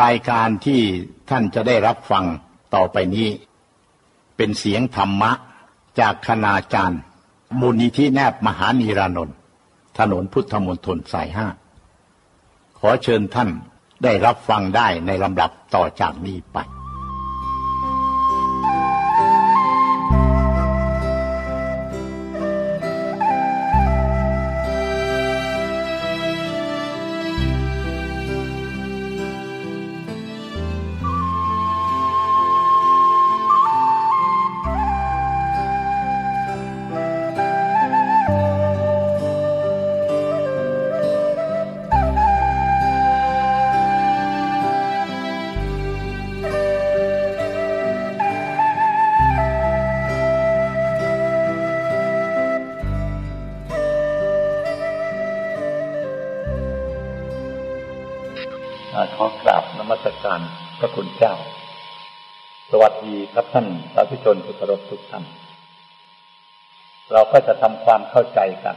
รายการที่ท่านจะได้รับฟังต่อไปนี้ เป็นเสียงธรรมะจากคณาจารย์ มูลนิธิแนบมหานีรานนท์ถนนพุทธมณฑลสายห้า ขอเชิญท่านได้รับฟังได้ในลำดับต่อจากนี้ไปาธุชนทุกรบทุกท่าน เราก็จะทำความเข้าใจกัน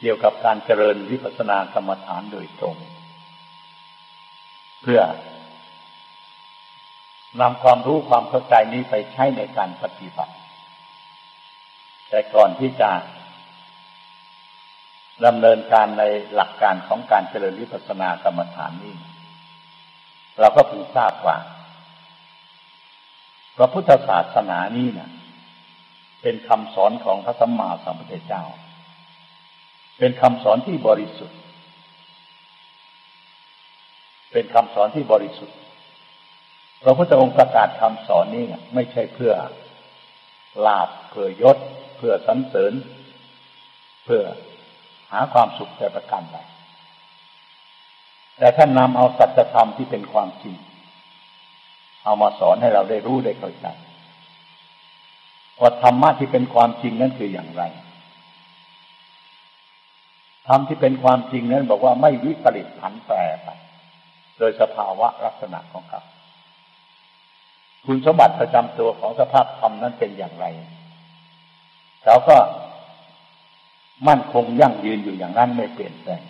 เกี่ยวกับการเจริญวิปัสสนากรรมฐานโดยตรง เพื่อนำความรู้ความเข้าใจนี้ไปใช้ในการปฏิบัติ แต่ก่อนที่จะดำเนินการในหลักการของการเจริญวิปัสสนากรรมฐานนี้ เราก็พึงทราบว่า พระพุทธศาสนานี้นะเป็นคำสอนของพระสัมมาสัมพุทธเจ้า เป็นคำสอนที่บริสุทธิ์ เป็นคำสอนที่บริสุทธิ์ พระพุทธองค์ประกาศคำสอนนี้ไม่ใช่เพื่อลาบเพื่อยศ เพื่อสรรเสริญ เพื่อหาความสุขแต่ประการใดแต่ท่านนำเอาสัจธรรมที่เป็นความจริง เอามาสอนให้เราได้รู้ได้เข้าใจว่าธรรมะที่เป็นความจริงนั้นคืออย่างไรธรรมที่เป็นความจริงนั้นบอกว่าไม่วิปริตผันแปรไปโดยสภาวะลักษณะของเขาคุณสมบัติประจำตัวของสภาพธรรมนั้นเป็นอย่างไรเขาก็มั่นคงยั่งยืนอยู่อย่างนั้นไม่เปลี่ยนแปลง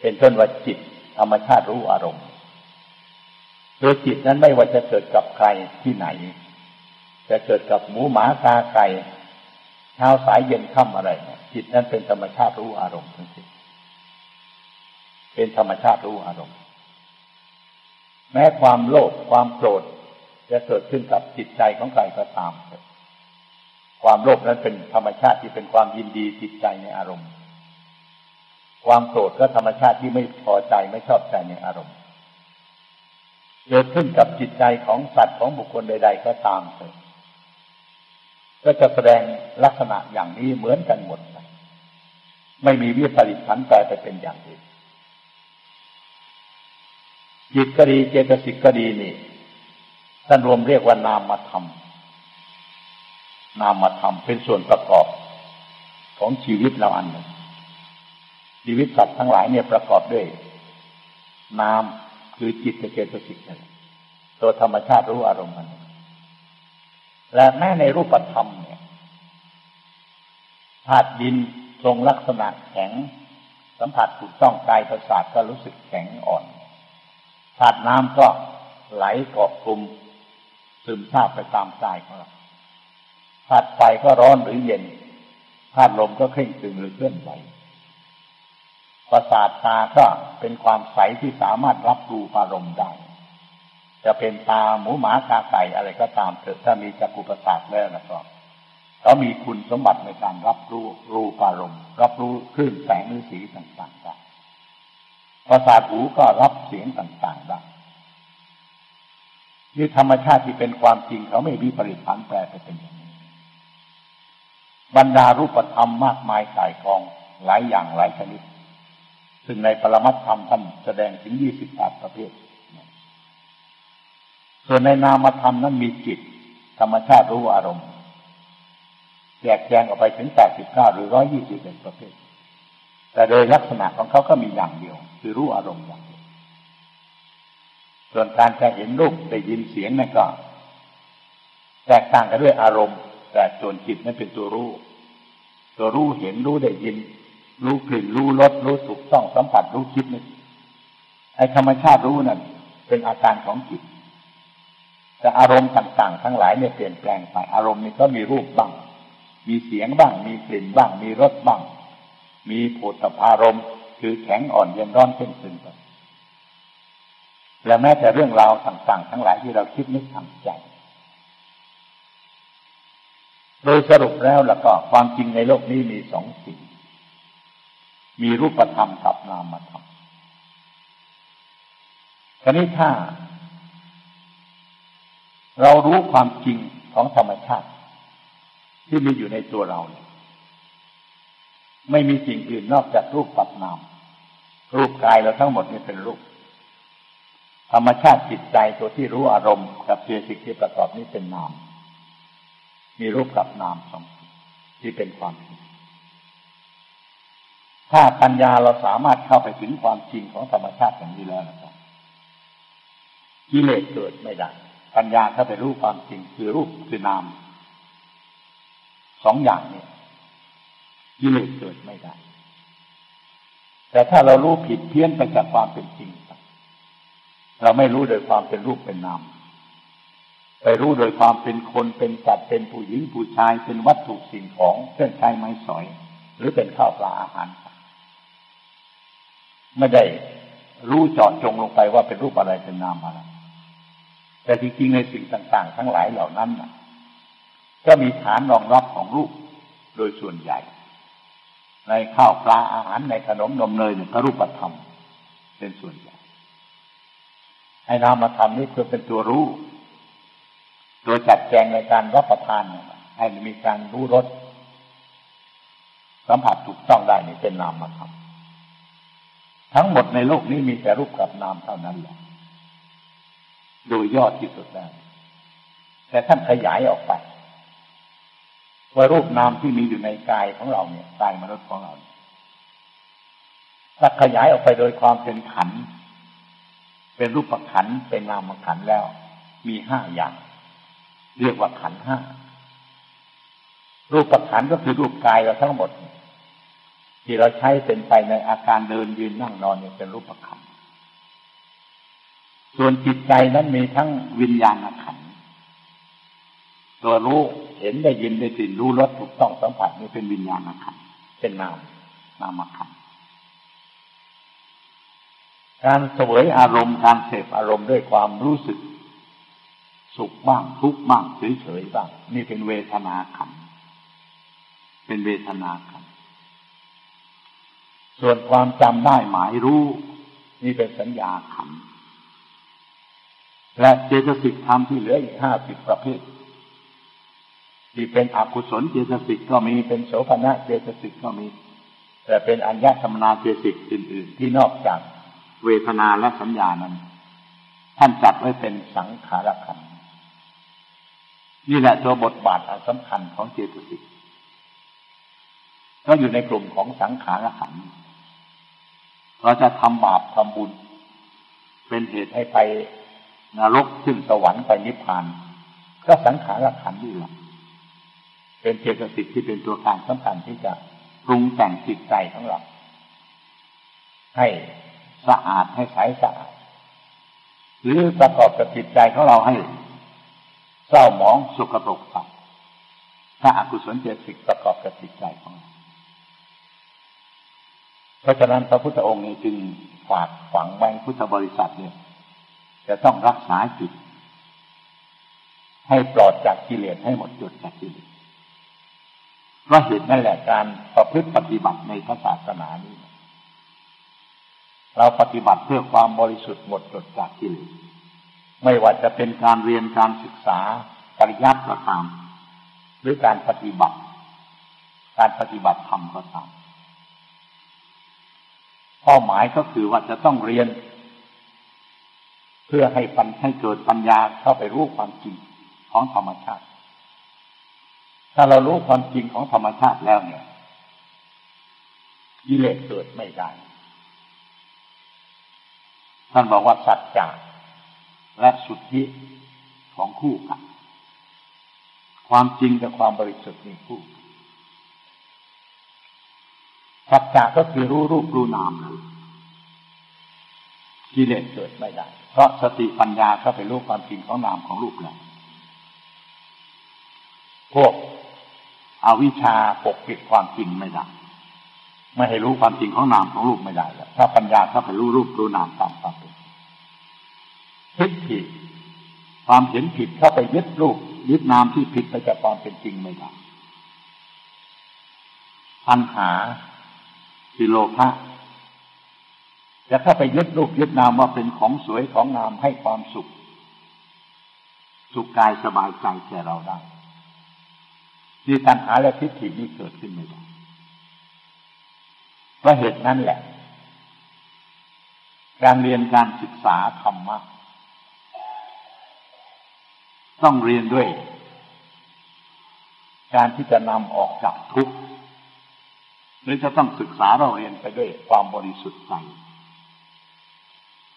เป็นต้นว่าจิตธรรมชาติรู้อารมณ์ โดยจิตนั้นไม่ว่าจะเกิดกับใครที่ไหน จะเกิดกับหมูหมากาไก่เช้าสายเย็นค่ำอะไรเนี่ยจิตนั้นเป็นธรรมชาติรู้อารมณ์ทั้งสิ้นเป็นธรรมชาติรู้อารมณ์ แม้ความโลภความโกรธจะเกิดขึ้นกับจิตใจของใครก็ตาม ความโลภนั้นเป็นธรรมชาติที่เป็นความยินดีจิตใจในอารมณ์ ความโกรธก็ธรรมชาติที่ไม่พอใจไม่ชอบใจในอารมณ์ เกิดขึ้นกับจิตใจของสัตว์ของบุคคลใด ๆ ก็ตามเถอะก็จะแสดงลักษณะอย่างนี้เหมือนกันหมด ไม่มีวิปริตผันแปรไปเป็นอย่างอื่นจิตก็ดีเจตสิกก็ดีนี่ท่านรวมเรียกว่านามธรรมนามธรรมเป็นส่วนประกอบของชีวิตเราอันหนึ่งชีวิตสัตว์ทั้งหลายเนี่ยประกอบด้วยนาม คือจิตเจตสิกนั่นตัวธรรมชาติรู้อารมณ์มัน และแม้ในรูปธรรมเนี่ยธาตุดินทรงลักษณะแข็ง สัมผัสถูกต้องกายประสาทก็รู้สึกแข็งอ่อนธาตุน้ำก็ไหลเกาะกลุ่มซึมซาบไปตามกายของเราธาตุไฟก็ร้อนหรือเย็นธาตุลมก็เคร่งตึงหรือเคลื่อนไหว ประสาทตาก็เป็นความใสที่สามารถรับรู้อารมณ์ได้ จะเป็นตาหมูหมากาไก่อะไรก็ตามเถอะถ้ามีจักรุประสาทแล้วนะก็เขามีคุณสมบัติในการรับรู้รู้อารมณ์ รับรู้คลื่นแสงหรือสีต่างๆได้ประสาทหูก็รับเสียงต่างๆได้นี่ธรรมชาติที่เป็นความจริงเขาไม่มีผลิตภัณฑ์แปรไปเป็นอย่างนี้บรรดารูปธรรมมากมายกายกองหลายอย่างหลายชนิด ซึ่งในปรมัตธรรมท่านแสดงถึงยี่สิบแปดประเภท ส่วนในนามธรรมนั้นมีจิต ธรรมชาติรู้อารมณ์แยกแยงออกไปถึงแปดสิบเก้าหรือร้อยยี่สิบเอ็ดประเภท แต่โดยลักษณะของเขาก็มีอย่างเดียว คือรู้อารมณ์อย่างเดียว ส่วนการจะเห็นรูปได้ยินเสียงนั่นก็แตกต่างกันด้วยอารมณ์ แต่ส่วนจิตนั้นเป็นตัวรู้ ตัวรู้เห็นรู้ได้ยิน รู้กลิ่นรู้รสรู้ถูกต้องสัมผัสรู้คิดนี่ไอ้ธรรมชาติรู้นั่นเป็นอาการของจิตแต่อารมณ์ต่าง ๆ ทั้งหลายเนี่ยเปลี่ยนแปลงไปอารมณ์นี่ก็มีรูปบ้าง มีเสียงบ้าง มีกลิ่นบ้าง มีรสบ้าง มีผลตอารมณ์คือแข็งอ่อนเย็นร้อนเึ้นซึงไปและแม้แต่เรื่องราวต่าง ๆ ทั้งหลายที่เราคิดนึกทำใจ โดยสรุปแล้วแล้วก็ความจริงในโลกนี้มีสองสิ่ง มีรูปธรรมกับนามธรรมทีนี้ถ้า เรารู้ความจริงของธรรมชาติ ที่มีอยู่ในตัวเรา ไม่มีสิ่งอื่นนอกจากรูปกับนาม รูปกายเราทั้งหมดนี่เป็นรูป ธรรมชาติจิตใจตัวที่รู้อารมณ์ กับเจสิกที่ประกอบนี้เป็นนาม มีรูปกับนามสองที่เป็นความจริง ถ้าปัญญาเราสามารถเข้าไปถึงความจริงของธรรมชาติอย่างนี้แล้วนะครับกิเลสเกิดไม่ได้ปัญญาถ้าไปรู้ความจริงคือรูปคือนามสองอย่างนี้กิเลสเกิดไม่ได้ แต่ถ้าเรารู้ผิดเพี้ยนไปจากความเป็นจริง เราไม่รู้โดยความเป็นรูปเป็นนามไปรู้โดยความเป็นคนเป็นสัตว์เป็นผู้หญิงผู้ชายเป็นวัตถุสิ่งของเครื่องใช้ไม้สอย หรือเป็นข้าวปลาอาหาร ไม่ได้รู้เจาะจงลงไปว่าเป็นรูปอะไรเป็นนามอะไร แต่จริงๆในสิ่งต่างๆ ทั้งหลายเหล่านั้นก็มีฐานรองรับของรูปโดยส่วนใหญ่ ในข้าวปลาอาหารในขนมนมเนยเนี่ยก็รูปธรรม เป็นส่วนใหญ่ให้นามธรรมนี่คือเป็นตัวรู้ ตัวจัดแจงในการรับประทาน ให้มีการรู้รสสัมผัสถูกต้องได้นี่เป็นนามธรรม ทั้งหมดในโลกนี้มีแต่รูปกับนามเท่านั้นแหละ โดยยอดที่สุดแล้ว แต่ท่านขยายออกไป ว่ารูปนามที่มีอยู่ในกายของเราเนี่ยกายมนุษย์ของเราถ้าขยายออกไปโดยความเป็นขัน เป็นรูปขัน เป็นนามขันแล้ว มีห้าอย่าง เรียกว่าขันห้ารูปขันก็คือรูปกายเราทั้งหมด ที่เราใช้เป็นไปในอาการเดินยืนนั่งนอนเนี่ยเป็นรูปขันส่วนจิตใจนั้นมีทั้งวิญญาณขันตัวรู้เห็นได้ยินได้กลิ่นรู้รสถูกต้องสัมผัสนี่เป็นวิญญาณขันเป็นนามนามขันการเสวยอารมณ์การเสพอารมณ์ด้วยความรู้สึก สุขบ้างทุกข์บ้างเฉยๆบ้าง นี่เป็นเวทนาขันเป็นเวทนาขัน ส่วนความจำได้หมายรู้ นี่เป็นสัญญาขัน และเจตสิกธรรมที่เหลืออีกห้าสิบประเภท ที่เป็นอกุศลเจตสิกก็มีเป็นโสภณะเจตสิกก็มี แต่เป็นอัญญธรรมนาเจตสิกอื่น ๆ ที่นอกจากเวทนาและสัญญานั้น ท่านจัดไว้เป็นสังขารขันนี่แหละตัวบทบาทอันสำคัญของเจตสิกก็อยู่ในกลุ่มของสังขารขันธ์ เราจะทำบาปทำบุญ เป็นเหตุให้ไปนรกขึ้นสวรรค์ไปนิพพาน ก็สังขารขันนี่แหละเป็นเจตสิกที่เป็นตัวการสำคัญที่จะปรุงแต่งจิตใจของเราให้สะอาดให้ใสสะอาดหรือประกอบกับจิตใจของเราให้เศร้าหมองสุกปรกไปถ้าอากุศลเจตสิกประกอบกับจิตใจของเรา เพราะฉะนั้นพระพุทธองค์นี้จึงฝากฝังไว้พุทธบริษัทเนี่ย จะต้องรักษาจิต ให้ปลอดจากกิเลสให้หมดจดจากกิเลสเพราะเหตุนั่นแหละการประพฤติปฏิบัติในพระศาสนานี้ เราปฏิบัติเพื่อความบริสุทธิ์หมดจดจากกิเลสไม่ว่าจะเป็นการเรียนการศึกษาปริยัติก็ตาม หรือการปฏิบัติ การปฏิบัติธรรมก็ตาม เป้าหมายก็คือว่าจะต้องเรียน เพื่อให้ปัญให้เกิดปัญญาเข้าไปรู้ความจริงของธรรมชาติ ถ้าเรารู้ความจริงของธรรมชาติแล้วเนี่ยกิเลสเกิดไม่ได้ท่านบอกว่าสัจจะและสุทธิของคู่กัน ความจริงกับความบริสุทธิ์มีคู่ สัจจะก็คือรู้รูปรู้นามกิเลสเกิดไม่ได้ เพราะสติปัญญาเข้าไปรู้ความจริงของนามของรูปแล้วพวกอวิชชาปกปิดความจริงไม่ได้ไม่ให้รู้ความจริงของนามของรูปไม่ได้แล้วถ้าปัญญาเข้าไปรู้รูปรู้นามตามความเป็นทิฏฐิความเห็นผิดเข้าไปยึดรูปยึดนามที่ผิดไปจากความเป็นจริงไม่ได้ปัญหา คือโลภะจะเข้าไปยึดรูปยึดนามว่าเป็นของสวยของงามให้ความสุข สุขกายสบายใจแก่เราได้นี่ตัณหาและทิฏฐินี้เกิดขึ้นไม่ได้เพราะเหตุนั้นแหละ การเรียนการศึกษาธรรมะต้องเรียนด้วย การที่จะนำออกจากทุกข์ หรือจะต้องศึกษาเราเรียนไปด้วยความบริสุทธิ์ใจ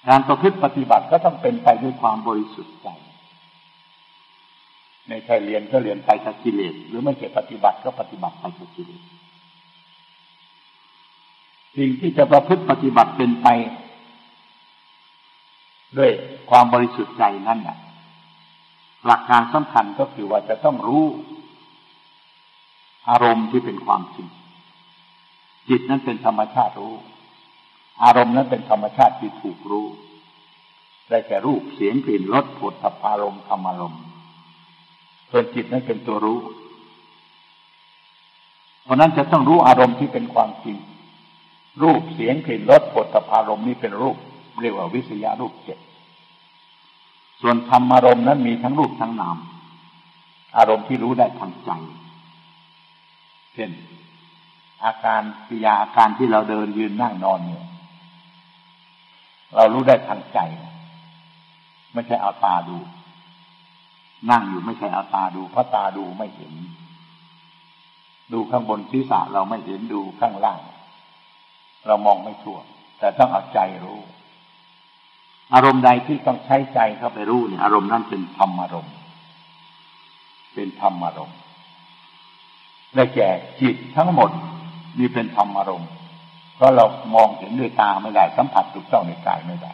การประพฤติปฏิบัติก็ต้องเป็นไปด้วยความบริสุทธิ์ใจในใช่เรียนก็เรียนไปกับกิเลสหรือไม่ใช่ปฏิบัติก็ปฏิบัติไปกับกิเลสสิ่งที่จะประพฤติปฏิบัติเป็นไป ด้วยความบริสุทธิ์ใจนั่นแหละหลักการสำคัญก็คือว่าจะต้องรู้ อารมณ์ที่เป็นความจริง จิตนั้นเป็นธรรมชาติรู้ อารมณ์นั้นเป็นธรรมชาติที่ถูกรู้ ได้แก่รูปเสียงกลิ่นรสผลพารมธรรมารมณ์ ส่วนจิตนั้นเป็นตัวรู้ เพราะนั้นจะต้องรู้อารมณ์ที่เป็นความจริง รูปเสียงกลิ่นรสผลพารมณ์นี้เป็นรูปเรียกว่าวิสยารูปเจ็ดส่วนธรรมอารมณ์นั้นมีทั้งรูปทั้งนาม อารมณ์ที่รู้ได้ทางใจ เช่น อาการปิยาอาการที่เราเดินยืนนั่งนอนเนี่ย เรารู้ได้ทางใจ ไม่ใช่เอาตาดู นั่งอยู่ไม่ใช่เอาตาดู เพราะตาดูไม่เห็น ดูข้างบนศีรษะเราไม่เห็นดูข้างล่าง เรามองไม่ทั่ว แต่ต้องเอาใจรู้ อารมณ์ใดที่ต้องใช้ใจเข้าไปรู้เนี่ย อารมณ์นั้นเป็นธรรมอารมณ์ เป็นธรรมอารมณ์ได้แก่จิตทั้งหมด นี่เป็นธรรมอารมณ์เพราะเรามองเห็นด้วยตาไม่ได้สัมผัสถูกต้องในกายไม่ได้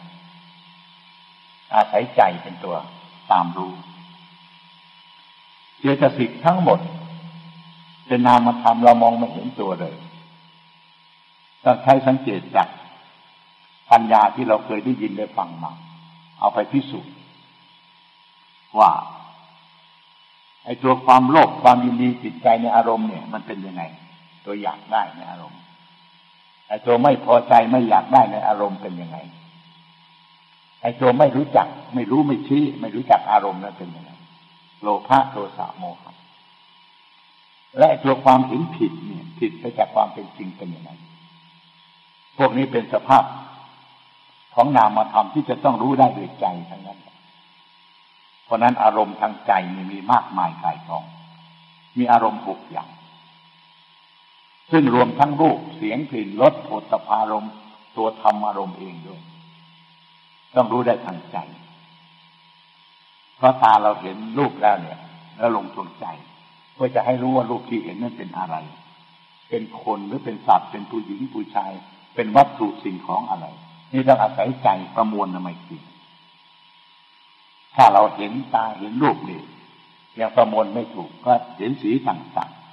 อาศัยใจเป็นตัวตามรู้เจตสิกทั้งหมด เป็นนามธรรมเรามองไม่เห็นตัวเลยต้องใช้สังเกตจากปัญญาที่เราเคยได้ยินได้ฟังมา เอาไปพิสูจน์ว่าไอ้ตัวความโลภความยินดีจิตใจในอารมณ์เนี่ย มันเป็นยังไง ตัวอยากได้ในอารมณ์ไอ้ตัวไม่พอใจไม่อยากได้ในอารมณ์เป็นยังไง ไอ้ตัวไม่รู้จัก ไม่รู้ไม่ชี้ ไม่รู้จักอารมณ์นั้นเป็นยังไง โลภะโทสะโมหะและตัวความเห็นผิดเนี่ย ผิดไปจากความเป็นจริงเป็นยังไง พวกนี้เป็นสภาพของนามธรรมที่จะต้องรู้ได้ด้วยใจทั้งนั้น เพราะนั้นอารมณ์ทางใจมีมีมากมายกายกอง มีอารมณ์หกอย่าง ซึ่งรวมทั้งรูปเสียงกลิ่นรสโผฏฐารมตัวธรรมอารมณ์เองด้วย ต้องรู้ได้ทางใจ เพราะตาเราเห็นรูปแล้วเนี่ย แล้วลงทวงใจเพื่อจะให้รู้ว่ารูปที่เห็นนั้นเป็นอะไร เป็นคนหรือเป็นสัตว์เป็นผู้หญิงผู้ชาย เป็นวัตถุสิ่งของอะไร นี่ต้องอาศัยใจประมวลทำไมจริงถ้าเราเห็นตาเห็นรูปนี่ยังประมวลไม่ถูกก็เห็นสีต่างๆ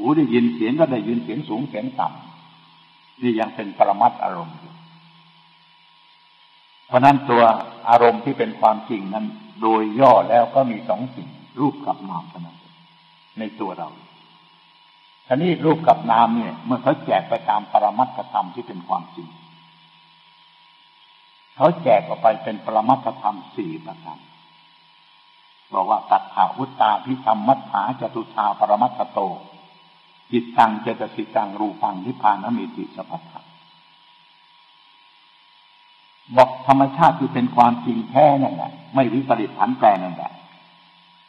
หูได้ยินเสียงก็ได้ยินเสียงสูงเสียงต่ำนี่ยังเป็นปรมัตอารมณ์อยู่เพราะนั้นตัวอารมณ์ที่เป็นความจริงนั้น โดยย่อแล้วก็มีสองสิ่ง รูปกับนามเท่านั้นในตัวเราทีนี้รูปกับนามเนี่ยเมื่อเขาแจกไปตามปรมัตถธรรมที่เป็นความจริงเขาแจกออกไปเป็นปรมัตธรรมสี่ประการบอกว่าตัดขาวุตตาพิธรรมมัฏฐาจตุชาปรมัตโต จิตตังเจตสิตังรูปังนิพานอมิติสัพพะบอกธรรมชาติที่เป็นความจริงแท้นั่นแหละไม่วิปริตผันแปรนั่นแหละ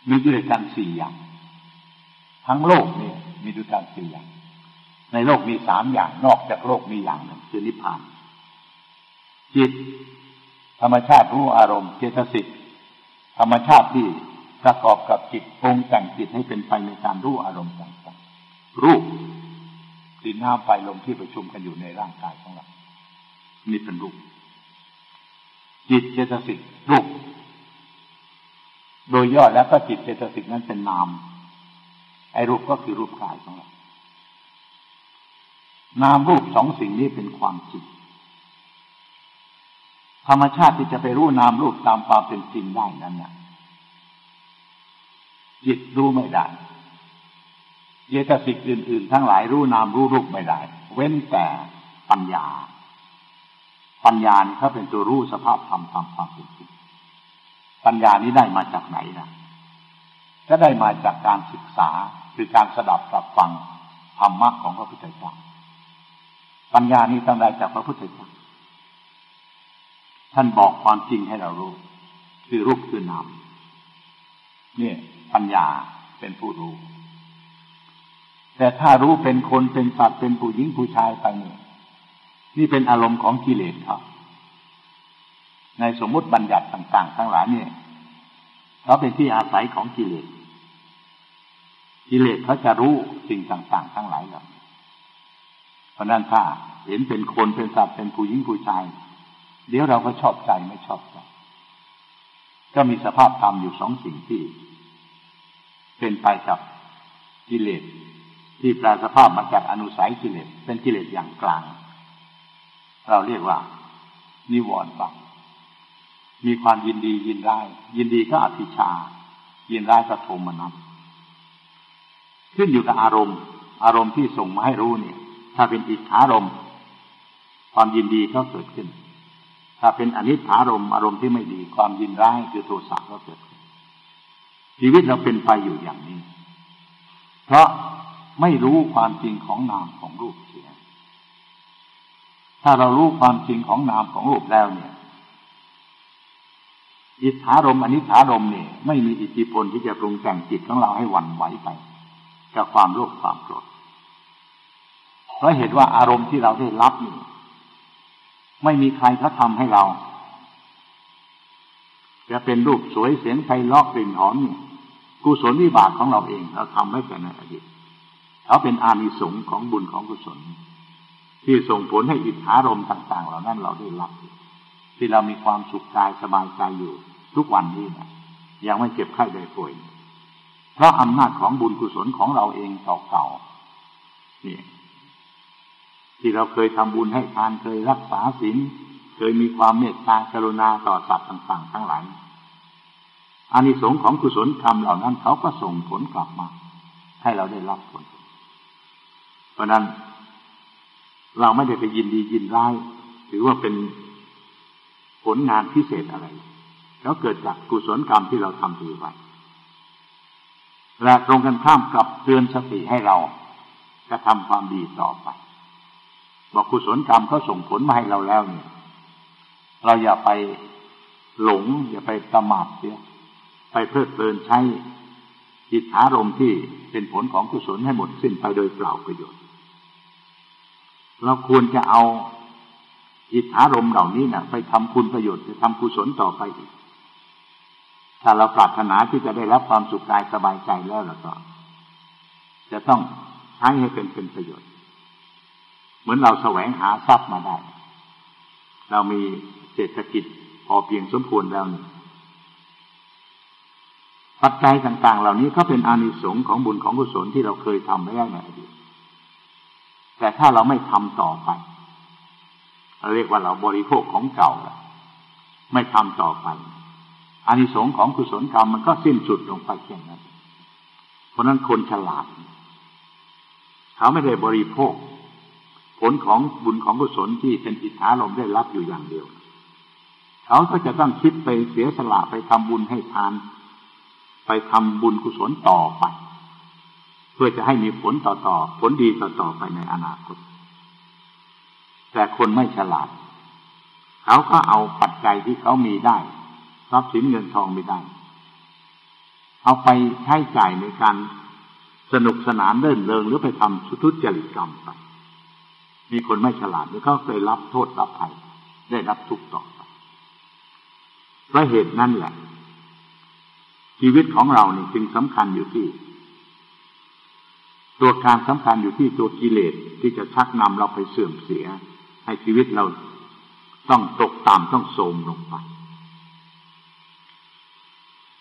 มีด้วยกันสี่อย่าง ทั้งโลกนี่มีด้วยกันสี่อย่าง ในโลกมีสามอย่างนอกจากโลกมีอย่างหนึ่งคือนิพพาน จิต ธรรมชาติรู้อารมณ์เจตสิกธรรมชาติที่ประกอบกับจิตปรุงแต่งจิตให้เป็นไปในการรู้อารมณ์ต่าง รูปดินน้ำไฟลมที่ประชุมกันอยู่ในร่างกายของเรา นี่เป็นรูป จิตเจตสิกรูป โดยย่อแล้วก็จิตเจตสิกนั้นเป็นนาม ไอ้รูปก็คือรูปกายของเรา นามรูปสองสิ่งนี้เป็นความจริง ธรรมชาติที่จะไปรู้นามรูปตามความเป็นจริงได้นั้นเนี่ยจิตรู้ไม่ได้ เจตสิกอื่น ๆ ทั้งหลายรู้นามรู้รูปไม่ได้ เว้นแต่ปัญญา ปัญญาเขาเป็นตัวรู้สภาพธรรมตามความเป็นจริงปัญญานี้ได้มาจากไหนนะก็ได้มาจากการศึกษาคือการสดับสับฟังธรรมะของพระพุทธเจ้าปัญญานี้ต้องได้จากพระพุทธเจ้าท่านบอกความจริงให้เรารู้ คือรูปคือนามเนี่ยปัญญาเป็นผู้รู้ แต่ถ้ารู้เป็นคนเป็นสัตว์เป็นผู้หญิงผู้ชายไปนี่นี่เป็นอารมณ์ของกิเลสครับ ในสมมุติบัญญัติต่าง ๆ ทั้งหลายเนี่ยเขาเป็นที่อาศัยของกิเลสกิเลสเขาจะรู้สิ่งต่าง ๆ ทั้งหลายเหล่านี้เพราะนั้นถ้าเห็นเป็นคนเป็นสัตว์เป็นผู้หญิงผู้ชาย เดี๋ยวเราก็ชอบใจไม่ชอบใจก็มีสภาพธรรมอยู่สองสิ่งที่ เป็นไปกับกิเลส ที่แปลสภาพมาจากอนุสัยกิเลสเป็นกิเลสอย่างกลาง เราเรียกว่า นิวรณ์บังมีความยินดียินร้ายยินดีก็อภิชา ยินร้ายก็โทมนัสขึ้นอยู่กับอารมณ์ อารมณ์ที่ส่งมาให้รู้เนี่ย ถ้าเป็นอิทธารมณ์ความยินดีก็เกิดขึ้น ถ้าเป็นอนิถารมอารมณ์ที่ไม่ดี ความยินร้ายคือโทสะก็เกิดขึ้นชีวิตเราเป็นไปอยู่อย่างนี้ เพราะ ไม่รู้ความจริงของนามของรูปเสีย ถ้าเรารู้ความจริงของนามของรูปแล้วเนี่ย อิทธารมอนิธารมเนี่ยไม่มีอิทธิพลที่จะปรุงแต่งจิตของเราให้หวั่นไหวไปกับความโลภความโกรธเพราะเหตุว่าอารมณ์ที่เราได้รับนี่ไม่มีใครเขาทำให้เรา จะเป็นรูปสวยเสียงไพเราะกลิ่นหอมเนี่ยกุศลวิบากของเราเองเราทำไว้แต่ในอดีต เขาเป็นอานิสงส์ของบุญของกุศล ที่ส่งผลให้อิทธารมต่าง ๆ เหล่านั้นเราได้รับ ที่เรามีความสุขกายสบายใจอยู่ ทุกวันนี้นะยังไม่เจ็บไข้ได้ป่วย เพราะอำนาจของบุญกุศลของเราเองเก่าๆนี่ที่เราเคยทำบุญให้ทานเคยรักษาศีลเคยมีความเมตตากรุณาต่อสัตว์ต่างๆ ทั้งหลายอานิสงส์ของกุศลธรรมเหล่านั้นเขาก็ส่งผลกลับมา ให้เราได้รับผล ราะนั้น เราไม่ได้ไปยินดียินร้ายหรือว่าเป็นผลงานพิเศษอะไร แล้วเกิดจากกุศลกรรมที่เราทำดีไว้และตรงกันข้ามกับเตือนสติให้เราจะทำความดีต่อไป บอกกุศลกรรมเขาส่งผลมาให้เราแล้วเนี่ย เราอย่าไปหลง อย่าไปประมาทเสียไปเพลิดเพลินใช้จิตอารมณ์ที่เป็นผลของกุศลให้หมดสิ้นไปโดยเปล่าประโยชน์ เราควรจะเอาจิตอารมณ์เหล่านี้นะ่ะไปทำคุณประโยชน์จะทำกุศลต่อไปอีก ถ้าเราปรารถนาที่จะได้รับความสุขกายสบายใจแล้วแล้วก็จะต้องใช้ให้เป็นเป็นประโยชน์ เหมือนเราแสวงหาทรัพย์มาได้ เรามีเศรษฐกิจพอเพียงสมควรแล้วนี่ปัจจัยต่าง ๆ เหล่านี้ก็เป็นอานิสงส์ของบุญของกุศลที่เราเคยทำไว้แล้ในอดีต แต่ถ้าเราไม่ทำต่อไปเราเรียกว่าเราบริโภคของเก่าไม่ทำต่อไปอานิสงส์ของกุศลกรรมมันก็สิ้นสุดลงไปแค่นั้นเพราะนั้นคนฉลาด เขาไม่ได้บริโภค ผลของบุญของกุศลที่เป็นอิทธาลมได้รับอยู่อย่างเดียว เขาก็จะต้องคิดไปเสียสละไปทำบุญให้ทาน ไปทำบุญกุศลต่อไป พื่อจะให้มีผลต่อต่อผลดีต่อต่อไปในอนาคต แต่คนไม่ฉลาด เขาก็เอาปัจจัยที่เขามีได้ทรัพย์สินเงินทองไม่ได้ เอาไปใช้จ่ายในการสนุกสนานเล่นเริงหรือไปทำทุจริตกรรมไป มีคนไม่ฉลาดหรือเขาเคยรับโทษรับภัยได้รับทุกข์ต่อไปเพราะเหตุนั้นแหละ ชีวิตของเราเนี่ยจึงสำคัญอยู่ที่ ตัวการสำคัญอยู่ที่ตัวกิเลสที่จะชักนำเราไปเสื่อมเสีย ให้ชีวิตเราต้องตกต่ำต้องโทมลงไป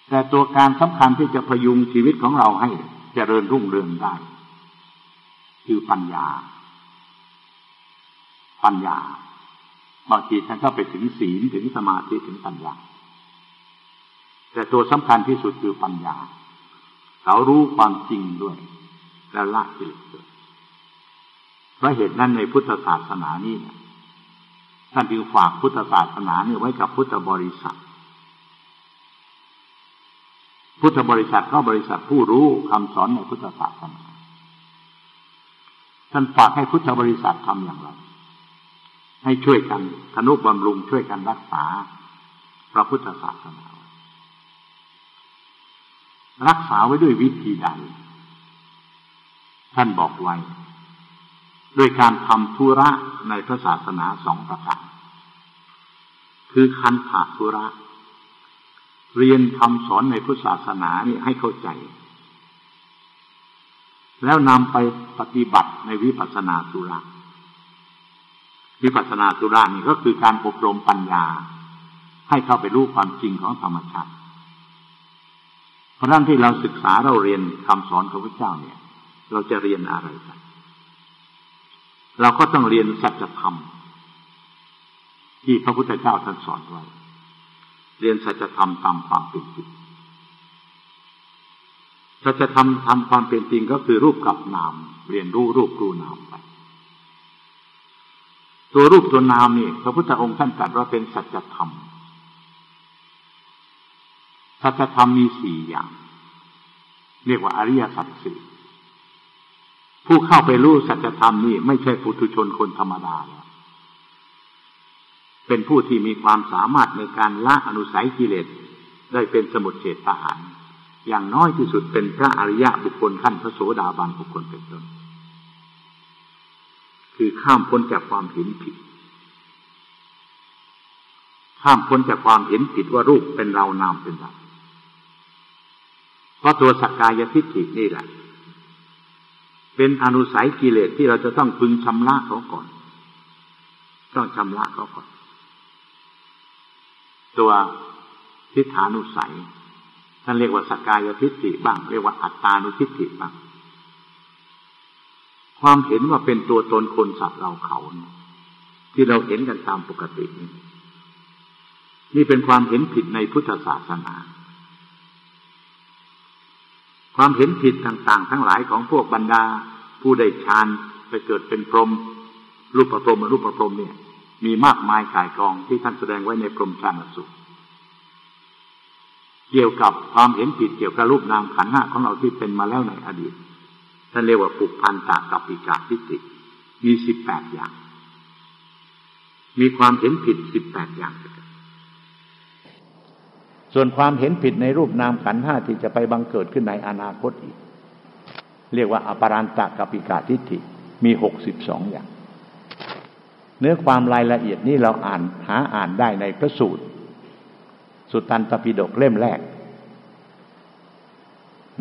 แต่ตัวการสำคัญที่จะพยุงชีวิตของเราให้เจริญรุ่งเรืองได้ คือปัญญา ปัญญาบางทีท่านก็ไปถึงศีลถึงสมาธิถึงปัญญา แต่ตัวสำคัญที่สุดคือปัญญา เขารู้ความจริงด้วย แล้วละกิเลสเพราะเหตุนั้นในพุทธศาสนานี่เนี่ยท่านจึงฝากพุทธศาสนานี่ไว้กับพุทธบริษัท พุทธบริษัทก็บริษัทผู้รู้คำสอนในพุทธศาสนา ท่านฝากให้พุทธบริษัททำอย่างไร ให้ช่วยกันทนุบำรุงช่วยกันรักษาพระพุทธศาสนา รักษาไว้ด้วยวิธีใด ท่านบอกไว้โดยการทำธุระในพระศาสนาสองประการคือคันถาธุระ เรียนคำสอนในพุทธศาสนานี่ให้เข้าใจ แล้วนำไปปฏิบัติในวิปัสสนาธุระ วิปัสสนาธุระนี่ก็คือการอบรมปัญญา ให้เข้าไปรู้ความจริงของธรรมชาติ เพราะนั้นที่เราศึกษาเราเรียนคำสอนของพระเจ้าเนี่ย เราจะเรียนอะไรกันเราก็ต้องเรียนสัจธรรม ที่พระพุทธเจ้าท่านสอนไว้ เรียนสัจธรรมตามความเป็นจริงสัจธรรมทำความเป็นจริงก็คือรูปกับนาม เรียนรู้รูปรู้นามไป ตัวรูปตัวนามนี่พระพุทธองค์ท่านตรัสว่าเป็นสัจธรรมสัจธรรมมีสี่อย่าง เรียกว่าอริยสัจสี่ ผู้เข้าไปรู้สัจธรรมนี่ไม่ใช่ปุถุชนคนธรรมดาแล้วเป็นผู้ที่มีความสามารถในการละอนุสัยกิเลสได้เป็นสมุทเฉตประหาร อย่างน้อยที่สุดเป็นพระอริยะบุคคลขั้นพระโสดาบันบุคคลเป็นต้นคือข้ามพ้นจากความเห็นผิด ข้ามพ้นจากความเห็นผิดว่ารูปเป็นเรานามเป็นเราเพราะตัวสักกายทิฏฐินี่แหละ เป็นอนุสัยกิเลสที่เราจะต้องพึงชำระเขาก่อน ต้องชำระเขาก่อน ตัวทิฏฐานุสัยท่านเรียกว่าสกายทิฏฐิบ้าง เรียกว่าอัตตานุทิฏฐิบ้าง ความเห็นว่าเป็นตัวตนคนสัตว์เราเขาที่เราเห็นกันตามปกตินี่นี่เป็นความเห็นผิดในพุทธศาสนา ความเห็นผิดต่าง ๆ ทั้งหลายของพวกบรรดา ผู้ได้ฌานไปเกิดเป็นพรหมรูปประพรมรูปประพรมเนี่ย มีมากมายกายกองที่ท่านแสดงไว้ในพรหมฌานสุขเกี่ยวกับความเห็นผิดเกี่ยวกับรูปนามขันธ์ห้าของเราที่เป็นมาแล้วในอดีตท่านเรียกว่าปุพันตะกับปิกาทิฏฐิมีสิบแปดอย่าง มีความเห็นผิดสิบแปดอย่าง ส่วนความเห็นผิดในรูปนามขันห้าที่จะไปบังเกิดขึ้นในอนาคตอีก เรียกว่าอปารันตะกับปิกาทิฏฐิมีหกสิบสองอย่าง เนื้อความรายละเอียดนี้เราอ่านหาอ่านได้ในพระสูตร สุตันตปิฎกเล่มแรก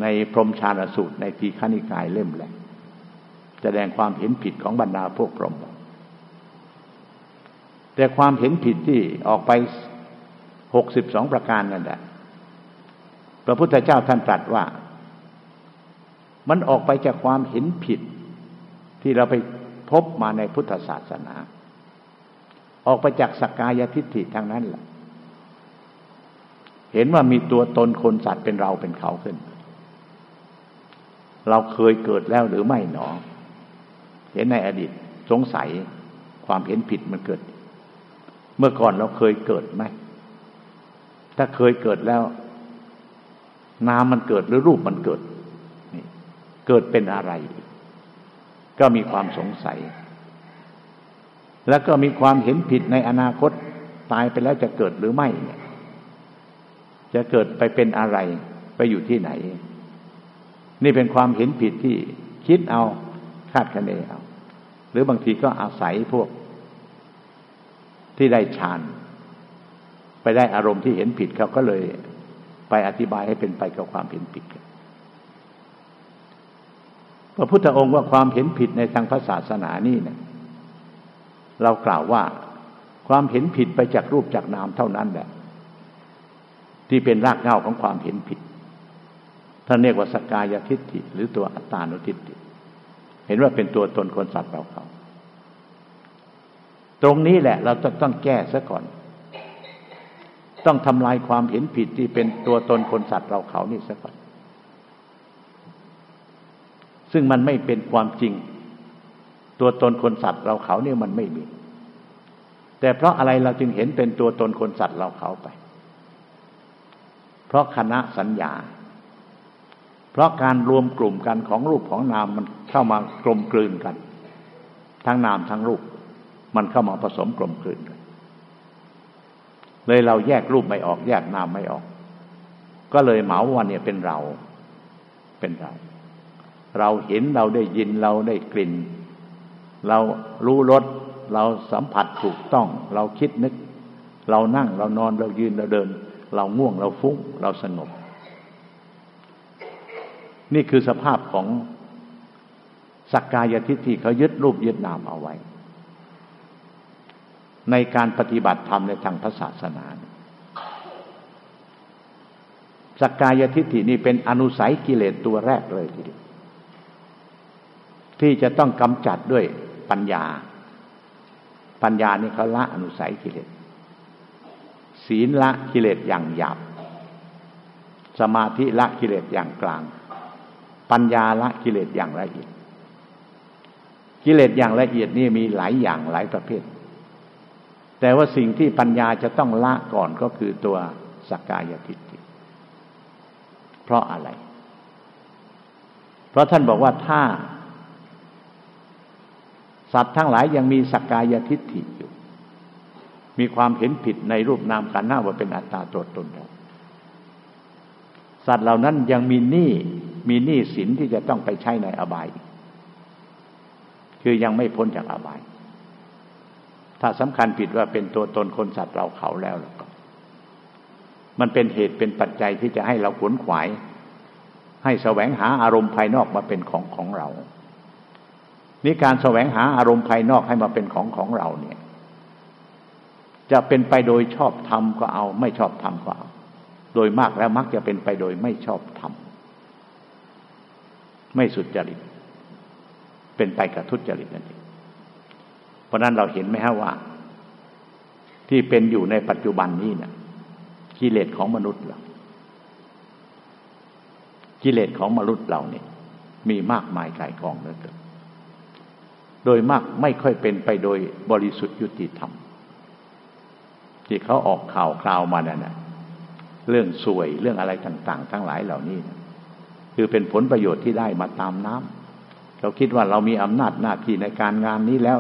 ในพรมชาณสูตรในทีฆนิกายเล่มแรกแสดงความเห็นผิดของบรรดาพวกพรหมแต่ความเห็นผิดที่ออกไปหกสิบสองประการนั่นแหละพระพุทธเจ้าท่านตรัสว่า มันออกไปจากความเห็นผิด ที่เราไปพบมาในพุทธศาสนา ออกไปจากสกกายทิฏฐิทางนั้นแหละเห็นว่ามีตัวตนคนสัตว์เป็นเราเป็นเขาขึ้น เราเคยเกิดแล้วหรือไม่หนอ เห็นในอดีตสงสัยความเห็นผิดมันเกิด เมื่อก่อนเราเคยเกิดไหม ถ้าเคยเกิดแล้วนามมันเกิดหรือรูปมันเกิด เกิดเป็นอะไร ก็มีความสงสัย แล้วก็มีความเห็นผิดในอนาคตตายไปแล้วจะเกิดหรือไม่ จะเกิดไปเป็นอะไร ไปอยู่ที่ไหน นี่เป็นความเห็นผิดที่คิดเอาคาดคะเนเอา หรือบางทีก็อาศัยพวกที่ได้ฌานไปได้อารมณ์ที่เห็นผิดเขาก็เลยไปอธิบายให้เป็นไปกับความเห็นผิด พระพุทธองค์ว่าความเห็นผิดในทางพระศาสนานี่เนี่ยเรากล่าวว่าความเห็นผิดไปจากรูปจากนามเท่านั้นแหละที่เป็นรากเหง้าของความเห็นผิดท่านเรียกว่าสกายทิฏฐิหรือตัวอัตตานุทิฏฐิเห็นว่าเป็นตัวตนคนสัตว์เราเขาตรงนี้แหละ เราจะต้องแก้ซะก่อน ต้องทำลายความเห็นผิดที่เป็นตัวตนคนสัตว์เราเขานี่ซะก่อน ซึ่งมันไม่เป็นความจริง ตัวตนคนสัตว์เราเขาเนี่ยมันไม่มี แต่เพราะอะไรเราจึงเห็นเป็นตัวตนคนสัตว์เราเขาไป เพราะคณะสัญญา เพราะการรวมกลุ่มกันของรูปของนามมันเข้ามากลมกลืนกัน ทั้งนามทั้งรูป มันเข้ามาผสมกลมกลืนกันเลยเราแยกรูปไม่ออก แยกนามไม่ออก ก็เลยเหมาวันเนี่ยเป็นเราเป็นเรา เราเห็นเราได้ยินเราได้กลิ่น เรารู้รสเราสัมผัสถูกต้อง เราคิดนึก เรานั่งเรานอนเรายืนเราเดิน เราง่วงเราฟุ้ง เราสงบ นี่คือสภาพของสักกายทิฏฐิเขายึดรูปยึดนามเอาไว้ ในการปฏิบัติธรรมในทางพระศาสนาสักกายทิฏฐินี่เป็นอนุสัยกิเลสตัวแรกเลยทีเดียว ที่จะต้องกำจัดด้วยปัญญา ปัญญานี่เขาละอนุสัยกิเลสศีลละกิเลสอย่างหยาบ สมาธิละกิเลสอย่างกลาง ปัญญาละกิเลสอย่างละเอียด กิเลสอย่างละเอียดนี่มีหลายอย่างหลายประเภท แต่ว่าสิ่งที่ปัญญาจะต้องละก่อนก็คือตัวสกกายทิฏฐิ เพราะอะไร เพราะท่านบอกว่าถ้า สัตว์ทั้งหลายยังมีสกกายทิฏฐิอยู่ มีความเห็นผิดในรูปนามขันธ์หน้าว่าเป็นอัตตาตัวตนเราสัตว์เหล่านั้นยังมีหนี้มีหนี้สินที่จะต้องไปใช้ในอบาย คือยังไม่พ้นจากอบาย ถ้าสำคัญผิดว่าเป็นตัวตนคนสัตว์เราเขาแล้วแล้วก็ มันเป็นเหตุเป็นปัจจัยที่จะให้เราขวนขวาย ให้แสวงหาอารมณ์ภายนอกมาเป็นของของเรา นี่การแสวงหาอารมณ์ภายนอกให้มาเป็นของของเราเนี่ย จะเป็นไปโดยชอบธรรมก็เอา ไม่ชอบธรรมก็เอา โดยมากแล้วมักจะเป็นไปโดยไม่ชอบธรรมไม่สุดจริต เป็นไปกับทุจริตนั่นเองเพราะนั้นเราเห็นไหมฮะว่า ที่เป็นอยู่ในปัจจุบันนี้เนะ่ยกิเลสของมนุษย์เรากิเลสของมนุษย์เราเนี่ยมีมากมายกายกองเหลือเกิน ดยมากไม่ค่อยเป็นไปโดยบริสุทธิ์ยุติธรรม ที่เขาออกข่าวคราวมาเนี่ยนะเรื่องสวยเรื่องอะไรต่าง ๆ ทั้งหลายเหล่านี้นะคือเป็นผลประโยชน์ที่ได้มาตามน้ำเราคิดว่าเรามีอำนาจหน้าที่ในการงานนี้แล้ว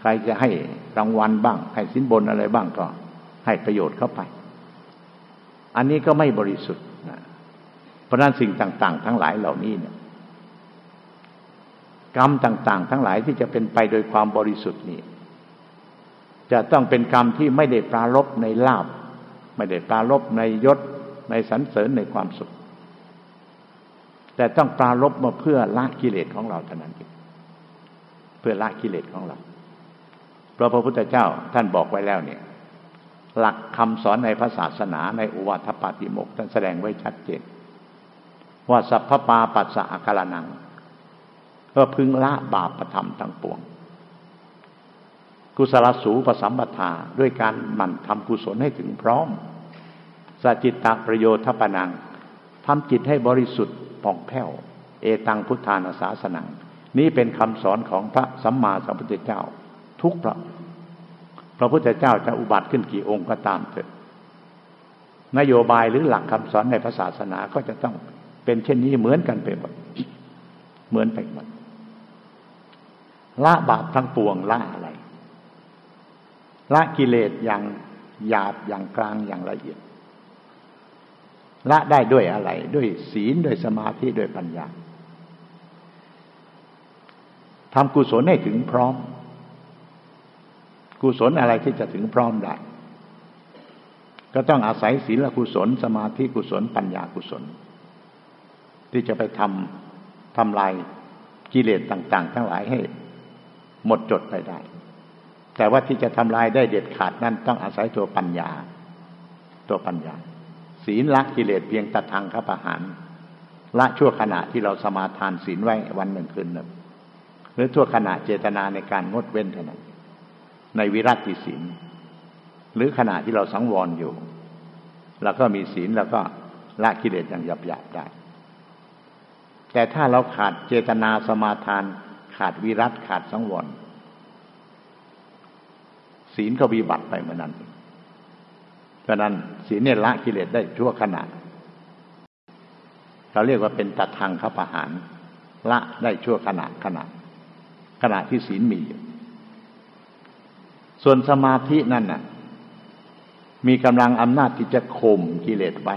ใครจะให้รางวัลบ้าง ให้สินบนอะไรบ้างก็ให้ประโยชน์เข้าไป อันนี้ก็ไม่บริสุทธิ์นะเพราะนั้นสิ่งต่าง ๆ ทั้งหลายเหล่านี้เนี่ย กรรมต่างๆ ทั้งหลายที่จะเป็นไปโดยความบริสุทธิ์นี่จะต้องเป็นกรรมที่ไม่ได้ปรารบในลาบ ไม่ได้ปรารบในยศในสรรเสริญในความสุข แต่ต้องปรารบมาเพื่อละกิเลสของเราเท่านั้นเองเพื่อละกิเลสของเราเพราะพระพุทธเจ้าท่านบอกไว้แล้วเนี่ย หลักคำสอนในพระศาสนาในอุวัฏปาติโมกท่านแสดงไว้ชัดเจน ว่าสัพพปาปัสสะอาการนัง เพื่อพึงละบาปประธรรมทั้งปวง กุศลสูปสัมปทาด้วยการหมั่นทำกุศลให้ถึงพร้อมสจิตตประโยชน์ทปนังทำจิตให้บริสุทธิ์ผ่องแผ้ว เอตังพุทธานาสาสนัง นี้เป็นคำสอนของพระสัมมาสัมพุทธเจ้า ทุกพระ พระพุทธเจ้าจะอุบัติขึ้นกี่องค์ก็ตามเถิดนโยบายหรือหลักคำสอนในพระศาสนาก็จะต้องเป็นเช่นนี้เหมือนกันไปหมดเหมือนไปหมด ละบาปทั้งปวงละอะไรละกิเลสอย่างหยาบอย่างกลางอย่างละเอียด ละได้ด้วยอะไร ด้วยศีลด้วยสมาธิด้วยปัญญาทำกุศลให้ถึงพร้อม กุศลอะไรที่จะถึงพร้อมได้ ก็ต้องอาศัยศีลกุศล สมาธิกุศล ปัญญากุศล ที่จะไปทำทำลายกิเลสต่าง ๆ ทั้งหลายให้ หมดจดไปได้ แต่ว่าที่จะทำลายได้เด็ดขาดนั้นต้องอาศัยตัวปัญญา ตัวปัญญา ศีลละกิเลสเพียงตัดทางขับอาหารละชั่วขณะที่เราสมาทานศีลไว้วันหนึ่งคืนหนึ่งหรือชั่วขณะเจตนาในการงดเว้นเท่านั้นในวิรัติศีลหรือขณะที่เราสังวรอยู่เราก็มีศีลแล้วก็ละกิเลสอย่างหยาบๆได้ แต่ถ้าเราขาดเจตนาสมาทาน ขาดวิรัตขาดสังวรศีลก็วิบัติไปเหมือนนั้นเพราะนั้นศีลเนี่ยละกิเลสได้ชั่วขณะเราเรียกว่าเป็นตัดทางขับอาหาร ละได้ชั่วขณะขณะขณะที่ศีลมีอยู่ส่วนสมาธินั่นน่ะ มีกำลังอำนาจที่จะข่มกิเลสไว้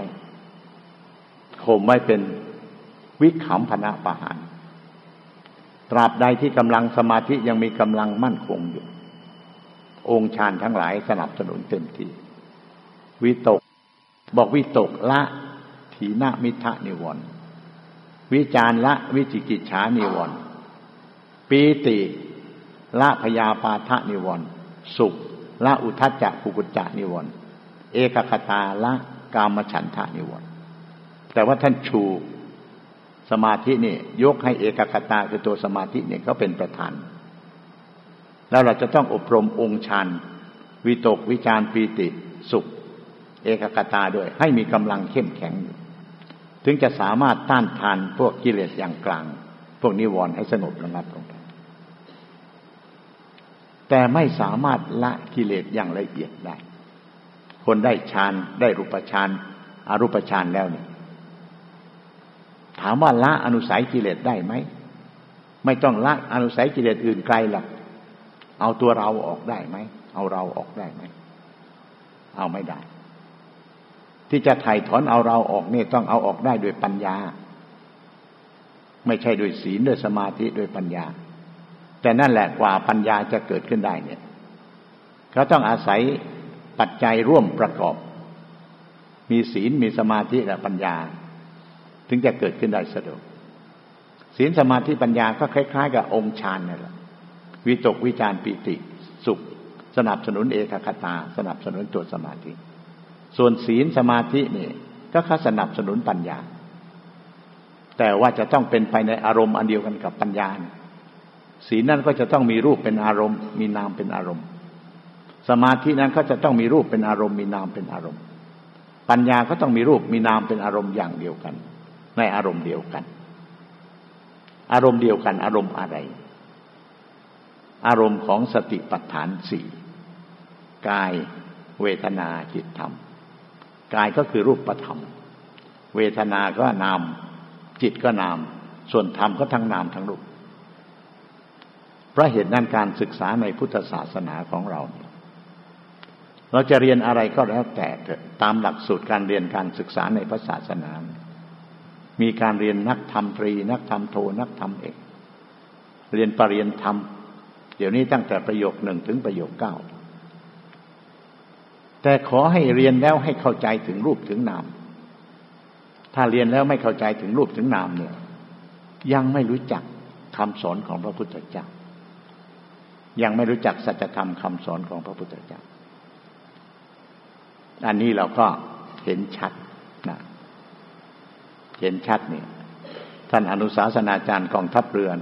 ข่มไว้เป็นวิขำพนะปะหาร ตราบใดที่กำลังสมาธิยังมีกำลังมั่นคงอยู่ องค์ฌานทั้งหลายสนับสนุนเต็มที่วิตก บอกวิตกละถีนมิทะนิวรณ์วิจารละวิจิกิจฉานิวรณ์ปีติละพยาปาทะนิวรณ์สุขละอุทัจจะกุกุจจะนิวรณ์เอกคตาละกามฉันทะนิวรณ์แต่ว่าท่านชู สมาธินี่ยกให้เอกคตาคือตัวสมาธิเนี่ยเขาเป็นประธาน แล้วเราจะต้องอบรมองค์ฌานวิตกวิจารปีติสุข เอกคตาด้วย ให้มีกำลังเข้มแข็ง ถึงจะสามารถต้านทานพวกกิเลสอย่างกลาง พวกนิวรณ์ให้สงบระงับลงไปแต่ไม่สามารถละกิเลสอย่างละเอียดได้ คนได้ฌานได้รูปฌานอารูปฌานแล้วเนี่ย ถามว่าละอนุสัยกิเลสได้ไหมไม่ต้องละอนุสัยกิเลสอื่นไกลหรอกเอาตัวเราออกได้ไหมเอาเราออกได้ไหมเอาไม่ได้ ที่จะไถ่ถอนเอาเราออกเนี่ยต้องเอาออกได้ด้วยปัญญา ไม่ใช่ด้วยศีลด้วยสมาธิด้วยปัญญา แต่นั่นแหละกว่าปัญญาจะเกิดขึ้นได้เนี่ยเขาต้องอาศัยปัจจัยร่วมประกอบ มีศีลมีสมาธิและปัญญา ถึงจะเกิดขึ้นได้สะดวกศีลสมาธิปัญญาก็คล้าย ๆ กับองค์ฌานนั่แหละวิตกวิจารปิติสุข สนับสนุนเอกคตา สนับสนุนตัวสมาธิ ส่วนศีลสมาธินี่ก็เขาสนับสนุนปัญญา แต่ว่าจะต้องเป็นไปในอารมณ์อันเดียวกันกับปัญญาศีลนั้นก็จะต้องมีรูปเป็นอารมณ์ มีนามเป็นอารมณ์ สมาธินั้นก็จะต้องมีรูปเป็นอารมณ์ มีนามเป็นอารมณ์ ปัญญาก็ต้องมีรูปมีนามเป็นอารมณ์อย่างเดียวกัน ในอารมณ์เดียวกัน อารมณ์เดียวกัน อารมณ์อะไร อารมณ์ของสติปัฏฐานสี่กายเวทนาจิตธรรม กายก็คือรูปธรรม เวทนาก็นาม จิตก็นาม ส่วนธรรมก็ทั้งนามทั้งรูปเพราะเหตุนั้นการศึกษาในพุทธศาสนาของเรา เราจะเรียนอะไรก็แล้วแต่ตามหลักสูตรการเรียนการศึกษาในพระศาสนา มีการเรียนนักธรรมตรี นักธรรมโทนักธรรมเอกเรียนปรริญญาธรรม เดี๋ยวนี้ตั้งแต่ประโยคหนึ่งถึงประโยคเก้าแต่ขอให้เรียนแล้วให้เข้าใจถึงรูปถึงนาม ถ้าเรียนแล้วไม่เข้าใจถึงรูปถึงนามเนี่ย ยังไม่รู้จักคำสอนของพระพุทธเจ้า ยังไม่รู้จักสัจธรรมคำสอนของพระพุทธเจ้า อันนี้เราก็เห็นชัด เห็นชัดเนี่ย ท่านอนุสาสนาจารย์กองทัพเรือน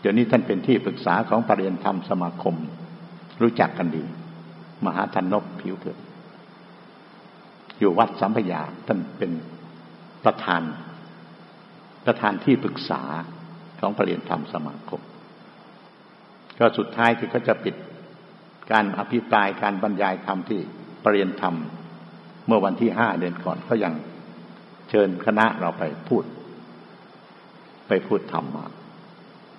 เดี๋ยวนี้ท่านเป็นที่ปรึกษาของปรริยนธรรมสมาคม รู้จักกันดี มหาธนบผิวเกิดอยู่วัดสัมพยาท่านเป็นประธาน ประธานที่ปรึกษาของปรริยนธรรมสมาคม ก็สุดท้ายคือเขาจะปิดการอภิปรายการบรรยายธรรมที่ปรริยนธรรมเมื่อวันที่ห้าเดือนก่อนก็ยัง เชิญคณะเราไปพูด ไปพูดธรรมมา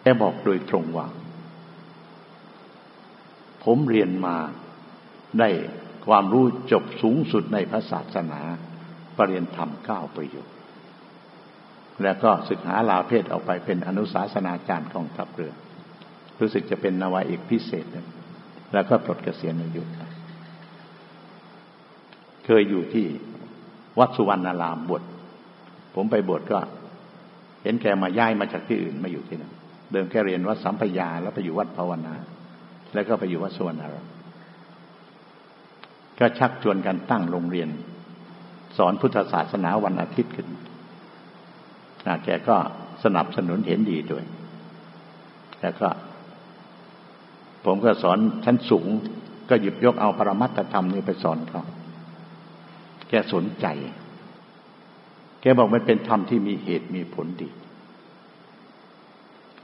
แต่บอกโดยตรงว่า ผมเรียนมาได้ความรู้จบสูงสุดในพระศาสนาปรริยนธรรมเก้าประโยชน์แล้วก็ศึกษาลาเพศออกไปเป็นอนุสาสนาจารย์ของทัพเรือ รู้สึกจะเป็นนาวาเอกพิเศษแล้วก็ปลดเกษียณอายุเคยอยู่ที่วัดสุวรรณารามบวช ผมไปบวชก็ เห็นแกมาย้ายมาจากที่อื่นมาอยู่ที่นั่นเดิมแค่เรียนวัดสัมพยา แล้วไปอยู่วัดภาวนา แล้วก็ไปอยู่วัดสุวรรณารามก็ชักชวนกันตั้งโรงเรียน สอนพุทธศาสนาวันอาทิตย์ขึ้นนะแกก็สนับสนุนเห็นดีด้วย แล้วก็ ผมก็สอนชั้นสูง ก็หยิบยกเอาปรมัตธรรมนี่ไปสอนเขา แกสนใจ แกบอกมันเป็นธรรมที่มีเหตุมีผลดี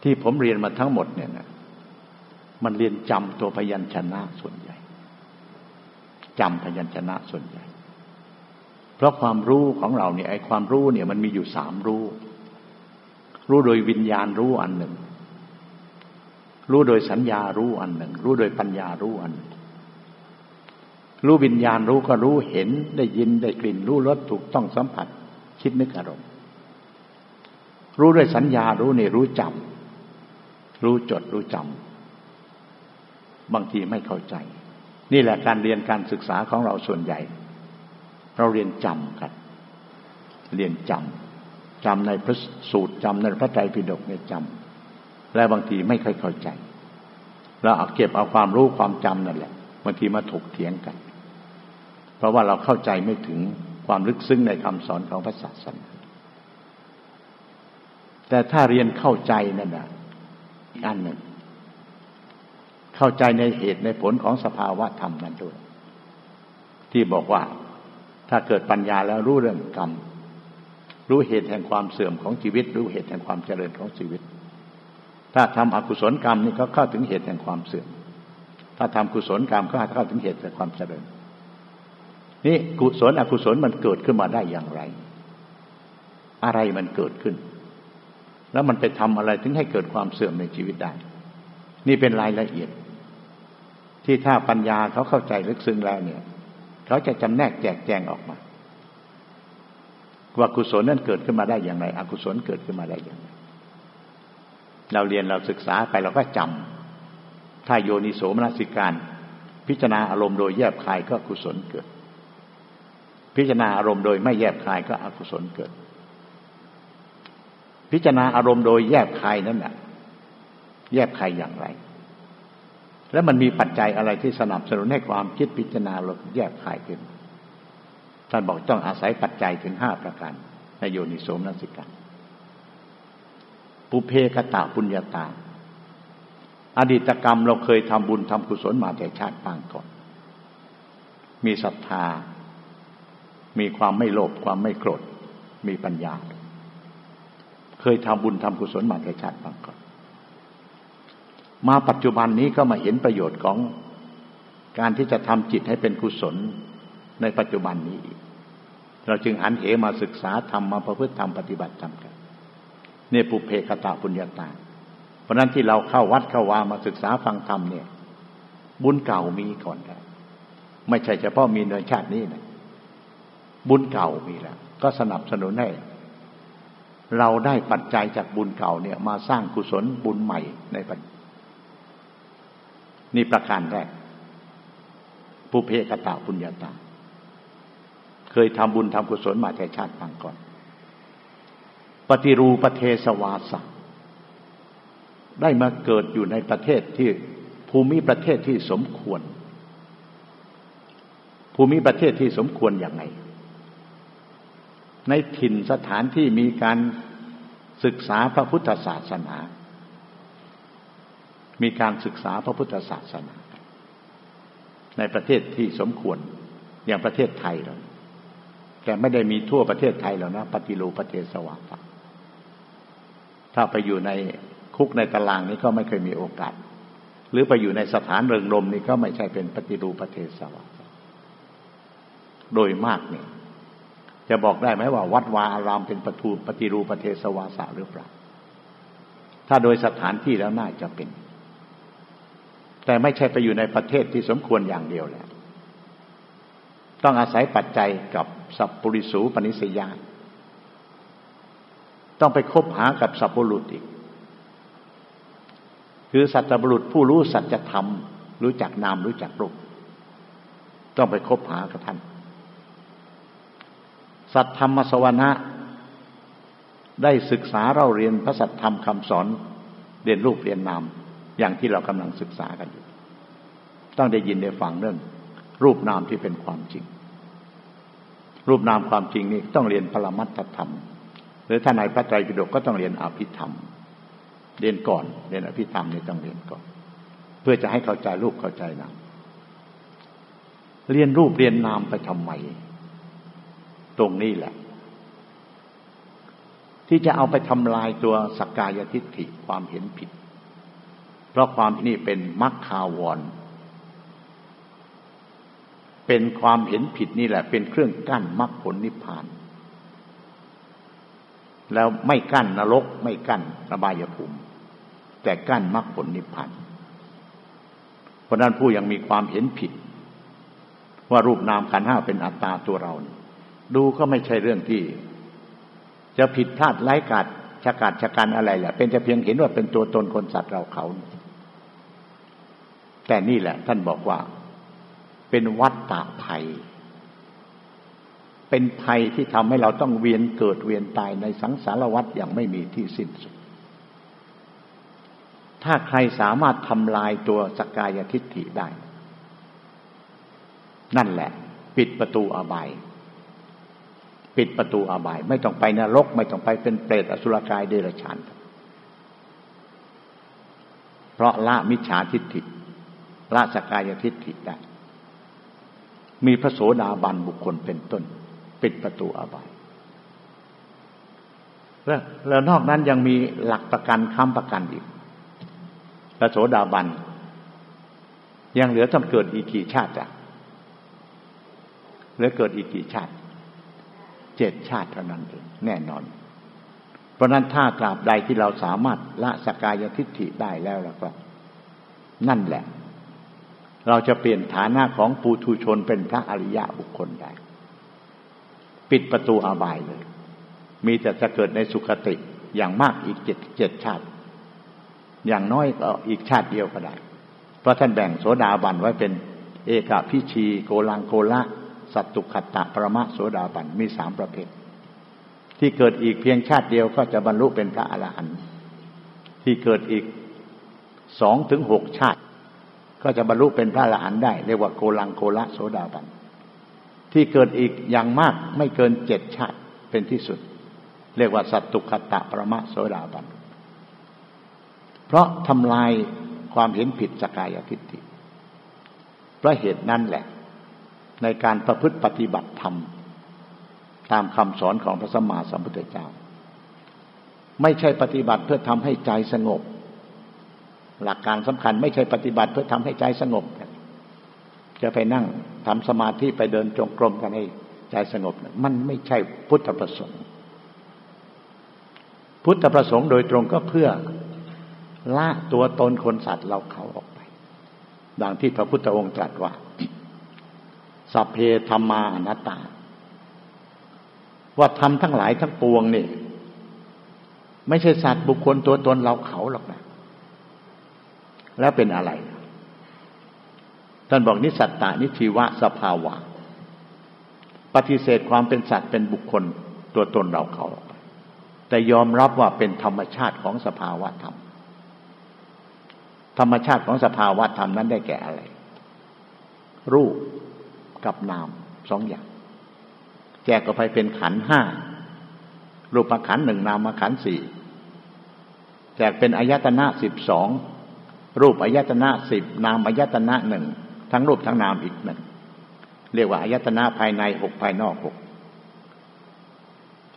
ที่ผมเรียนมาทั้งหมดเนี่ยนะมันเรียนจำตัวพยัญชนะส่วนใหญ่จำพยัญชนะส่วนใหญ่ เพราะความรู้ของเราเนี่ยไอ้ความรู้เนี่ยมันมีอยู่สามรู้ รู้โดยวิญญาณรู้อันหนึ่ง รู้โดยสัญญารู้อันหนึ่ง รู้โดยปัญญารู้อันหนึ่งรู้วิญญาณรู้ก็รู้เห็นได้ยินได้กลิ่นรู้รสถูกต้องสัมผัส คิดนึกอารมณ์ รู้ด้วยสัญญารู้นี่รู้จำรู้จดรู้จำบางทีไม่เข้าใจ นี่แหละการเรียนการศึกษาของเราส่วนใหญ่ เราเรียนจำกันเรียนจำจำในพระสูตรจำในพระไตรปิฎกเนี่ยจำและบางทีไม่ค่อยเข้าใจเราเอาเก็บเอาความรู้ความจำนั่นแหละบางทีมาถกเถียงกัน เพราะว่าเราเข้าใจไม่ถึง ความลึกซึ้งในคำสอนของพระศาสนาแต่ถ้าเรียนเข้าใจนั่นนะอีกอันหนึ่ง เข้าใจในเหตุในผลของสภาวะธรรมนั้นด้วย ที่บอกว่าถ้าเกิดปัญญาแล้วรู้เรื่องกรรม รู้เหตุแห่งความเสื่อมของชีวิต รู้เหตุแห่งความเจริญของชีวิต ถ้าทำอกุศลกรรมนี่ก็เข้าถึงเหตุแห่งความเสื่อม ถ้าทำกุศลกรรมก็เข้าถึงเหตุแห่งความเจริญ นี่กุศลอกุศลมันเกิดขึ้นมาได้อย่างไร อะไรมันเกิดขึ้น แล้วมันไปทำอะไรถึงให้เกิดความเสื่อมในชีวิตได้ นี่เป็นรายละเอียด ที่ถ้าปัญญาเขาเข้าใจลึกซึ้งแล้วเนี่ย เขาจะจำแนกแจกแจงออกมา ว่ากุศลนั้นเกิดขึ้นมาได้อย่างไร อกุศลเกิดขึ้นมาได้อย่างไร เราเรียนเราศึกษาไปเราก็จำถ้าโยนิโสมนสิการ พิจารณาอารมณ์โดยแยบคายก็กุศลเกิด พิจารณาอารมณ์โดยไม่แยบคายก็อกุศลเกิด พิจารณาอารมณ์โดยแยบคายนั้นแหละแยบคายอย่างไร แล้วมันมีปัจจัยอะไรที่สนับสนุนให้ความคิดพิจารณาเราแยกขายขึ้นท่านบอกต้องอาศัยปัจจัยถึงห้าประการในโยนิโสมนสิกาปุเพกตะปุญญาตา อดีตกรรมเราเคยทำบุญทำกุศลมาแต่ชาติปางก่อน มีศรัทธา มีความไม่โลภความไม่โกรธมีปัญญา เคยทำบุญทำกุศลมาแต่ชาติปางก่อนมาปัจจุบันนี้ก็มาเห็นประโยชน์ของการที่จะทำจิตให้เป็นกุศลในปัจจุบันนี้ เราจึงหันเหมาศึกษาธรรมมาประพฤติธรรมปฏิบัติธรรมกันเนี่ยปุเพกตาปุญญาตา เพราะนั้นที่เราเข้าวัดเข้าวามาศึกษาฟังธรรมเนี่ย บุญเก่ามีก่อนแล้ไม่ใช่เฉพาะมีในชาตินี้นะ บุญเก่ามีแล้วก็สนับสนุนให้เราได้ปัจจัยจากบุญเก่าเนี่ย มาสร้างกุศลบุญใหม่ในปัจนี่ประการแรกผู้เพกตาปุญญาตา เคยทำบุญทำกุศลมาแต่ชาติปางก่อน ปฏิรูประเทศวาสะได้มาเกิดอยู่ในประเทศที่ภูมิประเทศที่สมควร ภูมิประเทศที่สมควรอย่างไร ในถิ่นสถานที่มีการศึกษาพระพุทธศาสนา มีการศึกษาพระพุทธศาสนา ในประเทศที่สมควรอย่างประเทศไทยเราแต่ไม่ได้มีทั่วประเทศไทยหรอกนะปฏิรูประเทศสวาสถ้าไปอยู่ในคุกในตารางนี้ก็ไม่เคยมีโอกาส หรือไปอยู่ในสถานเริงรมนี่ก็ไม่ใช่เป็นปฏิรูประเทศสวาสโดยมากเนี่ย จะบอกได้ไหมว่า วัดวาอารามเป็นปฏิรูปฏิรูปรเทศวาสหรือเปล่า ถ้าโดยสถานที่แล้วน่าจะเป็น แต่ไม่ใช่ไปอยู่ในประเทศที่สมควรอย่างเดียวแหละต้องอาศัยปัจจัยกับสัพปริสูปนิสยาต้องไปคบหากับสัพปุรุษอีก คือสัตบุรุษผู้รู้สัจธรรม รู้จักนามรู้จักรูป ต้องไปคบหากับท่าน สัตธรรมสวนะได้ศึกษาเราเรียนพระสัตธรรมคำสอนเรียนรูปเรียนนาม อย่างที่เรากำลังศึกษากันอยู่ ต้องได้ยินได้ฟังเรื่อง รูปนามที่เป็นความจริง รูปนามความจริงนี่ต้องเรียนปรมัตถธรรม หรือถ้าในพระไตรปิฎกก็ต้องเรียนอภิธรรม เรียนก่อนเรียนอภิธรรมนี่ต้องเรียนก่อน เพื่อจะให้เข้าใจรูปเข้าใจนามเรียนรูปเรียนนามไปทำไม ตรงนี้แหละ ที่จะเอาไปทำลายตัวสกกายทิฏฐิความเห็นผิด เพราะความนี่เป็นมัคคาวร เป็นความเห็นผิดนี่แหละ เป็นเครื่องกั้นมรรคผลนิพพาน แล้วไม่กั้นนรก ไม่กั้นระบายภูมิ แต่กั้นมรรคผลนิพพานเพราะนั้นผู้ยังมีความเห็นผิด ว่ารูปนามขันห้าเป็นอัตตาตัวเรา ดูก็ไม่ใช่เรื่องที่ จะผิดพลาดไร้กาดชะกาดชะกันอะไรแหละเป็นจะเพียงเห็นว่าเป็นตัวตนคนสัตว์เราเขา แต่นี่แหละ ท่านบอกว่า เป็นวัฏฏะภัย เป็นภัยที่ทำให้เราต้องเวียนเกิดเวียนตายในสังสารวัฏอย่างไม่มีที่สิ้นสุด ถ้าใครสามารถทำลายตัวสกายทิฏฐิได้ นั่นแหละ ปิดประตูอบาย ปิดประตูอบาย ไม่ต้องไปนรก ไม่ต้องไปเป็นเปรตอสุรกายเดรัจฉาน เพราะละมิจฉาทิฏฐิละสกายทิฏฐิได้ มีพระโสดาบันบุคคลเป็นต้น ปิดประตูอบายแล้วนอกนั้นยังมีหลักประกันค้ำประกันอีกพระโสดาบัน ยังเหลือต้องเกิดอีกกี่ชาติจ้ะเหลือเกิดอีกกี่ชาติ เจ็ดชาติเท่านั้นเองแน่นอน เพราะนั้นถ้ากราบใดที่เราสามารถละสกายทิฏฐิได้แล้วแล้วก็ นั่นแหละ เราจะเปลี่ยนฐานะของปูทุชนเป็นพระอริยะบุคคลได้ ปิดประตูอาบายเลย มีแต่จะเกิดในสุคติอย่างมากอีกเจ็ดเจ็ดชาติ อย่างน้อยก็อีกชาติเดียวก็ได้ เพราะท่านแบ่งโสดาบันไว้เป็นเอกพิชี โกลังโกละ สัตตุขตะประมะโสดาบันมีสามประเภท ที่เกิดอีกเพียงชาติเดียวก็จะบรรลุเป็นพระอรหันต์ที่เกิดอีกสองถึงหกชาติ ก็จะบรรลุเป็นพระอรหันต์ได้ เรียกว่าโกลังโกละโสดาบันที่เกิดอีกอย่างมากไม่เกินเจ็ดชาติเป็นที่สุด เรียกว่าสัตตุคตะประมะโสดาบัน เพราะทำลายความเห็นผิดสกายทิฏฐิเพราะเหตุนั้นแหละ ในการประพฤติปฏิบัติธรรม ตามคำสอนของพระสัมมาสัมพุทธเจ้า ไม่ใช่ปฏิบัติเพื่อทำให้ใจสงบ หลักการสำคัญไม่ใช่ปฏิบัติเพื่อทำให้ใจสงบ จะไปนั่งทำสมาธิไปเดินจงกรมกันให้ใจสงบ มันไม่ใช่พุทธประสงค์ พุทธประสงค์โดยตรงก็เพื่อละตัวตนคนสัตว์เราเขาออกไป ดังที่พระพุทธองค์ตรัสว่า สัพเพธรรมาอนัตตา ว่าทำทั้งหลายทั้งปวงนี่ ไม่ใช่สัตว์บุคคลตัวตนเราเขาหรอกนะ แล้วเป็นอะไร ท่านบอกนิสัตตานิชีวะสภาวะ ปฏิเสธความเป็นสัตว์เป็นบุคคลตัวตนเราเขา แต่ยอมรับว่าเป็นธรรมชาติของสภาวะธรรม ธรรมชาติของสภาวะธรรมนั้นได้แก่อะไร รูป กับนามสองอย่าง แจกออกไปเป็นขันห้ารูปขันหนึ่งนามขันสี่แจกเป็นอายตนะสิบสองรูปอายตนะสิบนามอายตนะหนึ่งทั้งรูปทั้งนามอีกหนึ่งเรียกว่าอายตนะภายในหกภายนอกหก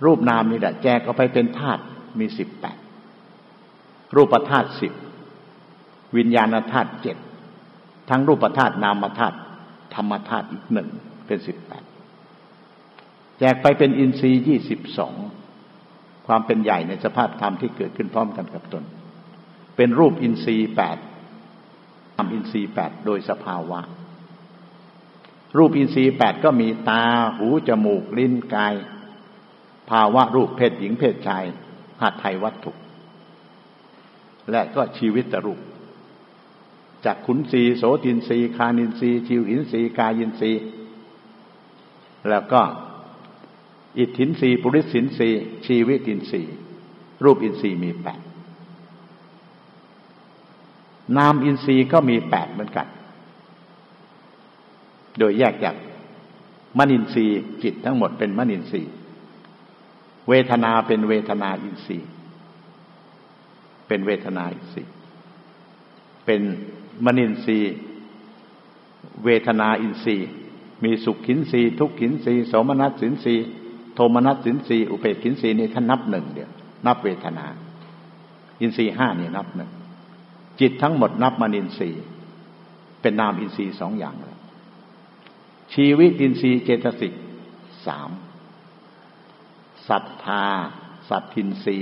รูปนามนี่แหละแจกออกไปเป็นธาตุมีสิบแปดรูปธาตุสิบวิญญาณธาตุเจ็ดทั้งรูปธาตุนามธาตุ ธรรมธาตุอีกหนึ่งเป็นสิบแปดแจกไปเป็นอินทรีย์ยี่สิบสองความเป็นใหญ่ในสภาพธรรมที่เกิดขึ้นพร้อมกันกับตน เป็นรูปอินทรีย์แปดทำอินทรีย์แปดโดยสภาวะ รูปอินทรีย์แปดก็มีตาหูจมูกลิ้นกาย ภาวะรูปเพศหญิงเพศชายหัตไทยวัตถุ และก็ชีวิตรูป จากขุนศีโสตินศีคานินศีชิวหินศีกายินศีแล้วก็อิทธินศีปุริสินศีชีวิตินศีรูปอินทรีมีแปดนามอินทรีย์ก็มีแปดเหมือนกัน โดยแยกจากมนินทรีย์จิตทั้งหมดเป็นมนินทรีย์ เวทนาเป็นเวทนาอินทรีย์ เป็นเวทนาอินทรีย์ เป็น มนินทรีย์เวทนาอินทรีย์ มีสุขขินทรีย์ทุกขินทรีย์โสมนัสสินทรีย์โทมนัสสินทรีย์อุเบกขินทรีย์นี่ท่านนับหนึ่งเดียวนับเวทนา อินทรีย์ห้านี่นับหนึ่งจิตทั้งหมดนับมนินทรีย์ เป็นนามอินทรีย์สองอย่างเลยชีวิตอินทรีย์เจตสิกสามศรัทธาสัตทินทรี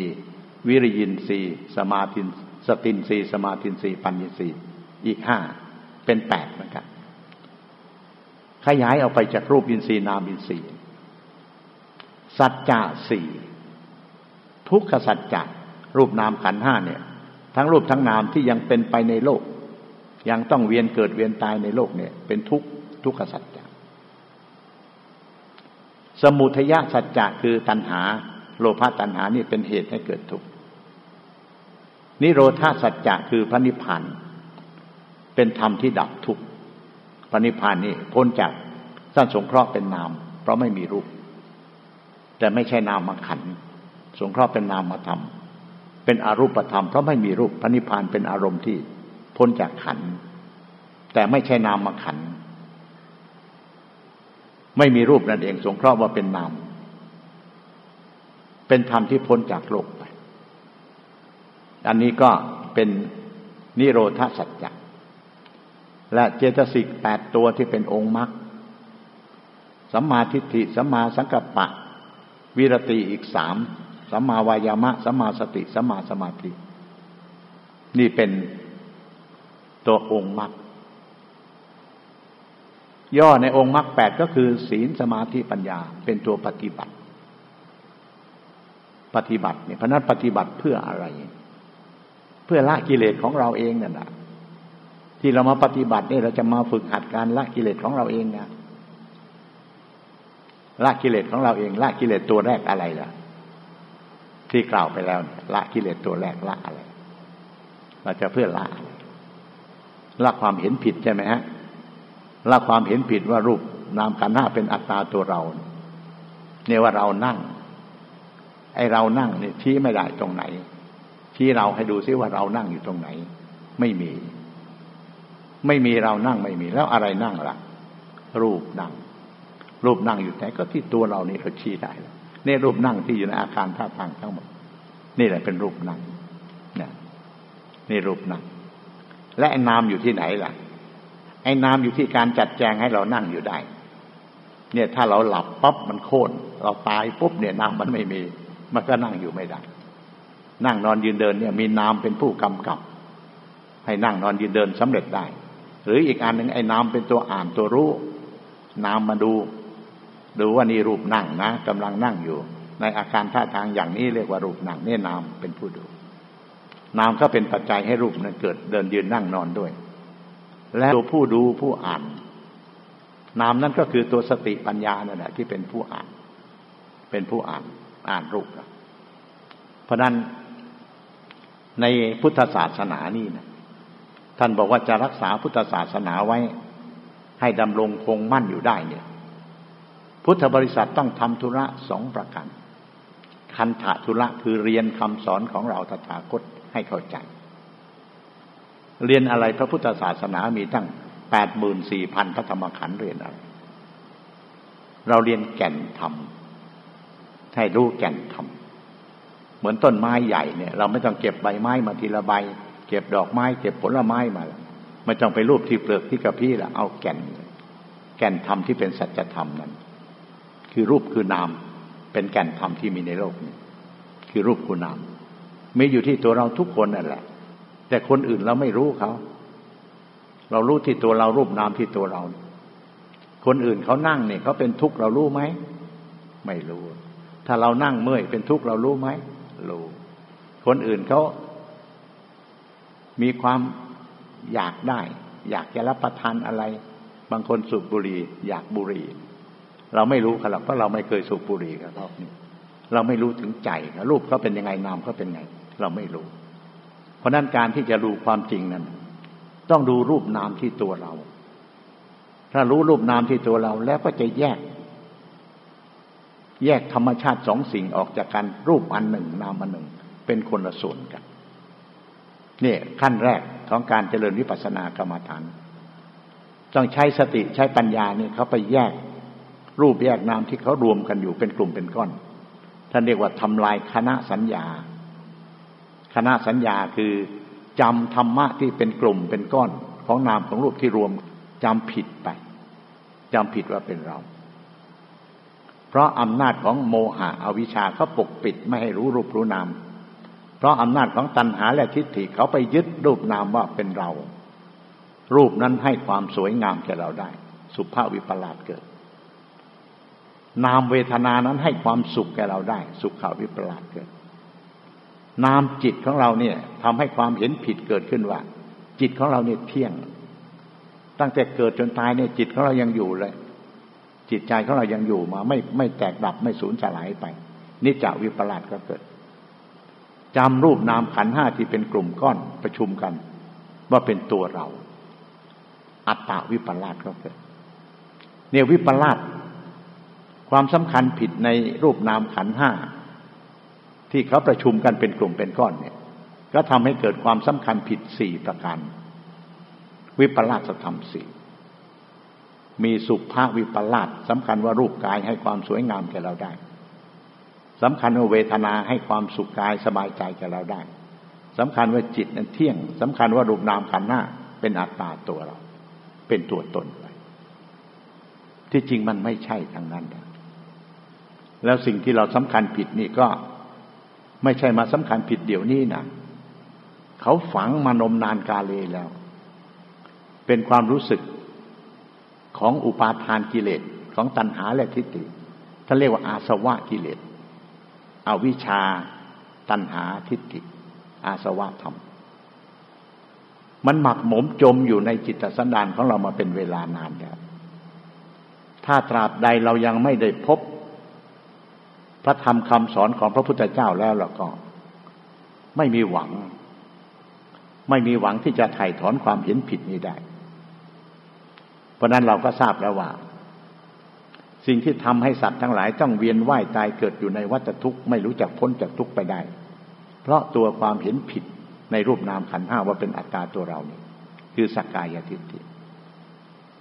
วิริยินทรีสมาธินสตินทรีสมาธินทรีปัญญินทรี อีกห้าเป็นแปดเหมือนกัน ขยายออกไปจากรูปอินทรีย์นามอินทรีย์สัจจะสี่ทุกขสัจจะรูปนามขันห้าเนี่ย ทั้งรูปทั้งนามที่ยังเป็นไปในโลก ยังต้องเวียนเกิดเวียนตายในโลกเนี่ย เป็นทุกทุกขสัจจะสมุทยสัจจะคือตัณหา โลภะตัณหานี่เป็นเหตุให้เกิดทุกข์นิโรธาสัจจะคือพระนิพพาน เป็นธรรมที่ดับทุกข์พระนิพานนี่พ้นจากสั้นสงเคราะห์เป็นนาม เพราะไม่มีรูป แต่ไม่ใช่นามมาขันสงเคราะห์เป็นนามมาธรรมเป็นอรูปธรรมเพราะไม่มีรูปพระนิพพานเป็นอารมณ์ที่พ้นจากขันแต่ไม่ใช่นามมาขันไม่มีรูปนั่นเองสงเคราะห์ว่าเป็นนาม เป็นธรรมที่พ้นจากโลกไป อันนี้ก็เป็นนิโรธาสัจจะ และเจตสิกแปดตัวที่เป็นองค์มรรคสัมมาทิฏฐิสัมมาสังกัปปะ วิรติอีกสามสัมมาวายามะสัมมาสติสัมมาสมาธิ นี่เป็นตัวองค์มรรคย่อในองค์มรรคแปดก็คือ ศีลสมาธิปัญญา เป็นตัวปฏิบัติ ปฏิบัติเนี่ยพนันปฏิบัติเพื่ออะไร เพื่อละกิเลสของเราเองนั่นแหละ ที่เรามาปฏิบัติเนี่ยเราจะมาฝึกหัดการละกิเลสของเราเองนะละกิเลสของเราเองละกิเลสตัวแรกอะไรล่ะ ที่กล่าวไปแล้วละกิเลสตัวแรกละอะไร เราจะเพื่อละละความเห็นผิดใช่ไหมฮะละความเห็นผิดว่ารูปนามขันธ์ห้าเป็นอัตตาตัวเรา เนี่ยว่าเรานั่ง ไอเรานั่งเนี่ยชี้ไม่ได้ตรงไหนชี้เราให้ดูซิว่าเรานั่งอยู่ตรงไหน ไม่มี ไม่มีเรานั่งไม่มีแล้วอะไรนั่งละ่ะ รูปนั่ง รูปนั่งอยู่ไหนก็ที่ตัวเรานี่เราชี้ได้แล้วนี่รูปนั่งที่อยู่ในอาคารท่าทางทั้งหมด นี่แหละเป็นรูปนั่งเนี่ยนี่รูปนั่ง และนามอยู่ที่ไหนล่ะ ไอ้น้ำอยู่ที่การจัดแจงให้เรานั่งอยู่ได้ เนี่ยถ้าเราหลับปั๊บมันโค่นเราตายปุ๊บเนี่ยน้ำมันไม่มี มันก็นั่งอยู่ไม่ได้ นั่งนอนยืนเดินเนี่ย มีน้ำเป็นผู้กำกับ ให้นั่งนอนยืนเดินสำเร็จได้ หรืออีกอันหนึ่งไอ้น้ำเป็นตัวอ่านตัวรู้น้ำมาดู ดูว่านี่รูปนั่งนะกำลังนั่งอยู่ ในอาการท่าทางอย่างนี้เรียกว่ารูปนั่งนี่นามเป็นผู้ดู นามก็เป็นปัจจัยให้รูปนั้นเกิดเดินยืนนั่งนอนด้วย และตัวผู้ดูผู้อ่าน นามนั่นก็คือตัวสติปัญญานั่นแหละที่เป็นผู้อ่าน เป็นผู้อ่านอ่านรูป เพราะนั้นในพุทธศาสนานี่นะ ท่านบอกว่าจะรักษาพุทธศาสนาไว้ ให้ดำรงคงมั่นอยู่ได้เนี่ย พุทธบริษัทต้องทำธุระสองประการคันถะธุระคือเรียนคำสอนของเราตถาคตให้เข้าใจ เรียนอะไรพระพุทธศาสนามีตั้งแปดหมื่นสี่พันพระธรรมขันธ์เรียนอะไร เราเรียนแก่นธรรมให้รู้แก่นธรรมเหมือนต้นไม้ใหญ่เนี่ย เราไม่ต้องเก็บใบไม้มาทีละใบ เก็บดอกไม้ เก็บผลไม้มาไม่ต้องไปรูปที่เปลือกที่กระพี้ละเอาแก่น แก่นธรรมที่เป็นสัจธรรมนั้น คือรูปคือนามเป็นแก่นธรรมที่มีในโลกนี้ คือรูปคือนามมีอยู่ที่ตัวเราทุกคนนั่นแหละ แต่คนอื่นเราไม่รู้เขา เรารู้ที่ตัวเรารูปนามที่ตัวเรา คนอื่นเขานั่งเนี่ยเขาเป็นทุกข์เรารู้ไหมไม่รู้ ถ้าเรานั่งเมื่อยเป็นทุกข์เรารู้ไหมรู้คนอื่นเขา มีความอยากได้ อยากจะรับประทานอะไร บางคนสูบบุหรี่อยากบุหรี่ เราไม่รู้ครับเพราะเราไม่เคยสูบบุหรี่ครับเราไม่รู้ถึงใจรูปเขาเป็นยังไงนามเขาเป็นไง เราไม่รู้ เพราะนั้นการที่จะรู้ความจริงนั้น ต้องดูรูปนามที่ตัวเรา ถ้ารู้รูปนามที่ตัวเราแล้วก็จะแยก แยกธรรมชาติสองสิ่งออกจากกันรูปอันหนึ่งนามอันหนึ่ง เป็นคนละส่วนกัน นี่ขั้นแรกของการเจริญวิปัสสนากรรมฐาน ต้องใช้สติใช้ปัญญาเนี่ยเขาไปแยกรูปแยกนามที่เขารวมกันอยู่เป็นกลุ่มเป็นก้อน ท่านเรียกว่าทำลายคณะสัญญา คณะสัญญาคือจำธรรมะที่เป็นกลุ่มเป็นก้อนของนามของรูปที่รวมจำผิดไปจำผิดว่าเป็นเรา เพราะอำนาจของโมหะอวิชชาเขาปกปิดไม่ให้รู้รูปรู้นาม เพราะอำนาจของตัณหาและทิฏฐิเขาไปยึดรูปนามว่าเป็นเรา รูปนั้นให้ความสวยงามแก่เราได้ สุภาพวิปลาสเกิด นามเวทนานั้นให้ความสุขแก่เราได้ สุขาวิปลาสเกิด นามจิตของเราเนี่ยทำให้ความเห็นผิดเกิดขึ้นว่า จิตของเราเนี่ยเที่ยง ตั้งแต่เกิดจนตายเนี่ยจิตของเรายังอยู่เลย จิตใจของเรายังอยู่มา ไม่ไม่แตกดับไม่สูญสลายไปนิจจวิปลาสก็เกิด จำรูปนามขันห้าที่เป็นกลุ่มก้อนประชุมกัน ว่าเป็นตัวเรา อัตตาวิปลาสก็เกิดเนี่ยวิปลาสความสำคัญผิดในรูปนามขันห้าที่เขาประชุมกันเป็นกลุ่มเป็นก้อนเนี่ย ก็ทำให้เกิดความสำคัญผิดสี่ประการ วิปลาสธรรมสี่มีสุภาพวิปลาสสำคัญว่ารูปกายให้ความสวยงามแก่เราได้ สำคัญว่าเวทนาให้ความสุขกายสบายใจแก่เราได้สำคัญว่าจิตนั้นเที่ยงสำคัญว่ารูปนามขันหน้า เป็นอัตตาตัวเรา เป็นตัวตนไปที่จริงมันไม่ใช่ทางนั้นแล้วสิ่งที่เราสำคัญผิดนี่ก็ไม่ใช่มาสำคัญผิดเดี๋ยวนี้นะเขาฝังมานมนานกาเลแล้ว เป็นความรู้สึกของอุปาทานกิเลสของตัณหาและทิฏฐิท่านเรียกว่าอาสวะกิเลส อวิชชาตัณหาทิฏฐิ อาสวะธรรม มันหมักหมมจมอยู่ในจิตสันดานของเรามาเป็นเวลานานแล้วถ้าตราบใดเรายังไม่ได้พบ พระธรรมคำสอนของพระพุทธเจ้าแล้วเราก็ ไม่มีหวัง ไม่มีหวังที่จะไถ่ถอนความเห็นผิดนี้ได้ เพราะนั้นเราก็ทราบแล้วว่า สิ่งที่ทำให้สัตว์ทั้งหลายต้องเวียนว่ายตายเกิดอยู่ในวัฏทุกข์ไม่รู้จักพ้นจากทุกข์ไปได้ เพราะตัวความเห็นผิดในรูปนามขันห้าว่าเป็นอัตตาตัวเรานี่คือสกกายทิฏฐิ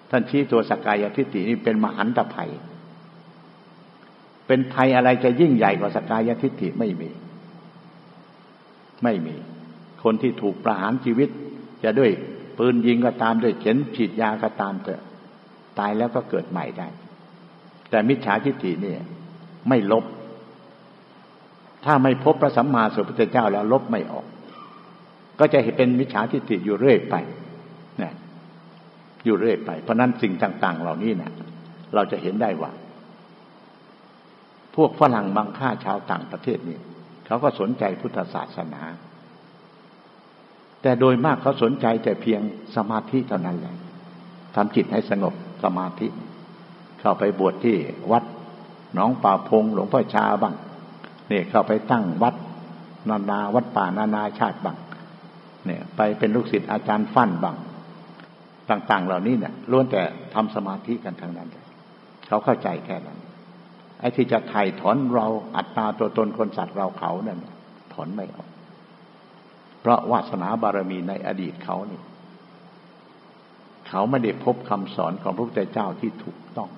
ท่านชี้ตัวสกกายทิฏฐินี่เป็นมหันตภัย เป็นภัยอะไรจะยิ่งใหญ่กว่าสกกายทิฏฐิไม่มี ไม่มี คนที่ถูกประหารชีวิต จะด้วยปืนยิงก็ตามด้วยเข็นฉีดยาก็ตามเถอะตายแล้วก็เกิดใหม่ได้ แต่มิจฉาทิฏฐิเนี่ย ไม่ลบ ถ้าไม่พบพระสัมมาสัมพุทธเจ้าแล้วลบไม่ออก ก็จะเห็นเป็นมิจฉาทิฏฐิอยู่เรื่อยไปนี่อยู่เรื่อยไป เพราะนั้นสิ่งต่าง ๆ เหล่านี้เนะเราจะเห็นได้ว่า พวกฝรั่งบางค่าชาวต่างประเทศนี่เขาก็สนใจพุทธศาสนา แต่โดยมากเขาสนใจแต่เพียงสมาธิเท่านั้นแหละทำจิตให้สงบสมาธิ เข้าไปบวชที่วัดหนองป่าพงหลวงพ่อชาบ้างเนี่ยเข้าไปตั้งวัดนานาวัดป่านานาชาติบ้างเนี่ยไปเป็นลูกศิษย์อาจารย์ฟั่นบ้างต่าง ๆ เหล่านี้เนี่ยล้วนแต่ทำสมาธิกันทางนั้นเขาเข้าใจแค่นั้นไอ้ที่จะไถ่ถอนเราอัตตาตัวตนคนสัตว์เราเขานั่นถอนไม่ออก เพราะวาสนาบารมีในอดีตเขานี่ เขาไม่ได้พบคำสอนของพระพุทธเจ้าที่ถูกต้อง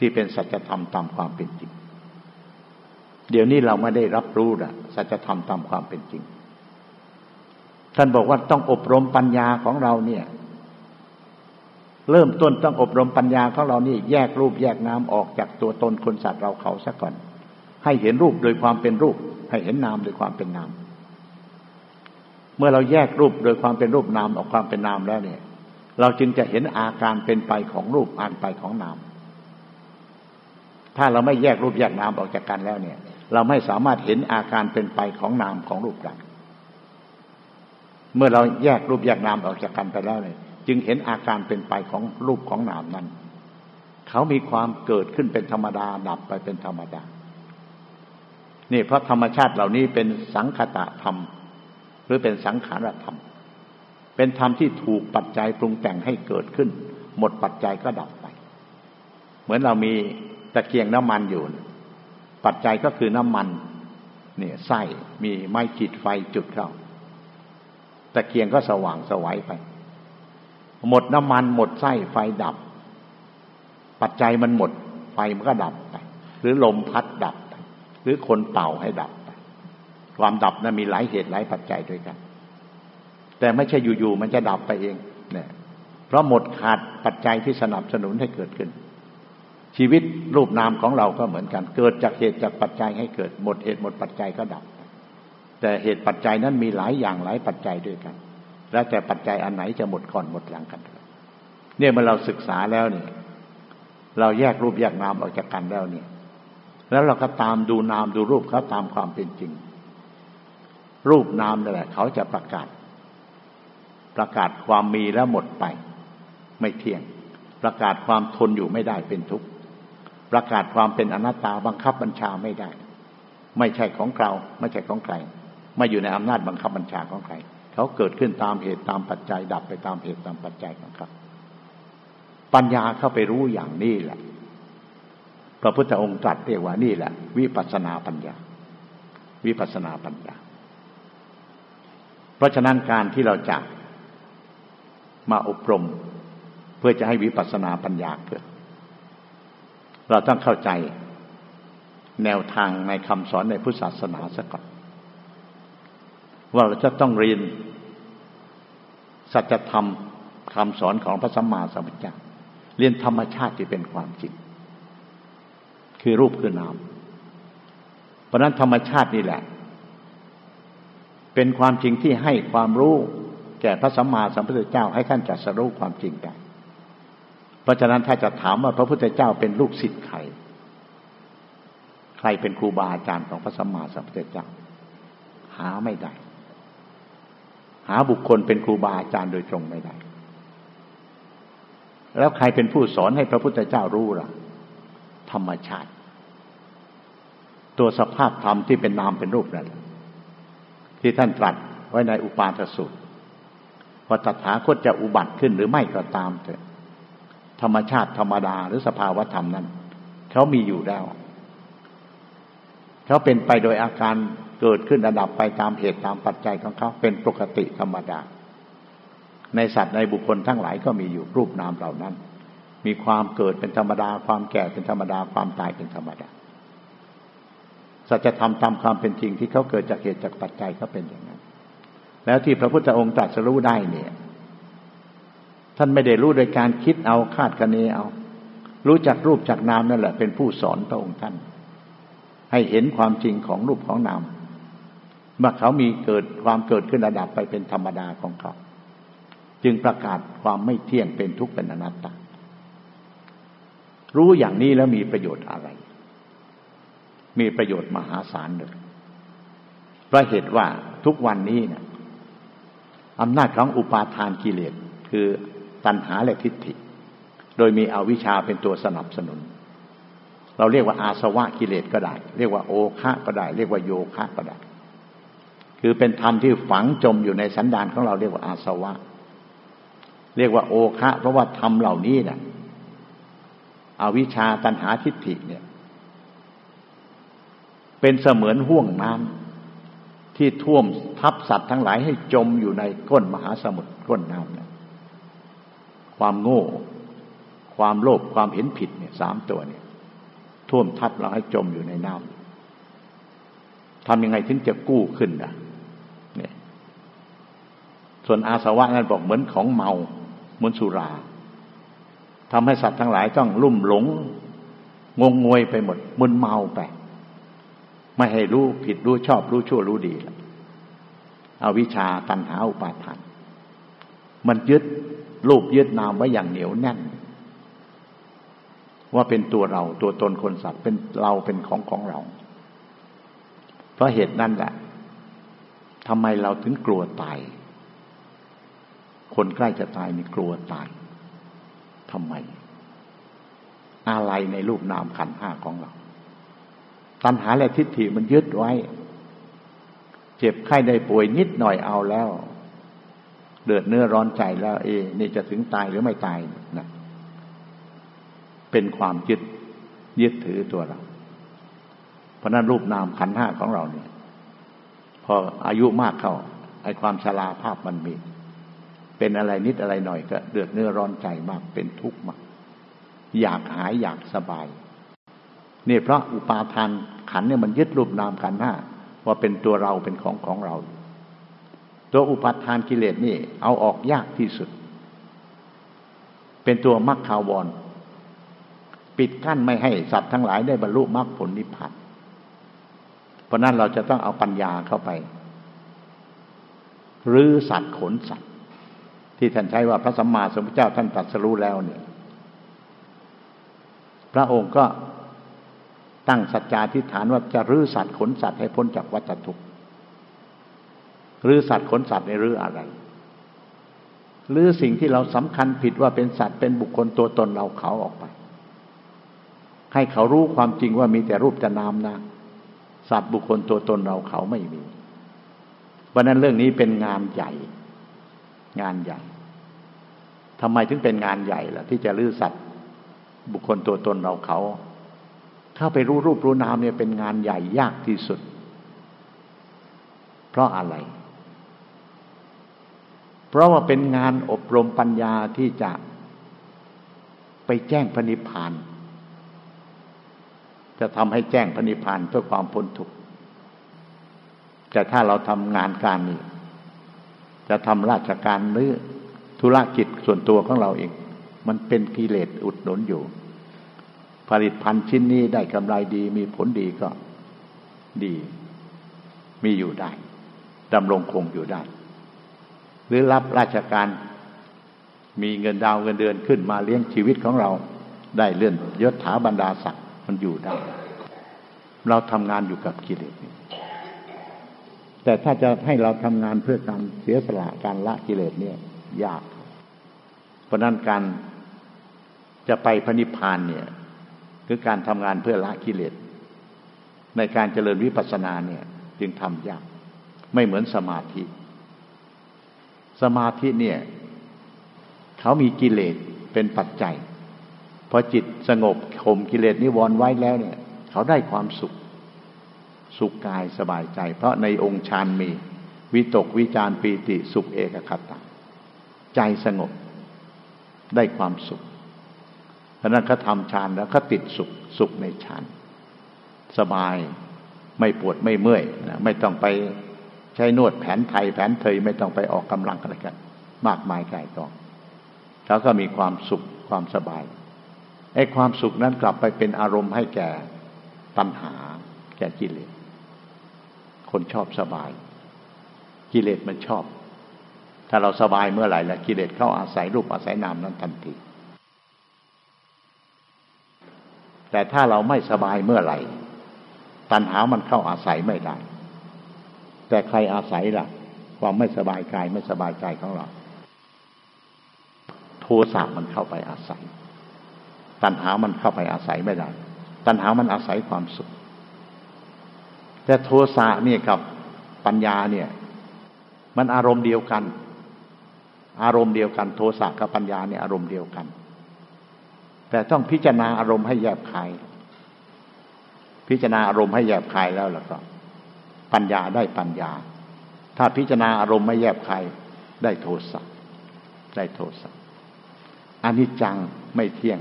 ที่เป็นสัจธรรมตามความเป็นจริง เดี๋ยวนี้เราไม่ได้รับรู้นะสัจธรรมตามความเป็นจริง ท่านบอกว่าต้องอบรมปัญญาของเราเนี่ย เริ่มต้นต้องอบรมปัญญาของเรานี่แยกรูปแยกนามออกจากตัวตนคนสัตว์เราเขาซะก่อน ให้เห็นรูปโดยความเป็นรูป ให้เห็นนามโดยความเป็นนาม เมื่อเราแยกรูปโดยความเป็นรูปนามออกความเป็นนามแล้วเนี่ย เราจึงจะเห็นอาการเป็นไปของรูปอ่านไปของนาม ถ้าเราไม่แยกรูปแยกนามออกจากกันแล้วเนี่ย เราไม่สามารถเห็นอาการเป็นไปของนามของรูปได้เมื่อเราแยกรูปแยกนามออกจากกันไปแล้วเนี่ย จึงเห็นอาการเป็นไปของรูปของนามนั้น เขามีความเกิดขึ้นเป็นธรรมดาดับไปเป็นธรรมดานี่เพราะธรรมชาติเหล่านี้เป็นสังคตะธรรม หรือเป็นสังขารธรรม เป็นธรรมที่ถูกปัจจัยปรุงแต่งให้เกิดขึ้น หมดปัจจัยก็ดับไป เหมือนเรามี ตะเกียงน้ำมันอยู่ ปัจจัยก็คือน้ำมัน เนี่ยไส้มีไม้จิดไฟจุดเข้า ตะเกียงก็สว่างสวัยไป หมดน้ำมันหมดไส้ไฟดับ ปัจจัยมันหมด ไฟมันก็ดับไป หรือลมพัดดับไป หรือคนเป่าให้ดับไป ความดับนั้นมีหลายเหตุหลายปัจจัยด้วยกัน แต่ไม่ใช่อยู่ๆมันจะดับไปเองเนี่ยเพราะหมดขาดปัจจัยที่สนับสนุนให้เกิดขึ้น ชีวิตรูปนามของเราก็เหมือนกัน เกิดจากเหตุจากปัจจัยให้เกิดหมดเหตุหมดปัจจัยก็ดับ แต่เหตุปัจจัยนั้นมีหลายอย่างหลายปัจจัยด้วยกัน แล้วแต่ปัจจัยอันไหนจะหมดก่อนหมดหลังกัน เนี่ยเมื่อเราศึกษาแล้วเนี่ย เราแยกรูปแยกนามออกจากกันแล้วเนี่ย แล้วเราก็ตามดูนามดูรูปเขาตามความเป็นจริง รูปนามนั่นแหละ เขาจะประกาศ ประกาศความมีแล้วหมดไป ไม่เที่ยง ประกาศความทนอยู่ไม่ได้เป็นทุกข์ ประกาศความเป็นอนัตตาบังคับบัญชาไม่ได้ ไม่ใช่ของเราไม่ใช่ของใคร ไม่อยู่ในอำนาจบังคับบัญชาของใคร เขาเกิดขึ้นตามเหตุตามปัจจัย ดับไปตามเหตุตามปัจจัยของเขาปัญญาเข้าไปรู้อย่างนี้แหละ พระพุทธองค์ตรัสเรียกว่านี่แหละ วิปัสนาปัญญา วิปัสนาปัญญา เพราะฉะนั้นการที่เราจะมาอบรม เพื่อจะให้วิปัสสนาปัญญาเกิด เราต้องเข้าใจแนวทางในคำสอนในพุทธศาสนาสักก่อน ว่าเราจะต้องเรียน สัจธรรมคำสอนของพระสัมมาสัมพุทธเจ้าเรียนธรรมชาติที่เป็นความจริง คือรูปคือนาม เพราะนั้นธรรมชาตินี่แหละ เป็นความจริงที่ให้ความรู้ แก่พระสัมมาสัมพุทธเจ้าให้ท่านจัดสรู้ความจริงได้ เพราะฉะนั้นถ้าจะถามว่าพระพุทธเจ้าเป็นลูกศิษย์ใคร ใครเป็นครูบาอาจารย์ของพระสัมมาสัมพุทธเจ้า หาไม่ได้ หาบุคคลเป็นครูบาอาจารย์โดยตรงไม่ได้ แล้วใครเป็นผู้สอนให้พระพุทธเจ้ารู้ล่ะ ธรรมชาติ ตัวสภาพธรรมที่เป็นนามเป็นรูปนั่นที่ท่านตรัสไว้ในอุปาทสุตว่าตถาคตจะอุบัติขึ้นหรือไม่ก็ตามเถอะ ธรรมชาติธรรมดาหรือสภาวธรรมนั้นเขามีอยู่แล้วเขาเป็นไปโดยอาการเกิดขึ้นระดับไปตามเหตุตามปัจจัยของเขาเป็นปกติธรรมดา ในสัตว์ในบุคคลทั้งหลายก็มีอยู่รูปนามเหล่านั้น มีความเกิดเป็นธรรมดา ความแก่เป็นธรรมดา ความตายเป็นธรรมดาสัจธรรมตามความเป็นจริงที่เขาเกิดจากเหตุจากปัจจัยก็เป็นอย่างนั้น แล้วที่พระพุทธองค์ตรัสรู้ได้เนี่ย ท่านไม่ได้รู้โดยการคิดเอาคาดคะเนเอา รู้จักรูปจากนามนั่นแหละ เป็นผู้สอนพระองค์ท่าน ให้เห็นความจริงของรูปของนามเมื่อเขามีเกิดความเกิดขึ้นระดับไปเป็นธรรมดาของเขา จึงประกาศความไม่เที่ยงเป็นทุกข์เป็นอนัตตา รู้อย่างนี้แล้วมีประโยชน์อะไร มีประโยชน์มหาศาลเลยเพราะเหตุว่าทุกวันนี้เนี่ยอำนาจของอุปาทานกิเลสคือ ตัณหาและทิฏฐิ โดยมีอวิชชาเป็นตัวสนับสนุน เราเรียกว่าอาสวะกิเลสก็ได้ เรียกว่าโอคะก็ได้ เรียกว่าโยคะก็ได้ คือเป็นธรรมที่ฝังจมอยู่ในสันดานของเราเรียกว่าอาสวะ เรียกว่าโอคะ เพราะว่าธรรมเหล่านี้เนี่ยอวิชชาตัณหาทิฏฐิเนี่ย เป็นเสมือนห่วงน้ำที่ท่วมทับสัตว์ทั้งหลายให้จมอยู่ในก้นมหาสมุทรก้นน้ำเนี่ย ความโง่ ความโลภความเห็นผิดเนี่ยสามตัวเนี่ย ท่วมทับเราให้จมอยู่ในน้ำทำยังไงถึงจะกู้ขึ้นนะเนี่ยส่วนอาสวะนั้นบอกเหมือนของเมาเหมือนสุราทำให้สัตว์ทั้งหลายต้องลุ่มหลง งงงวยไปหมดมึนเมาไป ไม่ให้รู้ผิดรู้ชอบรู้ชั่วรู้ดีแล้วอวิชาตันหาอุปาทาน มันยึด รูปยึดนามไว้อย่างเหนียวแน่น ว่าเป็นตัวเราตัวตนคนสัตว์เป็นเราเป็นของของเรา เพราะเหตุนั้นแหละทำไมเราถึงกลัวตาย คนใกล้จะตายนี่กลัวตายทำไม อะไรในรูปนามขันห้าของเรา ตัณหาและทิฏฐิมันยึดไว้ เจ็บไข้ได้ป่วยนิดหน่อยเอาแล้ว เดือดเนื้อร้อนใจแล้ว เอ นี่จะถึงตายหรือไม่ตายนะเป็นความยึดยึดถือตัวเรา เพราะนั้นรูปนามขันห้าของเราเนี่ย พออายุมากเข้า ไอ้ความชราภาพมันมี เป็นอะไรนิดอะไรหน่อยก็ เดือดเนื้อร้อนใจมากเป็นทุกข์มาก อยากหายอยากสบายนี่เพราะอุปาทานขันเนี่ยมันยึดรูปนามขันห้าว่าเป็นตัวเราเป็นของของเรา ตัวอุปาทานกิเลสนี่ เอาออกยากที่สุด เป็นตัวมรรคาวร ปิดกั้นไม่ให้สัตว์ทั้งหลายได้บรรลุมรรคผลนิพพานเพราะนั้นเราจะต้องเอาปัญญาเข้าไปรื้อสัตว์ขนสัตว์ ที่ท่านใช้ว่าพระสัมมาสัมพุทธเจ้าท่านตรัสรู้แล้วเนี่ย พระองค์ก็ตั้งสัจจาธิฐานว่าจะรื้อสัตว์ขนสัตว์ให้พ้นจากวัฏทุกข์ รื้อสัตว์ขนสัตว์ในรื้ออะไรรื้อสิ่งที่เราสำคัญผิดว่าเป็นสัตว์เป็นบุคคลตัวตนเราเขาออกไป ให้เขารู้ความจริงว่ามีแต่รูปแต่นามนะ สัตว์บุคคลตัวตนเราเขาไม่มีเพราะนั้นเรื่องนี้เป็นงานใหญ่ งานใหญ่ทำไมถึงเป็นงานใหญ่ล่ะ ที่จะลื้อสัตว์บุคคลตัวตนเราเขาเข้าไปรู้รูปรู้นามเนี่ยเป็นงานใหญ่ยากที่สุด เพราะอะไร เพราะว่าเป็นงานอบรมปัญญาที่จะไปแจ้งพระนิพพาน จะทำให้แจ้งพระนิพพานเพื่อความพ้นทุกข์แต่ถ้าเราทำงานการนี้ จะทำราชการหรือธุรกิจส่วนตัวของเราเอง มันเป็นกิเลสอุดหนุนอยู่ ผลิตภัณฑ์ชิ้นนี้ได้กำไรดี มีผลดีก็ดี มีอยู่ได้ดำรงคงอยู่ได้ หรือรับราชการ มีเงินดาวเงินเดือนขึ้นมาเลี้ยงชีวิตของเรา ได้เลื่อนยศถาบรรดาศักดิ์มันอยู่ได้ เราทำงานอยู่กับกิเลสแต่ถ้าจะให้เราทำงานเพื่อการเสียสละการละกิเลสเนี่ย ยาก เพราะนั้นการจะไปพระนิพพานเนี่ย คือการทำงานเพื่อละกิเลสในการเจริญวิปัสสนาเนี่ย จึงทำยาก ไม่เหมือนสมาธิ สมาธิเนี่ย เขามีกิเลสเป็นปัจจัยพอจิตสงบข่มกิเลสนิวรณ์ไว้แล้วเนี่ย เขาได้ความสุข สุขกายสบายใจ เพราะในองค์ฌานมี วิตกวิจารปีติสุขเอกคตาใจสงบได้ความสุขเพราะนั้นเขาทำฌานแล้วเขาติดสุขสุขในฌานสบายไม่ปวดไม่เมื่อยนะไม่ต้องไป ใช้นวดแผนไทยแผนเทยไม่ต้องไปออกกำลังอะไรกัน มากมายกายกองเขาก็มีความสุขความสบายไอ้ความสุขนั้นกลับไปเป็นอารมณ์ให้แก่ตัณหา แก่กิเลส คนชอบสบาย กิเลสมันชอบ ถ้าเราสบายเมื่อไหร่แล้วกิเลสเข้าอาศัยรูปอาศัยนามนั้นทันที แต่ถ้าเราไม่สบายเมื่อไหร่ ตัณหามันเข้าอาศัยไม่ได้ แต่ใครอาศัยล่ะ ความไม่สบายกายไม่สบายใจของเรา โทสะมันเข้าไปอาศัย ตัณหามันเข้าไปอาศัยไม่ได้ ตัณหามันอาศัยความสุข แต่โทสะนี่กับปัญญาเนี่ย มันอารมณ์เดียวกัน อารมณ์เดียวกัน โทสะกับปัญญาเนี่ยอารมณ์เดียวกัน แต่ต้องพิจารณาอารมณ์ให้แยบคาย พิจารณาอารมณ์ให้แยบคายแล้วล่ะก็ ปัญญาได้ปัญญา ถ้าพิจารณาอารมณ์ไม่แยบใคายได้โทสะได้โทสะอนิจจังไม่เที่ยง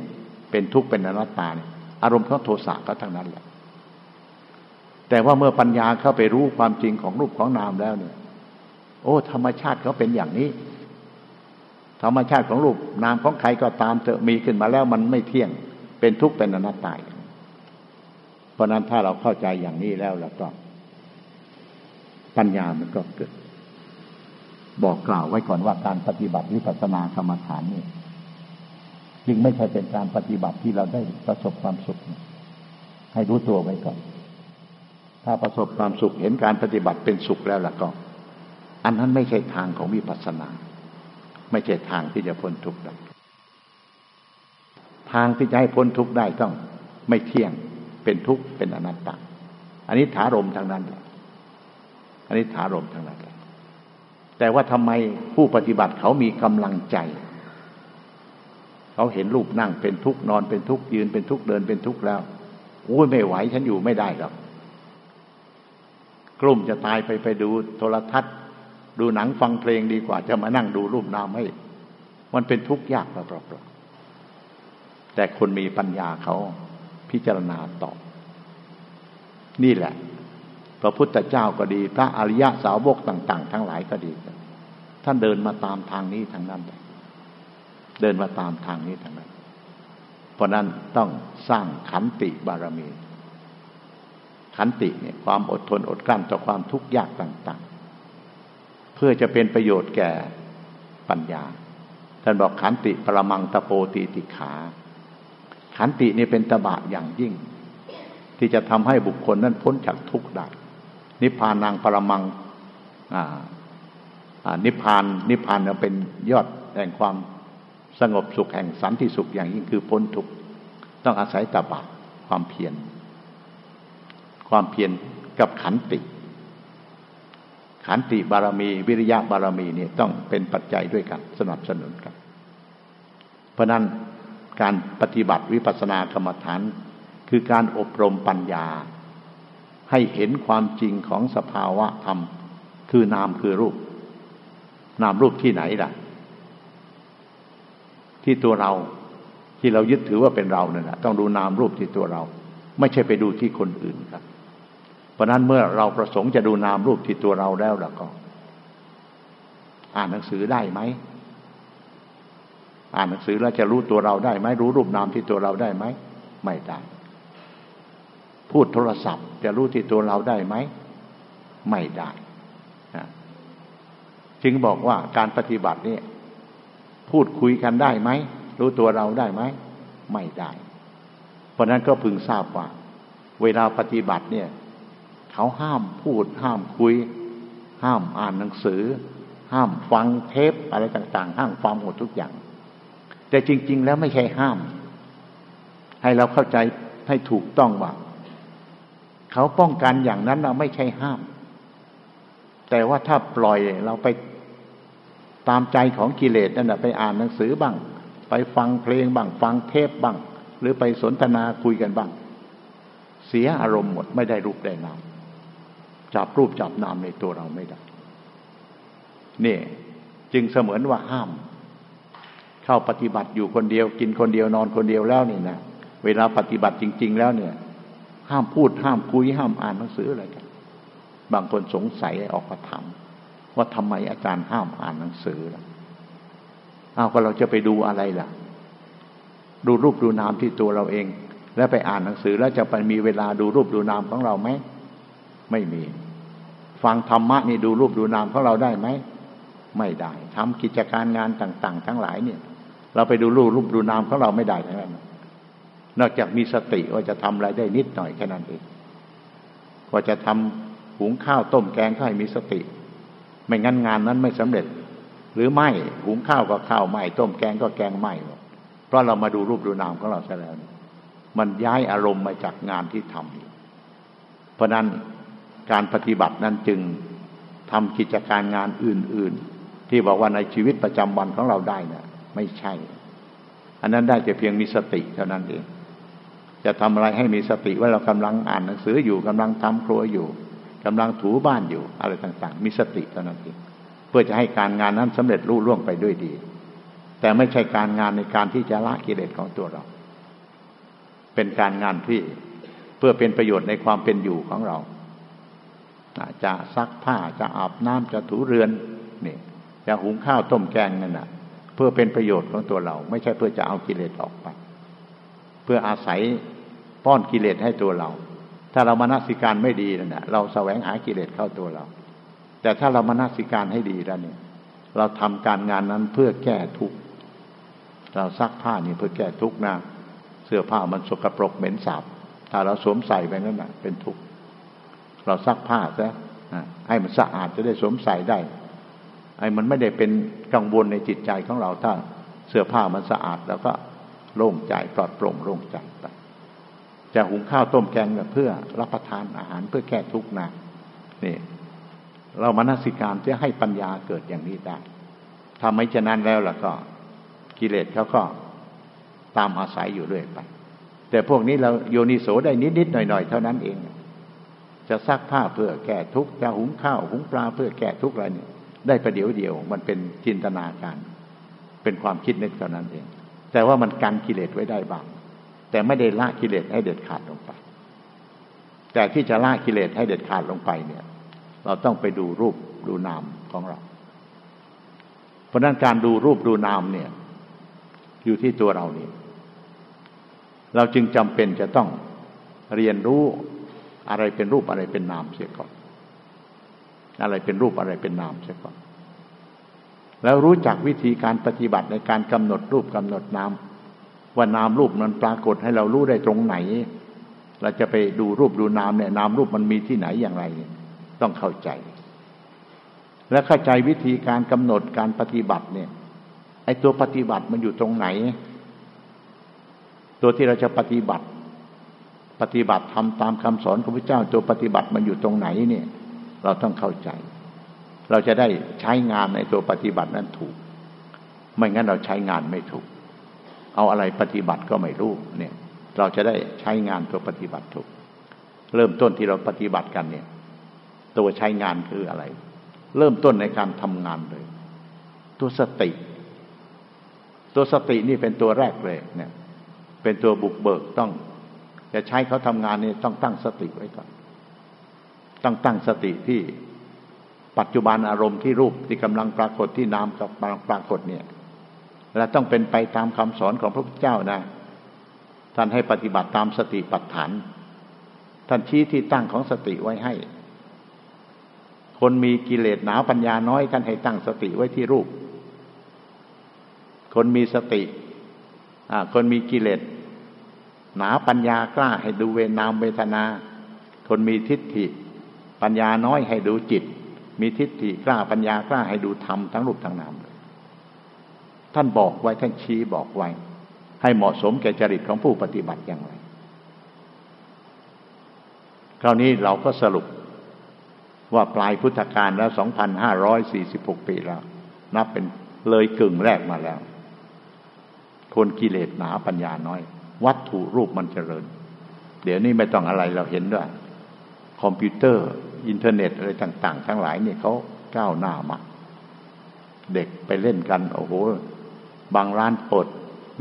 เป็นทุกข์เป็นอนัตตาเนี่ยอารมณ์ของโทสะก็ทั้งนั้นแหละ แต่ว่าเมื่อปัญญาเข้าไปรู้ความจริงของรูปของนามแล้วเนี่ย โอ้ ธรรมชาติเขาเป็นอย่างนี้ ธรรมชาติของรูปนามของใครก็ตามเถอะมีขึ้นมาแล้วมันไม่เที่ยง เป็นทุกข์เป็นอนัตตาเพราะนั้นถ้าเราเข้าใจอย่างนี้แล้วแล้วก็ ปัญญามันก็เกิด บอกกล่าวไว้ก่อนว่าการปฏิบัติวิปัสสนากรรมฐานนี่จึงไม่ใช่เป็นการปฏิบัติที่เราได้ประสบความสุข ให้รู้ตัวไว้ก่อน ถ้าประสบความสุขเห็นการปฏิบัติเป็นสุขแล้วล่ะก็ อันนั้นไม่ใช่ทางของวิปัสสนา ไม่ใช่ทางที่จะพ้นทุกข์ได้ทางที่จะให้พ้นทุกข์ได้ต้อง ไม่เที่ยงเป็นทุกข์เป็นอนัตตาอันนี้ถารมทางนั้นแหละ อันนี้ถารมทางนั้นแหละแต่ว่าทำไมผู้ปฏิบัติเขามีกำลังใจ เขาเห็นรูปนั่งเป็นทุกข์นอนเป็นทุกข์ยืนเป็นทุกข์เดินเป็นทุกข์แล้วโอ้ยไม่ไหวฉันอยู่ไม่ได้หรอกกลุ่มจะตายไปไปดูโทรทัศน์ ดูหนังฟังเพลงดีกว่า จะมานั่งดูรูปนามให้ มันเป็นทุกข์ยากเปล่าๆแต่คนมีปัญญาเขาพิจารณาตอบนี่แหละ พระพุทธเจ้าก็ดี พระอริยสาวกต่าง ๆ ทั้งหลายก็ดี ท่านเดินมาตามทางนี้ทางนั้นเดินมาตามทางนี้ทางนั้น เพราะนั้นต้องสร้างขันติบารมี ขันติเนี่ยความอดทนอดกลั้นต่อความทุกข์ยากต่าง ๆ เพื่อจะเป็นประโยชน์แก่ปัญญา ท่านบอกขันติปรมังตะโปตีติขา ขันตินี่เป็นตบะอย่างยิ่ง ที่จะทำให้บุคคลนั้นพ้นจากทุกข์ได้ นิพพานนางปรมังนิพพานนิพพานเป็นยอดแห่งความสงบสุขแห่งสันติสุขอย่างยิ่งคือพ้นทุกข์ต้องอาศัยตบะความเพียรความเพียรกับขันติ ขันติบารมี วิริยะบารมีนี่ต้องเป็นปัจจัยด้วยกันสนับสนุนกัน เพราะนั้นการปฏิบัติวิปัสสนากรรมฐาน คือการอบรมปัญญา ให้เห็นความจริงของสภาวะธรรม คือนามคือรูป นามรูปที่ไหนล่ะ ที่ตัวเราที่เรายึดถือว่าเป็นเราเนี่ยนะต้องดูนามรูปที่ตัวเรา ไม่ใช่ไปดูที่คนอื่นครับ เพราะนั้นเมื่อเราประสงค์จะดูนามรูปที่ตัวเราแล้วล้วก็ อ่านหนังสือได้ไหมอ่านหนังสือแล้วจะรู้ตัวเราได้ไหมรู้รูปนามที่ตัวเราได้ไหมไม่ได้ พูดโทรศัพท์ จะรู้ที่ตัวเราได้ไหม ไม่ได้จึงบอกว่าการปฏิบัติเนี่ยพูดคุยกันได้ไหม รู้ตัวเราได้ไหม ไม่ได้ เพราะนั้นก็พึงทราบว่า เวลาปฏิบัติเนี่ย เขาห้ามพูด ห้ามคุย ห้ามอ่านหนังสือ ห้ามฟังเทปอะไรต่าง ๆ ห้ามฟังหมดทุกอย่าง แต่จริง ๆ แล้วไม่ใช่ห้าม ให้เราเข้าใจให้ถูกต้องว่า เขาป้องกันอย่างนั้นเราไม่ใช่ห้าม แต่ว่าถ้าปล่อยเราไปตามใจของกิเลสนั่นแหะไปอ่านหนังสือบ้าง ไปฟังเพลงบ้าง ฟังเทปบ้าง หรือไปสนทนาคุยกันบ้าง เสียอารมณ์หมดไม่ได้รูปได้นามจับรูปจับนามในตัวเราไม่ได้นี่จึงเสมือนว่าห้าม เข้าปฏิบัติอยู่คนเดียว กินคนเดียวนอนคนเดียวแล้วนี่นะเวลาปฏิบัติจริง ๆ แล้วเนี่ย ห้ามพูดห้ามคุย ห้ามอ่านหนังสืออะไรกัน บางคนสงสัยออกมาถามว่าทำไมอาจารย์ห้ามอ่านหนังสือล่ะเอาก็เราจะไปดูอะไรล่ะ ดูรูปดูนามที่ตัวเราเอง แล้วไปอ่านหนังสือแล้วจะไปมีเวลาดูรูปดูนามของเราไหมไม่มี ฟังธรรมะนี่ดูรูปดูนามของเราได้ไหมไม่ได้ทำกิจการงานต่าง ๆ ทั้งหลายเนี่ย เราไปดูรูปรูปดูนามของเราไม่ได้ทั้งนั้น นอกจากมีสติว่าจะทำอะไรได้นิดหน่อยแค่นั้นเองว่าจะทำหุงข้าวต้มแกงก็ให้มีสติ ไม่งั้นงานนั้นไม่สำเร็จ หรือไม่หุงข้าวก็ข้าวไหมต้มแกงก็แกงไหมเพราะเรามาดูรูปดูนามของเราซะแล้ว มันย้ายอารมณ์มาจากงานที่ทำเพราะนั้นการปฏิบัตินั้นจึงทำกิจการงานอื่น ๆ ที่บอกว่าในชีวิตประจำวันของเราได้นะ่ะไม่ใช่ อันนั้นได้แต่เพียงมีสติเท่านั้นเอง จะทำอะไรให้มีสติว่าเรากำลังอ่านหนังสืออยู่กำลังทำครัวอยู่กำลังถูบ้านอยู่อะไรต่าง ๆ มีสติเท่านั้นเองเพื่อจะให้การงานนั้นสำเร็จรุ่ล่วงไปด้วยดี แต่ไม่ใช่การงานในการที่จะละกิเลสของตัวเรา เป็นการงานที่เพื่อเป็นประโยชน์ในความเป็นอยู่ของเราจะซักผ้าจะอาบน้ำจะถูเรือนนี่จะหุงข้าวต้มแกงนั่นนะเพื่อเป็นประโยชน์ของตัวเรา ไม่ใช่เพื่อจะเอากิเลสออกไป พื่ออาศัยป้อนกิเลสให้ตัวเรา ถ้าเรามานาสิการไม่ดีนั่นแหะเราแสวงหากิเลสเข้าตัวเรา แต่ถ้าเรามานาสิการให้ดีแล้วเนี่ย เราทำการงานนั้นเพื่อแก้ทุกข์เราซักผ้านี่เพื่อแก้ทุกข์นะเสื้อผ้ามันสกปรกเหม็นสาบถ้าเราสวมใส่ไปนั่นแหะเป็นทุกข์เราซักผ้าซะให้มันสะอาดจะได้สวมใส่ได้ไอ้มันไม่ได้เป็นกังวลในจิตใจของเราถ้าเสื้อผ้ามันสะอาดแล้วก็ โล่งใจปลอดโปร่งโล่งใจไปจะหุงข้าวต้มแกงเพื่อรับประทานอาหารเพื่อแก้ทุกข์นะนี่ เรามานาสิการจะให้ปัญญาเกิดอย่างนี้ได้ถ้าไม่ฉะนั้นแล้วล่ะก็ กิเลสเขาก็ตามอาศัยอยู่เรื่อยไป แต่พวกนี้เราโยนิโสได้นิดๆหน่อยๆ เท่านั้นเอง จะซักผ้าเพื่อแก้ทุกข์จะหุงข้าวหุงปลาเพื่อแก้ทุกข์อะไรนี่ได้ประเดี๋ยวเดียว มันเป็นจินตนาการ เป็นความคิดนึกเท่านั้นเอง แต่ว่ามันกันกิเลสไว้ได้บ้าง แต่ไม่ได้ละกิเลสให้เด็ดขาดลงไป แต่ที่จะละกิเลสให้เด็ดขาดลงไปเนี่ย เราต้องไปดูรูปดูนามของเรา เพราะนั้นการดูรูปดูนามเนี่ย อยู่ที่ตัวเรานี่เราจึงจำเป็นจะต้องเรียนรู้อะไรเป็นรูปอะไรเป็นนามเสียก่อน อะไรเป็นรูปอะไรเป็นนามเสียก่อน แล้วรู้จักวิธีการปฏิบัติในการกำหนดรูปกำหนดนามว่านามรูปมันปรากฏให้เรารู้ได้ตรงไหน เราจะไปดูรูปดูนามเนี่ยนามรูปมันมีที่ไหนอย่างไร ต้องเข้าใจ และเข้าใจวิธีการกำหนดการปฏิบัติเนี่ยไอ้ตัวปฏิบัติมันอยู่ตรงไหน ตัวที่เราจะปฏิบัติ ปฏิบัติทำตามคำสอนของพระเจ้า ตัวปฏิบัติมันอยู่ตรงไหนเนี่ย เราต้องเข้าใจ เราจะได้ใช้งานในตัวปฏิบัตินั้นถูก ไม่งั้นเราใช้งานไม่ถูก เอาอะไรปฏิบัติก็ไม่รู้เนี่ย เราจะได้ใช้งานตัวปฏิบัติถูก เริ่มต้นที่เราปฏิบัติกันเนี่ย ตัวใช้งานคืออะไร เริ่มต้นในการทำงานเลย ตัวสติ ตัวสตินี่เป็นตัวแรกเลยเนี่ย เป็นตัวบุกเบิกต้อง จะใช้เขาทำงานนี่ต้องตั้งสติไว้ก่อนต้องตั้งสติที่ ปัจจุบันอารมณ์ที่รูปที่กำลังปรากฏที่นามกับกำลังปรากฏเนี่ยและต้องเป็นไปตามคำสอนของพระพุทธเจ้านะ ท่านให้ปฏิบัติตามสติปัฏฐาน ท่านชี้ที่ตั้งของสติไว้ให้ คนมีกิเลสหนาปัญญาน้อยท่านให้ตั้งสติไว้ที่รูป คนมีสติคนมีกิเลสหนาปัญญากล้าให้ดูเวนามเวทนา คนมีทิฏฐิ ปัญญาน้อยให้ดูจิต มีทิฏฐิกล้าปัญญากล้าให้ดูธรรมทั้งรูปทั้งนามท่านบอกไว้ท่านชี้บอกไว้ ให้เหมาะสมแก่จริตของผู้ปฏิบัติอย่างไร คราวนี้เราก็สรุปว่าปลายพุทธกาลแล้ว 2,546 ปีแล้ว นับเป็นเลยกึ่งแรกมาแล้ว คนกิเลสหนาปัญญาน้อย วัตถุรูปมันเจริญ เดี๋ยวนี้ไม่ต้องอะไรเราเห็นด้วย คอมพิวเตอร์ อินเทอร์เน็ตอะไรต่าง ๆ ทั้งหลายเนี่ยเขาก้าวหน้ามากเด็กไปเล่นกันโอ้โห บางร้านเปิด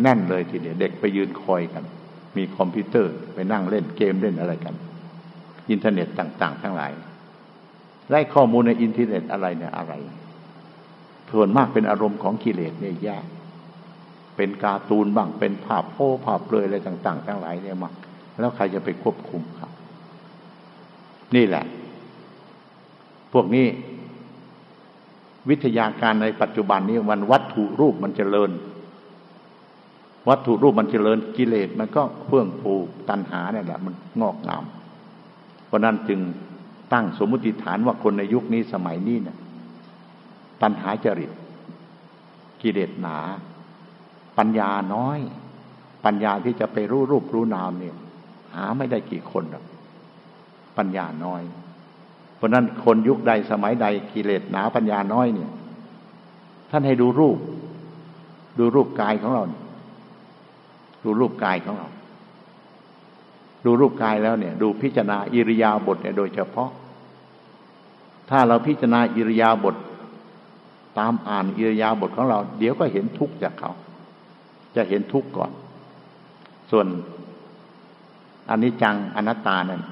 แน่นเลยทีเดียวเด็กไปยืนคอยกัน มีคอมพิวเตอร์ไปนั่งเล่นเกมเล่นอะไรกัน อินเทอร์เน็ตต่าง ๆ ทั้งหลายไล่ข้อมูลในอินเทอร์เน็ตอะไรเนี่ยอะไรส่วนมากเป็นอารมณ์ของกิเลสเนี่ยยาก เป็นการ์ตูนบ้างเป็นภาพโป๊ภาพเปลือยอะไรต่าง ๆ ทั้งหลายเนี่ยมากแล้วใครจะไปควบคุมครับ นี่แหละ พวกนี้ วิทยาการในปัจจุบันนี้มันวัตถุรูปมันจเจริญ วัตถุรูปมันจเจริญกิเลสมันก็เพื่องผูกตัณหาเนี่ยแหละมันงอกงาม เพราะนั้นจึงตั้งสมมติฐานว่าคนในยุคนี้สมัยนี้เนี่ยตัณหาจริต กิเลสหนา ปัญญาน้อย ปัญญาที่จะไปรู้รูปรู้นามเนี่ย หาไม่ได้กี่คนหรอกปัญญาน้อย เพราะนั้นคนยุคใดสมัยใดกิเลสหนาปัญญาน้อยเนี่ย ท่านให้ดูรูป ดูรูปกายของเรา ดูรูปกายของเรา ดูรูปกายแล้วเนี่ย ดูพิจารณาอิริยาบถเนี่ยโดยเฉพาะ ถ้าเราพิจารณาอิริยาบถตามอ่านอิริยาบถของเรา เดี๋ยวก็เห็นทุกข์จากเขา จะเห็นทุกข์ก่อน ส่วนอันนี้จังอนัตตานั่น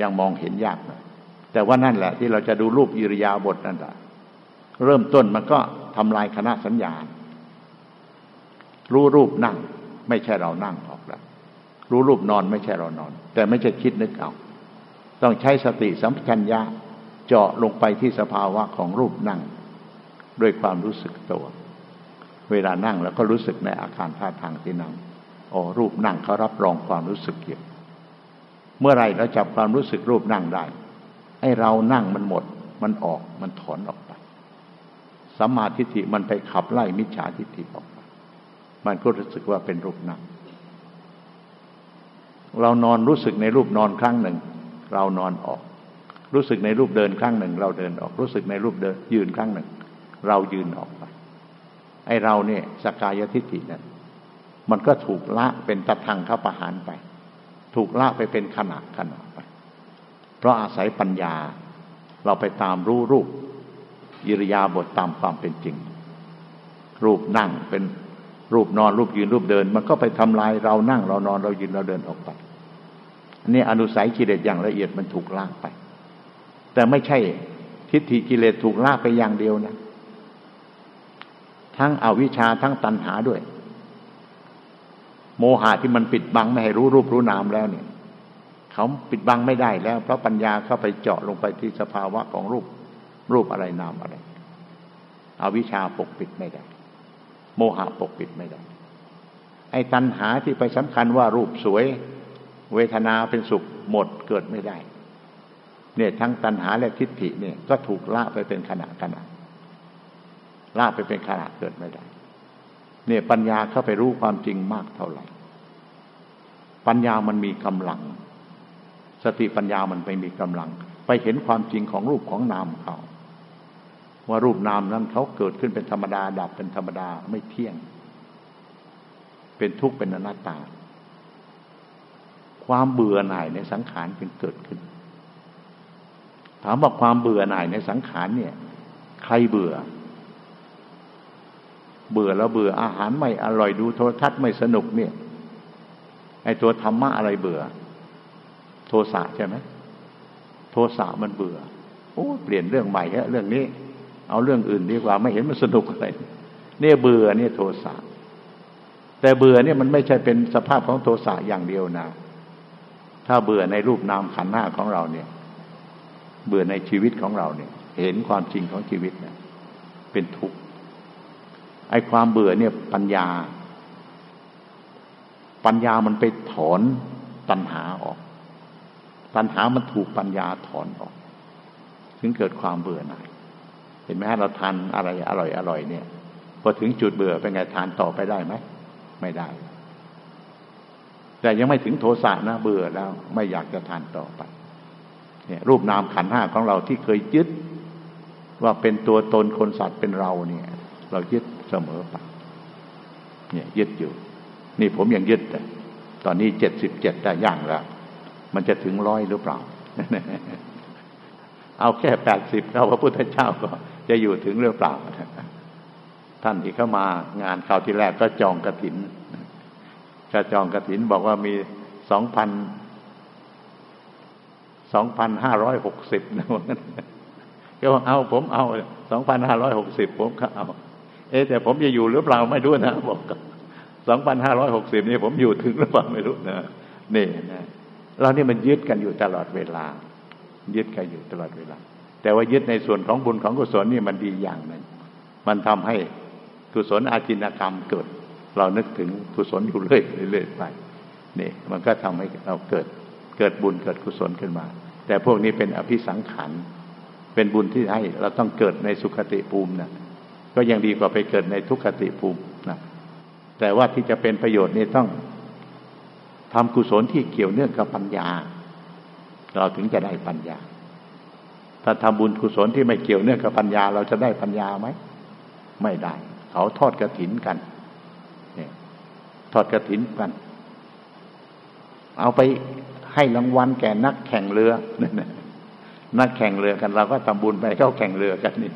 ยังมองเห็นยากนะ แต่ว่านั่นแหละ ที่เราจะดูรูปอิริยาบถนั่นแหละเริ่มต้นมันก็ทำลายคณะสัญญาณ รู้รูปนั่ง ไม่ใช่เรานั่งออกแล้วรู้รูปนอนไม่ใช่เรานอน แต่ไม่ใช่คิดนึกเอาต้องใช้สติสัมปชัญญะเจาะลงไปที่สภาวะของรูปนั่ง ด้วยความรู้สึกตัว เวลานั่งแล้วก็รู้สึกในอาการท่าทางที่นั่งโอ้รูปนั่งเขารับรองความรู้สึกเกี่ยวเมื่อไรเราจับความรู้สึกรูปนั่งได้ ให้เรานั่งมันหมด มันออกมันถอนออกไปสัมมาทิฏฐิมันไปขับไล่มิจฉาทิฏฐิออกไปมันก็รู้สึกว่าเป็นรูปนั่งเรานอนรู้สึกในรูปนอนครั้งหนึ่ง เรานอนออก รู้สึกในรูปเดินครั้งหนึ่ง เราเดินออก รู้สึกในรูปเดิน ยืนครั้งหนึ่ง เรายืนออกไป ไอเราเนี่ยสกายทิฏฐินั้นมันก็ถูกละเป็นตะทังเข้าประหารไป ถูกละไปเป็นขนาดขนาดไป เพราะอาศัยปัญญาเราไปตามรู้รูปอิริยาบถตามความเป็นจริง รูปนั่งเป็นรูปนอนรูปยืนรูปเดิน มันก็ไปทำลายเรานั่งเรานอนเรายืนเราเดินออกไปอันนี้อนุสัยกิเลสอย่างละเอียดมันถูกลากไป แต่ไม่ใช่ทิฏฐิกิเลสถูกลากไปอย่างเดียวนะ ทั้งอวิชชาทั้งตัณหาด้วย โมหะที่มันปิดบังไม่ให้รู้รูปรู้นามแล้วเนี่ย เขาปิดบังไม่ได้แล้ว เพราะปัญญาเข้าไปเจาะลงไปที่สภาวะของรูป รูปอะไรนามอะไรอวิชาปกปิดไม่ได้ โมหะปกปิดไม่ได้ ไอ้ตัณหาที่ไปสำคัญว่ารูปสวย เวทนาเป็นสุขหมดเกิดไม่ได้ เนี่ยทั้งตัณหาและทิฏฐิเนี่ยก็ถูกละไปเป็นขณะขณะละไปเป็นขณะเกิดไม่ได้ เนี่ยปัญญาเข้าไปรู้ความจริงมากเท่าไหร่ ปัญญามันมีกำลัง สติปัญญามันไปมีกำลัง ไปเห็นความจริงของรูปของนามเขาว่ารูปนามนั้นเขาเกิดขึ้นเป็นธรรมดาดับเป็นธรรมดาไม่เที่ยง เป็นทุกข์เป็นอนัตตา ความเบื่อหน่ายในสังขารจึงเกิดขึ้น ถามว่าความเบื่อหน่ายในสังขารเนี่ย ใครเบื่อ เบื่อแล้วเบื่ออาหารไม่อร่อยดูโทรทัศน์ไม่สนุกเนี่ยไอตัวธรรมะอะไรเบื่อ โทสะใช่ไหมโทสะมันเบื่อ โอ้เปลี่ยนเรื่องใหม่ฮะเรื่องนี้ เอาเรื่องอื่นดีกว่าไม่เห็นมันสนุกอะไรเนี่ยเบื่อเนี่ยโทสะแต่เบื่อเนี่ยมันไม่ใช่เป็นสภาพของโทสะอย่างเดียวนะ ถ้าเบื่อในรูปนามขันหน้าของเราเนี่ย เบื่อในชีวิตของเราเนี่ย เห็นความจริงของชีวิตเนี่ยเป็นทุกข์ไอ้ความเบื่อเนี่ยปัญญา ปัญญามันไปถอนตัณหาออก ตัณหามันถูกปัญญาถอนออก ถึงเกิดความเบื่อหน่าย เห็นไหมฮะเราทานอะไรอร่อยอร่อยเนี่ย พอถึงจุดเบื่อเป็นไงทานต่อไปได้ไหม ไม่ได้ แต่ยังไม่ถึงโทสะนะเบื่อแล้ว ไม่อยากจะทานต่อไป เนี่ย รูปนามขันห้าของเราที่เคยยึด ว่าเป็นตัวตนคนสัตว์เป็นเราเนี่ย เรายึดเสมอไปเนี่ยยึดอยู่ นี่ผมยังยึดแต่ตอนนี้เจ็ดสิบเจ็ดได้ย่างแล้ว มันจะถึงร้อยหรือเปล่า เอาแค่แปดสิบเราพระพุทธเจ้าก็จะอยู่ถึงหรือเปล่า ท่านที่เข้ามางานคราวที่แรกก็จองกระถินก็จองกระถินบอกว่ามีสองพันสองพันห้าร้อยหกสิบนะก็บอกเอาผมเอาสองพันห้าร้อยหกสิบผมก็เอา เอ๊แต่ผมจะอยู่หรือเปล่าไม่รู้นะบอกสองพันห้าร้อยหกสิบนี่ผมอยู่ถึงหรือเปล่าไม่รู้นะนี่นะ เรานี่มันยึดกันอยู่ตลอดเวลา ยึดกันอยู่ตลอดเวลา แต่ว่ายึดในส่วนของบุญของกุศลนี่มันดีอย่างหนึ่งมันทำให้กุศลอาจินกรรมเกิด เรานึกถึงกุศลอยู่เรื่อยเรื่อยไปนี่มันก็ทำให้เราเกิดเกิดบุญเกิดกุศลขึ้นมา แต่พวกนี้เป็นอภิสังขารเป็นบุญที่ให้เราต้องเกิดในสุขติภูมินะก็ยังดีกว่าไปเกิดในทุกขติภูมินะแต่ว่าที่จะเป็นประโยชน์นี่ต้อง ทำกุศลที่เกี่ยวเนื่องกับปัญญา เราถึงจะได้ปัญญา ถ้าทำบุญกุศลที่ไม่เกี่ยวเนื่องกับปัญญา เราจะได้ปัญญาไหม ไม่ได้ เขาทอดกระถินกันเนี่ยทอดกระถินกัน เอาไปให้รางวัลแก่นักแข่งเรือนักแข่งเรือกันเราก็ทำบุญไปเข้าแข่งเรือกันนี่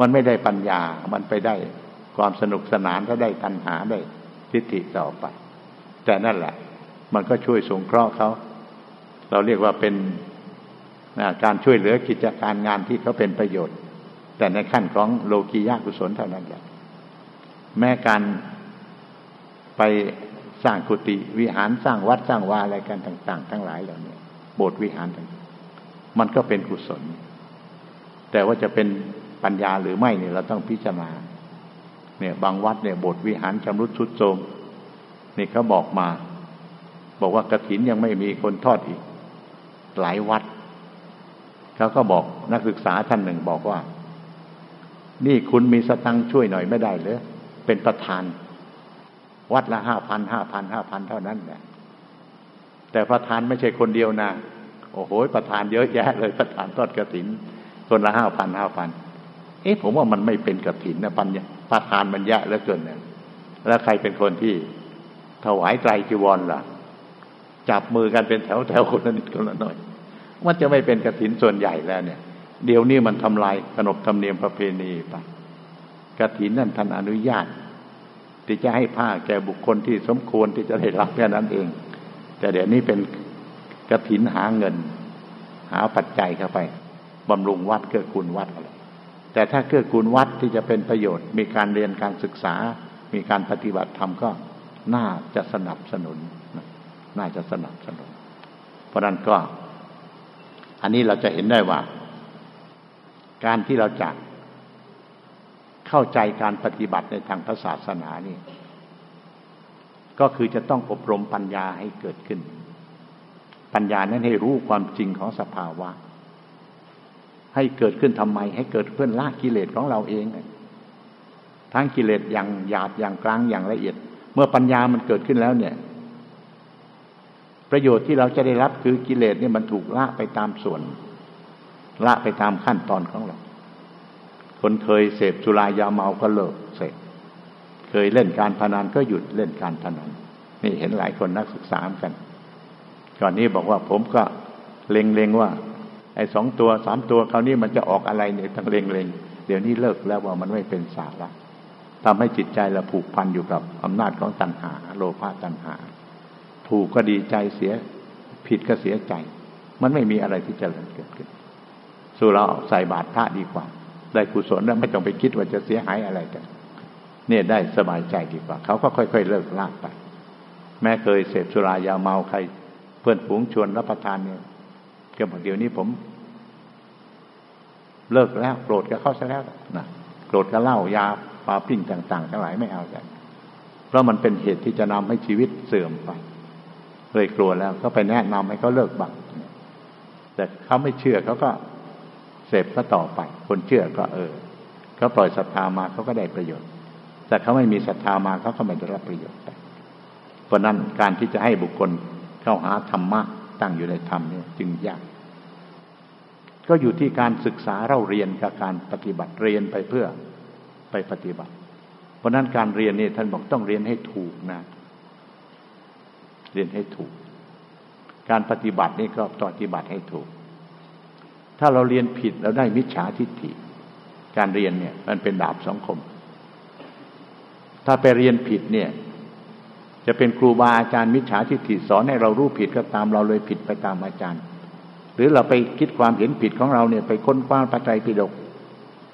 มันไม่ได้ปัญญา มันไปได้ความสนุกสนานถ้าได้ตัณหาได้ทิฏฐิต่อไป แต่นั่นแหละ มันก็ช่วยสงเคราะห์เขาเราเรียกว่าเป็นการช่วยเหลือกิจการงานที่เขาเป็นประโยชน์ แต่ในขั้นของโลกียากุศลเท่านั้นแหละแม้การไปสร้างกุฏิวิหารสร้างวัดสร้างวาอะไรกันต่าง ๆ ทั้งหลายเหล่านี้โบสถ์วิหารต่างมันก็เป็นกุศล แต่ว่าจะเป็นปัญญาหรือไม่เนี่ยเราต้องพิจารณาเนี่ยบางวัดเนี่ยโบสถ์วิหารชำรุดชุดโทรมนี่เขาบอกมา บอกว่ากระถินยังไม่มีคนทอดอีก หลายวัดเขาก็บอกนักศึกษาท่านหนึ่งบอกว่า นี่คุณมีสตังค์ช่วยหน่อยไม่ได้เลยเป็นประธาน วัดละห้าพันห้าพันห้าพันเท่านั้นแหละแต่ประธานไม่ใช่คนเดียวนะโอ้โหประธานเยอะแยะเลยประธานทอดกระถิน คนละห้าพันห้าพันเอ๊ะผมว่ามันไม่เป็นกระถินนะปัญญาประธานมันแยะเหลือเกินเนี่ยแล้วใครเป็นคนที่ถวายไตรจีวรล่ะ จับมือกันเป็นแถวแถวคนละนิดคนละหน่อย มันจะไม่เป็นกระถินส่วนใหญ่แล้วเนี่ย เดี๋ยวนี้มันทำลายขนบธรรมเนียมประเพณีไปกระถินนั่นท่านอนุญาต ที่จะให้ผ้าแก่บุคคลที่สมควรที่จะได้รับแค่นั้นเอง แต่เดี๋ยวนี้เป็นกระถินหาเงิน หาปัจจัยเข้าไปบำรุงวัดเกื้อกูลวัดอะไรแต่ถ้าเกื้อกูลวัดที่จะเป็นประโยชน์ มีการเรียนการศึกษา มีการปฏิบัติธรรมก็น่าจะสนับสนุน น่าจะสนับสนุน เพราะนั้นก็ อันนี้เราจะเห็นได้ว่า การที่เราจะเข้าใจการปฏิบัติในทางศาสนานี่ ก็คือจะต้องอบรมปัญญาให้เกิดขึ้น ปัญญานั้นให้รู้ความจริงของสภาวะ ให้เกิดขึ้นทำไม ให้เกิดเพื่อละกิเลสของเราเองทั้งกิเลสอย่างหยาบอย่างกลางอย่างละเอียด เมื่อปัญญามันเกิดขึ้นแล้วเนี่ย ประโยชน์ที่เราจะได้รับคือกิเลสเนี่ยมันถูกละไปตามส่วน ละไปตามขั้นตอนของเรา คนเคยเสพสุรายาเมาก็เลิกเสพเคยเล่นการพนันก็หยุดเล่นการพนันนี่เห็นหลายคนนักศึกษากันก่อนนี้บอกว่าผมก็เล็งๆว่า ไอ้สองตัวสามตัวคราวนี้มันจะออกอะไรเนี่ยทั้งเล็งๆเดี๋ยวนี้เลิกแล้วว่ามันไม่เป็นสาระทำให้จิตใจเราผูกพันอยู่กับอำนาจของตัณหา โลภะตัณหา ถูกก็ดีใจเสีย ผิดก็เสียใจ มันไม่มีอะไรที่จะเกิดขึ้น สู้เราใส่บาตรพระดีกว่า ได้กุศลแล้วไม่ต้องไปคิดว่าจะเสียหายอะไรกันเนี่ยได้สบายใจดีกว่า เขาก็ค่อย ๆ เลิกลากไป แม้เคยเสพสุรายาเมาใคร เพื่อนฝูงชวนรับประทานเนี่ยก็บอกเดี๋ยวนี้ผม เลิกแล้วโกรธกับเขาซะแล้วนะโกรธกับเหล้ายาปลาปิ้งต่าง ๆ ทั้งหลายไม่เอากันเพราะมันเป็นเหตุที่จะนำให้ชีวิตเสื่อมไป เลยกลัวแล้วก็ไปแนะนำให้เขาเลิกบังแต่เขาไม่เชื่อเขาก็เสพก็ต่อไป คนเชื่อก็เออเขาปล่อยศรัทธามาเขาก็ได้ประโยชน์ แต่เขาไม่มีศรัทธามาเขาก็ไม่ได้รับประโยชน์เพราะนั้นการที่จะให้บุคคลเข้าหาธรรมะตั้งอยู่ในธรรมเนี่ยจึงยากก็อยู่ที่การศึกษาเราเรียนกับการปฏิบัติเรียนไปเพื่อไปปฏิบัติ เพราะนั้นการเรียนนี่ท่านบอกต้องเรียนให้ถูกนะ เรียนให้ถูก การปฏิบัตินี่ก็ปฏิบัติให้ถูก ถ้าเราเรียนผิดเราได้มิจฉาทิฏฐิ การเรียนเนี่ย มันเป็นดาบสองคม ถ้าไปเรียนผิดเนี่ย จะเป็นครูบาอาจารย์มิจฉาทิฏฐิสอนให้เรารู้ผิดก็ตามเราเลยผิดไปตามอาจารย์ หรือเราไปคิดความเห็นผิดของเราเนี่ย ไปค้นคว้าพระไตรปิฎก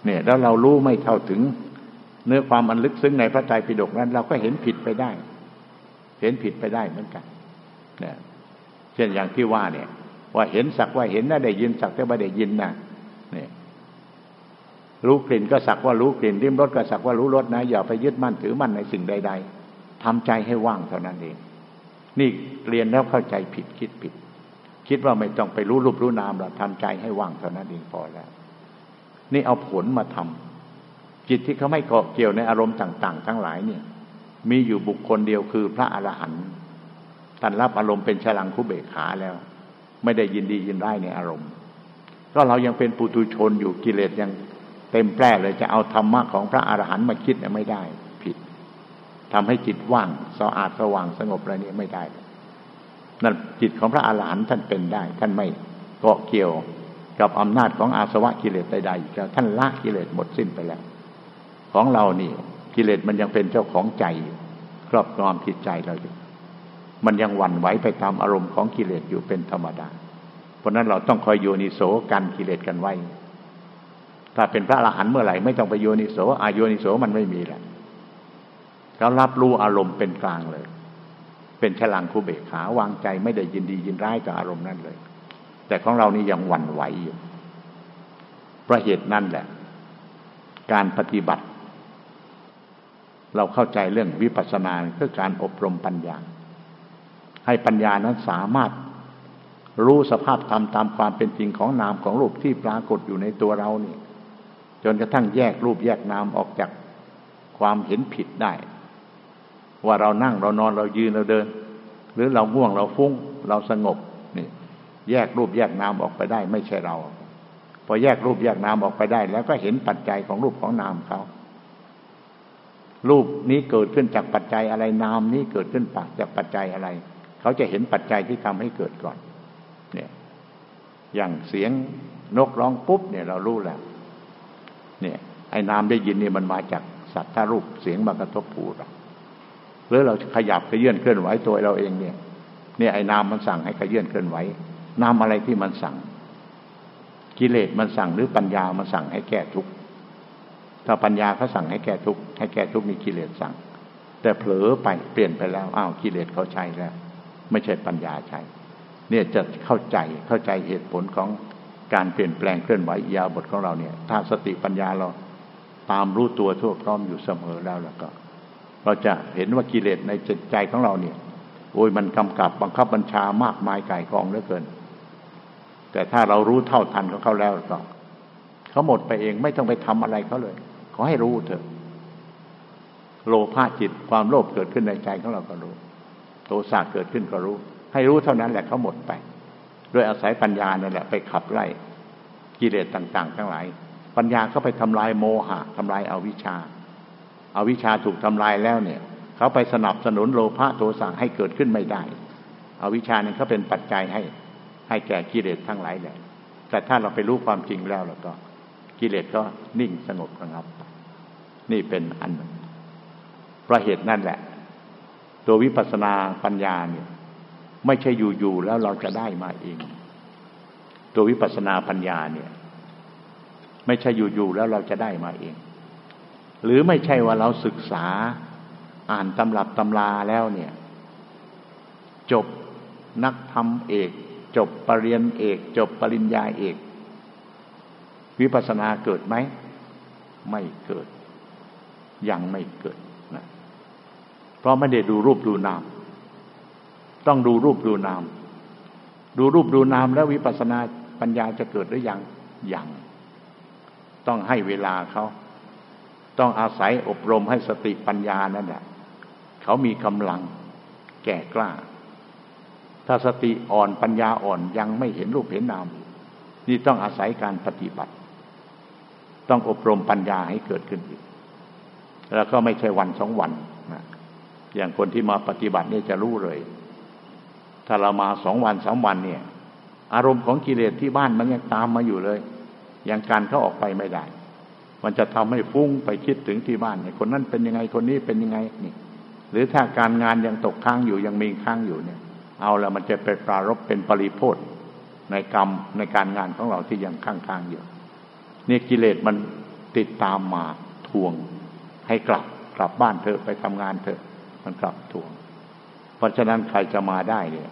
เนี่ย แล้วเรารู้ไม่เท่าถึงเนื้อความอันลึกซึ้งในพระไตรปิฎกนั้น เราก็เห็นผิดไปได้ เห็นผิดไปได้เหมือนกันเนี่ยเช่นอย่างที่ว่าเนี่ย ว่าเห็นสักว่าเห็นนะได้ยินสักแต่ไม่ได้ยินนะเนี่ยรู้กลิ่นก็สักว่ารู้กลิ่นริมรสก็สักว่ารู้รสนะ อย่าไปยึดมั่นถือมั่นในสิ่งใด ๆทำใจให้ว่างเท่านั้นเอง นี่เรียนแล้วเข้าใจผิดคิดผิด คิดว่าไม่ต้องไปรู้รูปรู้นามหรอกทำใจให้ว่างเท่านั้นเองพอแล้ว นี่เอาผลมาทำจิตที่เขาไม่เกาะเกี่ยวในอารมณ์ต่าง ๆ ทั้งหลายเนี่ย มีอยู่บุคคลเดียวคือพระอรหันต์ท่านรับอารมณ์เป็นฉลังคุเบกขาแล้ว ไม่ได้ยินดียินร้ายในอารมณ์ ก็เรายังเป็นปุถุชนอยู่กิเลสยังเต็มแปร่เลยจะเอาธรรมะของพระอรหันต์มาคิดเนี่ยไม่ได้ ผิดทำให้จิตว่างสะอาดสว่างสงบอะไรนี้ไม่ได้นั่นจิตของพระอรหันต์ท่านเป็นได้ ท่านไม่เกาะเกี่ยวกับอำนาจของอาสวะกิเลสใดๆอีกแล้วท่านละกิเลสหมดสิ้นไปแล้ว ของเรานี่ กิเลสมันยังเป็นเจ้าของใจครอบงำจิตใจเราอยู่ มันยังหวั่นไหวไปตามอารมณ์ของกิเลสอยู่เป็นธรรมดา เพราะนั้นเราต้องคอยโยนิโสกันกิเลสกันไว้ ถ้าเป็นพระอรหันต์เมื่อไหร่ไม่ต้องไปโยนิโสอาโยนิโสมันไม่มีแหละเขารับรู้อารมณ์เป็นกลางเลย เป็นฉลังคูเบกขาวางใจไม่ได้ยินดียินร้ายกับอารมณ์นั้นเลย แต่ของเรานี่ยังหวั่นไหวอยู่เพราะเหตุนั่นแหละ การปฏิบัติ เราเข้าใจเรื่องวิปัสสนาคือการอบรมปัญญา ให้ปัญญานั้นสามารถรู้สภาพธรรมตามความเป็นจริงของนามของรูปที่ปรากฏอยู่ในตัวเรานี่ จนกระทั่งแยกรูปแยกนามออกจากความเห็นผิดได้ ว่าเรานั่งเรานอนเรายืนเราเดิน หรือเราง่วงเราฟุ้ง เราสงบนี่ แยกรูปแยกนามออกไปได้ ไม่ใช่เรา พอแยกรูปแยกนามออกไปได้ แล้วก็เห็นปัจจัยของรูปของนามเขา รูปนี้เกิดขึ้นจากปัจจัยอะไรนามนี้เกิดขึ้นจากปัจจัยอะไร เขาจะเห็นปัจจัยที่ทำให้เกิดก่อน เนี่ย อย่างเสียงนกร้องปุ๊บเนี่ยเรารู้แล้ว เนี่ย ไอ้นามได้ยินนี่มันมาจากสัตว์ถ้ารูปเสียงมากระทบผูเราหรือเราขยับขยื่นเคลื่อนไหวตัวเราเองเนี่ย เนี่ยไอ้นามมันสั่งให้ขยื่นเคลื่อนไหวนามอะไรที่มันสั่ง กิเลสมันสั่งหรือปัญญามันสั่งให้แก้ทุกข์ ถ้าปัญญาเขาสั่งให้แก้ทุกข์ให้แก้ทุกข์มีกิเลสสั่ง แต่เผลอไปเปลี่ยนไปแล้วอ้าวกิเลสเขาใช้แล้ว ไม่ใช่ปัญญาใช้เนี่ยจะเข้าใจเข้าใจเหตุผลของการเปลี่ยนแปลงเคลื่อนไหวยาบทของเราเนี่ย ถ้าสติปัญญาเราตามรู้ตัวทั่วพร้อมอยู่เสมอแล้วแล้วก็ เราจะเห็นว่ากิเลสในจิตใจของเราเนี่ย โอ้ยมันกำกับบังคับบัญชามากมายไก่กองเหลือเกิน แต่ถ้าเรารู้เท่าทันของเขาแล้วก็เขาหมดไปเองไม่ต้องไปทำอะไรเขาเลย ขอให้รู้เถอะ โลภะจิตความโลภเกิดขึ้นในใจของเราก็รู้ โทสะเกิดขึ้นก็รู้ ให้รู้เท่านั้นแหละเขาหมดไป ด้วยอาศัยปัญญาเนั่นแหละไปขับไล่กิเลสต่าง ๆ ทั้งหลาย ปัญญาก็ไปทำลายโมหะทำลายอาวิชชาอาวิชชาถูกทำลายแล้วเนี่ย เขาไปสนับสนุนโลภะโทสะให้เกิดขึ้นไม่ได้อวิชชาเนี่ยเขาเป็นปัจจัยให้ ให้แก่กิเลสทั้งหลายแหละแต่ถ้าเราไปรู้ความจริงแล้วแล้วก็ กิเลสก็นิ่งสงบระงับ นี่เป็นอันเพราะเหตุนั่นแหละ ตัววิปัสสนาปัญญาเนี่ย ไม่ใช่อยู่ๆแล้วเราจะได้มาเอง ตัววิปัสสนาปัญญาเนี่ย ไม่ใช่อยู่ๆแล้วเราจะได้มาเอง หรือไม่ใช่ว่าเราศึกษาอ่านตำรับตำราแล้วเนี่ย จบนักธรรมเอก จบปรริญญาเอก จบปริญญาเอก วิปัสสนาเกิดไหม ไม่เกิด ยังไม่เกิดนะเพราะไม่ได้ดูรูปดูนาม ต้องดูรูปดูนาม ดูรูปดูนามแล้ววิปัสสนาปัญญาจะเกิดหรือยังยังต้องให้เวลาเขาต้องอาศัยอบรมให้สติปัญญานั่นแหละเขามีกำลังแก่กล้า ถ้าสติอ่อนปัญญาอ่อนยังไม่เห็นรูปเห็นนาม นี่ต้องอาศัยการปฏิบัติ ต้องอบรมปัญญาให้เกิดขึ้นอีก แล้วก็ไม่ใช่วันสองวันนะอย่างคนที่มาปฏิบัติเนี่ยจะรู้เลย ถ้าเรามาสองวันสามวันเนี่ย อารมณ์ของกิเลสที่บ้านมันยังตามมาอยู่เลย ยังการเขาออกไปไม่ได้ มันจะทำให้ฟุ้งไปคิดถึงที่บ้านเนี่ยคนนั้นเป็นยังไงคนนี้เป็นยังไงนี่ หรือถ้าการงานยังตกค้างอยู่ยังมีค้างอยู่เนี่ย เอาแล้วมันจะเป็นปรารบเป็นปริโพธในกรรมในการงานของเราที่ยังค้างค้างอยู่ เนี่ยกิเลสมันติดตามมาทวง ให้กลับกลับบ้านเถอะไปทำงานเถอะ มันกลับทวง เพราะฉะนั้นใครจะมาได้เนี่ย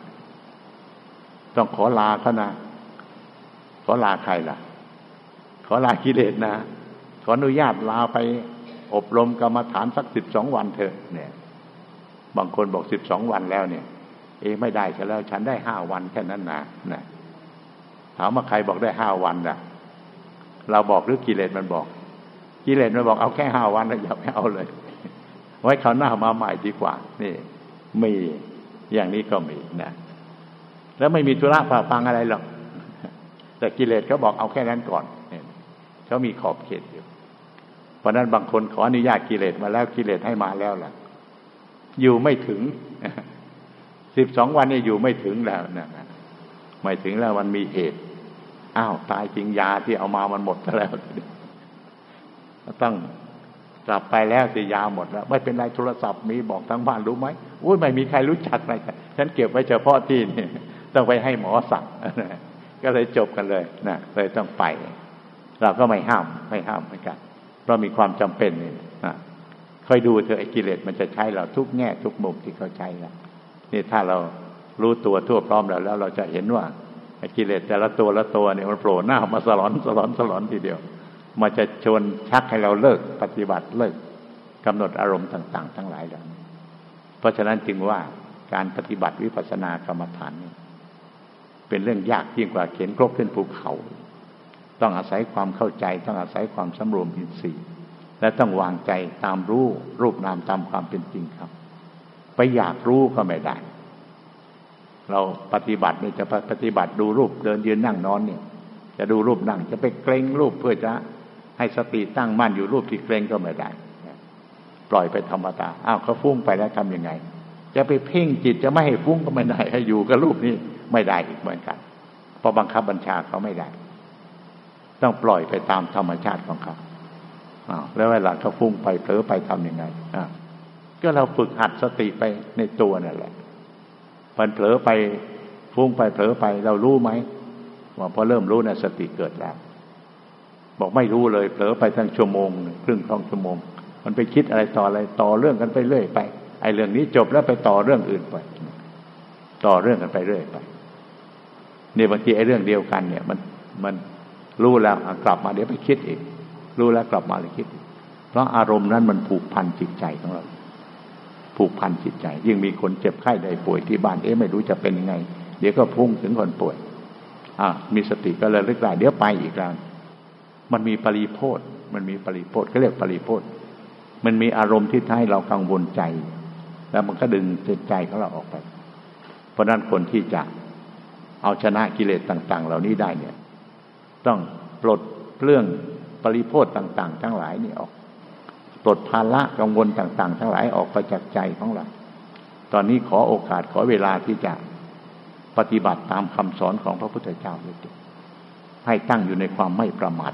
ต้องขอลาเขานะ ขอลาใครล่ะ ขอลากิเลสนะ ขออนุญาตลาไป อบรมกรรมฐานสักสิบสองวันเถอะเนี่ย บางคนบอกสิบสองวันแล้วเนี่ย เอ๊ไม่ได้ฉันแล้ว ฉันได้ห้าวันแค่นั้นนะนะถามว่าใครบอกได้ห้าวันล่ะ เราบอกหรือกิเลสมันบอก กิเลสมันบอกเอาแค่ห้าวันแล้วอย่าไปเอาเลย ไว้คราวหน้ามาใหม่ดีกว่า นี่มีอย่างนี้ก็มีนะ แล้วไม่มีธุระฝ่าฟังอะไรหรอก แต่กิเลสเขาบอกเอาแค่นั้นก่อนเขามีขอบเขตอยู่เพราะนั้นบางคนขออนุญาตกิเลสมาแล้วกิเลสให้มาแล้วล่ะ อยู่ไม่ถึงสิบสองวันนี่อยู่ไม่ถึงแล้วนะไม่ถึงแล้วมันมีเหตุ อ้าวตายจริงยาที่เอามามันหมดแล้ว ต้องกลับไปแล้วสิยาหมดแล้ว ไม่เป็นไรโทรศัพท์มีบอกทั้งบ้านรู้ไหมอุ้ยไม่มีใครรู้จักเลยฉันเก็บไว้เฉพาะที่นี่ต้องไปให้หมอสั่งก็เลยจบกันเลยนะเลยต้องไป เราก็ไม่ห้ามไม่ห้ามเหมือนกันเรามีความจำเป็นนี่นะคอยดูเถอะไอ้กิเลสมันจะใช้เราทุกแง่ทุกมุมที่เขาใช้แล้วนี่ถ้าเรารู้ตัวทั่วพร้อมแล้วแล้วเราจะเห็นว่าไอ้กิเลสแต่ละตัวละตัวเนี่ยมันโผล่หน้ามาสลอนสลอนสลอนทีเดียว มันจะชวนชักให้เราเลิกปฏิบัติเลิกกำหนดอารมณ์ต่าง ๆ ทั้งหลายแล้วเพราะฉะนั้นจึงว่าการปฏิบัติวิปัสสนากรรมฐานนี่เป็นเรื่องยากยิ่งกว่าเขียนครบขึ้นภูเขา ต้องอาศัยความเข้าใจ ต้องอาศัยความสำรวมอินทรีย์และต้องวางใจตามรู้รูปนามตามความเป็นจริงครับ ไปอยากรู้ก็ไม่ได้ เราปฏิบัติเนี่ยจะปฏิบัติดูรูปเดินยืนนั่งนอนเนี่ย จะดูรูปนั่งจะไปเกรงรูปเพื่อจะ ให้สติตั้งมั่นอยู่รูปที่เกรงก็ไม่ได้ปล่อยไปธรรมดาอ้าวเขาฟุ้งไปแล้วทํำยังไง จะไปเพ่งจิตจะไม่ให้ฟุ้งก็ไม่ได้ ให้อยู่กับรูปนี้ไม่ได้อีกเหมือนกันเพราะบังคับบัญชาเขาไม่ได้ ต้องปล่อยไปตามธรรมชาติของเขาแล้วเวลาเขาฟุ้งไปเผลอไปทํำยังไงก็เราฝึกหัดสติไปในตัวนั่นแหละมันเผลอไปฟุ้งไปเผลอไปเรารู้ไหมว่าพอเริ่มรู้น่ะสติเกิดแล้ว บอกไม่รู้เลยเผลอไปทั้งชั่วโมงครึ่งท้องชั่วโมง มันไปคิดอะไรต่ออะไรต่อเรื่องกันไปเรื่อยไปไอ้เรื่องนี้จบแล้วไปต่อเรื่องอื่นไป ต่อเรื่องกันไปเรื่อยไปเนี่ยบางทีไอ้เรื่องเดียวกันเนี่ย มันมันรู้แล้วกลับมาเดี๋ยวไปคิดอีกรู้แล้วกลับมาเลยคิด เพราะอารมณ์นั้นมันผูกพันจิตใจของเราผูกพันจิตใจ ยิ่งมีคนเจ็บไข้ได้ป่วยที่บ้านเอ๊ะไม่รู้จะเป็นยังไง เดี๋ยวก็พุ่งถึงคนป่วย อ่ามีสติก็เลยเลิกได้เดี๋ยวไปอีกแล้ว มันมีปริโพธมันมีปริโพธเขาเรียกปริโพธมันมีอารมณ์ที่ท้ายเรากังวลใจ แล้วมันก็ดึงจิตใจของเราออกไป เพราะนั้นคนที่จะเอาชนะกิเลสต่าง ๆ เหล่านี้ได้เนี่ย ต้องปลดเรื่องปริโพธต่าง ๆ ทั้งหลายนี่ออก ปลดภาระกังวลต่าง ๆ ทั้งหลายออกไปจากใจของเรา ตอนนี้ขอโอกาสขอเวลาที่จะปฏิบัติตามคำสอนของพระพุทธเจ้าด้วยให้ตั้งอยู่ในความไม่ประมาท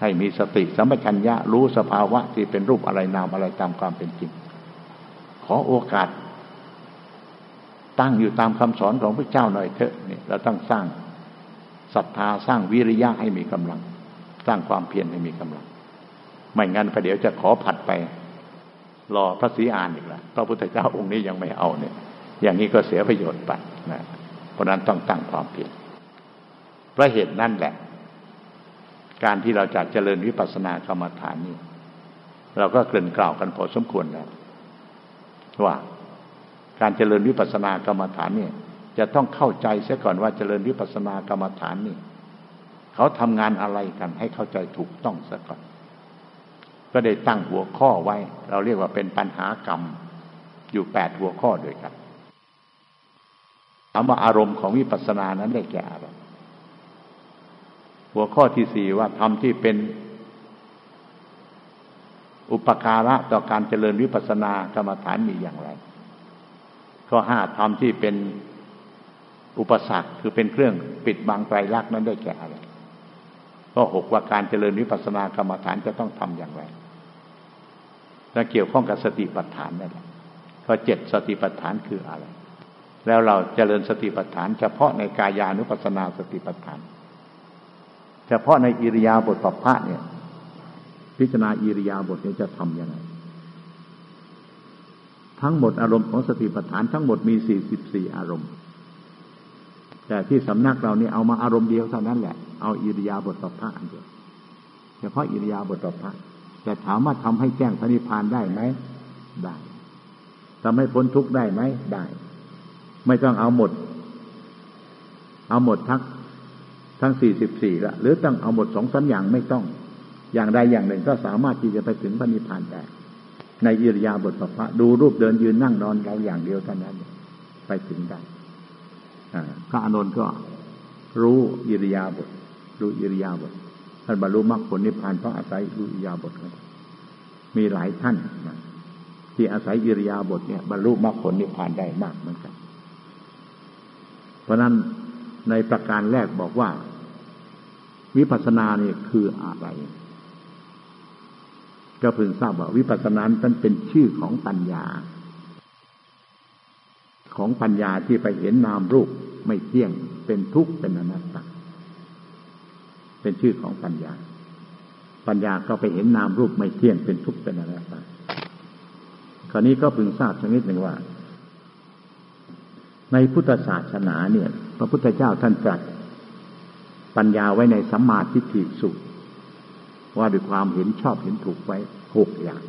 ให้มีสติสัมปชัญญะรู้สภาวะที่เป็นรูปอะไรนามอะไรตามความเป็นจริง ขอโอกาส ตั้งอยู่ตามคำสอนของพระเจ้าหน่อยเถอะเนี่ยเราต้องสร้างศรัทธาสร้างวิริยะให้มีกำลัง สร้างความเพียรให้มีกำลัง ไม่งั้นประเดี๋ยวจะขอผัดไปรอพระศรีอานอีกแล้วพระพุทธเจ้าองค์นี้ยังไม่เอาเนี่ย อย่างนี้ก็เสียประโยชน์ไปนะเพราะนั้นต้องตั้งความเพียรเพราะเหตุนั่นแหละ การที่เราจะเจริญวิปัสสนากรรมฐานนี้เราก็เกริ่นกล่าวกันพอสมควรแล้วว่าการเจริญวิปัสสนากรรมฐานเนี่ย จะต้องเข้าใจเสียก่อนว่าเจริญวิปัสสนากรรมฐานนี่เขาทำงานอะไรกันให้เข้าใจถูกต้องซะก่อน ก็ได้ตั้งหัวข้อไว้ เราเรียกว่าเป็นปัญหากรรมอยู่แปดหัวข้อด้วยกันถามว่าอารมณ์ของวิปัสสนานั้นได้แก่อะไร หัวข้อที่สี่ว่าทำที่เป็น อุปการะต่อการเจริญวิปัสสนากรรมฐานมีอย่างไร ข้อห้าธรรมที่เป็นอุปสรรคคือเป็นเครื่องปิดบังไตรลักษณ์นั้นได้แก่อะไรข้อหกว่าการเจริญวิปัสสนากรรมฐานจะต้องทำอย่างไรและเกี่ยวข้องกับสติปัฏฐานนั่นแหละข้อเจ็ดสติปัฏฐานคืออะไร แล้วเราเจริญสติปัฏฐาน เฉพาะในกายานุปัสสนาสติปัฏฐาน เฉพาะในอิริยาบถปัปพะเนี่ย พิจารณาอิริยาบถนี้จะทำยังไง ทั้งหมดอารมณ์ของสติปัฏฐานทั้งหมดมีสี่สิบสี่อารมณ์ แต่ที่สำนักเราเนี่ยเอามาอารมณ์เดียวเท่านั้นแหละ เอาอิริยาบถต่อพระอันเดียวเฉพาะอิริยาบถต่อพระแต่ถามว่าทำให้แจ้งพระนิพพานได้ไหม ได้ทำให้พ้นทุกข์ได้ไหม ได้ ไม่ต้องเอาหมด เอาหมดทั้ง ทั้งสี่สิบสี่ละหรือต้องเอาหมดสองสาอย่างไม่ต้อง อย่างใดอย่างหนึ่งก็สามารถที่จะไปถึงพระนิพพานได้ในอิริยาบถพระดูรูปเดินยืนนั่งนอนเราอย่างเดียวเท่านั้น ไปถึงได้พระอานนท์ก็รู้อิริยาบถรู้อิริยาบถท่านบรรลุมรรคผลนิพพานเพราะอาศัยรู้อิริยาบถมีหลายท่านที่อาศัยอิริยาบถเนี่ยบรรลุมรรคผลนิพพานได้มากเหมือนกัน เพราะนั้นในประการแรกบอกว่า วิปัสสนาเนี่ยคืออะไร ก็พึงทราบว่าวิปัสสนานั้นเป็นชื่อของปัญญา ของปัญญาที่ไปเห็นนามรูปไม่เที่ยงเป็นทุกข์เป็นอนัตตาเป็นชื่อของปัญญา ปัญญาก็ไปเห็นนามรูปไม่เที่ยงเป็นทุกข์เป็นอนัตตาคราวนี้ก็พึงทราบสักนิดหนึ่งว่า ในพุทธศาสนาเนี่ย พระพุทธเจ้าท่านตรัส ปัญญาไว้ในสัมมาทิฏฐิสุขว่าด้วยความเห็นชอบเห็นถูกไว้หกอย่าง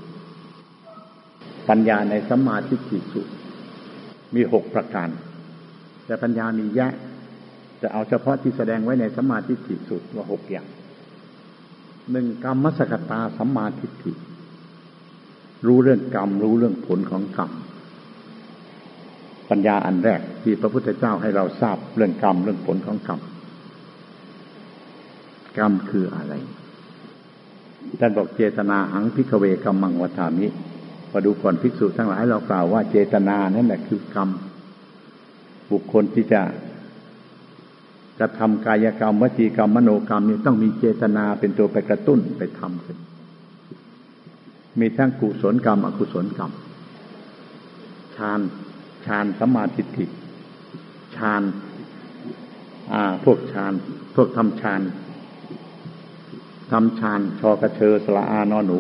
ปัญญาในสัมมาทิฏฐิสุมีหกประการ แต่ปัญญามีแยะจะเอาเฉพาะที่แสดงไว้ในสัมมาทิฏฐิสุว่าหกอย่างหนึ่งกรรมมสกตาสัมมาทิฏฐิ รู้เรื่องกรรม รู้เรื่องผลของกรรม ปัญญาอันแรกที่พระพุทธเจ้าให้เราทราบเรื่องกรรมเรื่องผลของกรรม กรรมคืออะไร ท่านบอกเจตนาหังพิกเวกรรมังวัฏามิพอดูก่อนภิกษุทั้งหลายเรากล่าวว่าเจตนานั่นแหละคือกรรม บุคคลที่จะกระทำกายกรรมวจีกรรมมโนกรรมนี่ต้องมีเจตนาเป็นตัวไปกระตุ้นไปทำขึ้นมีทั้งกุศลกรรม อกุศลกรรมฌานฌานสมาธิิฌาน อ่า พวกฌาน พวกทำฌาน ทำฌานชอกระเชอสละอานอนหนู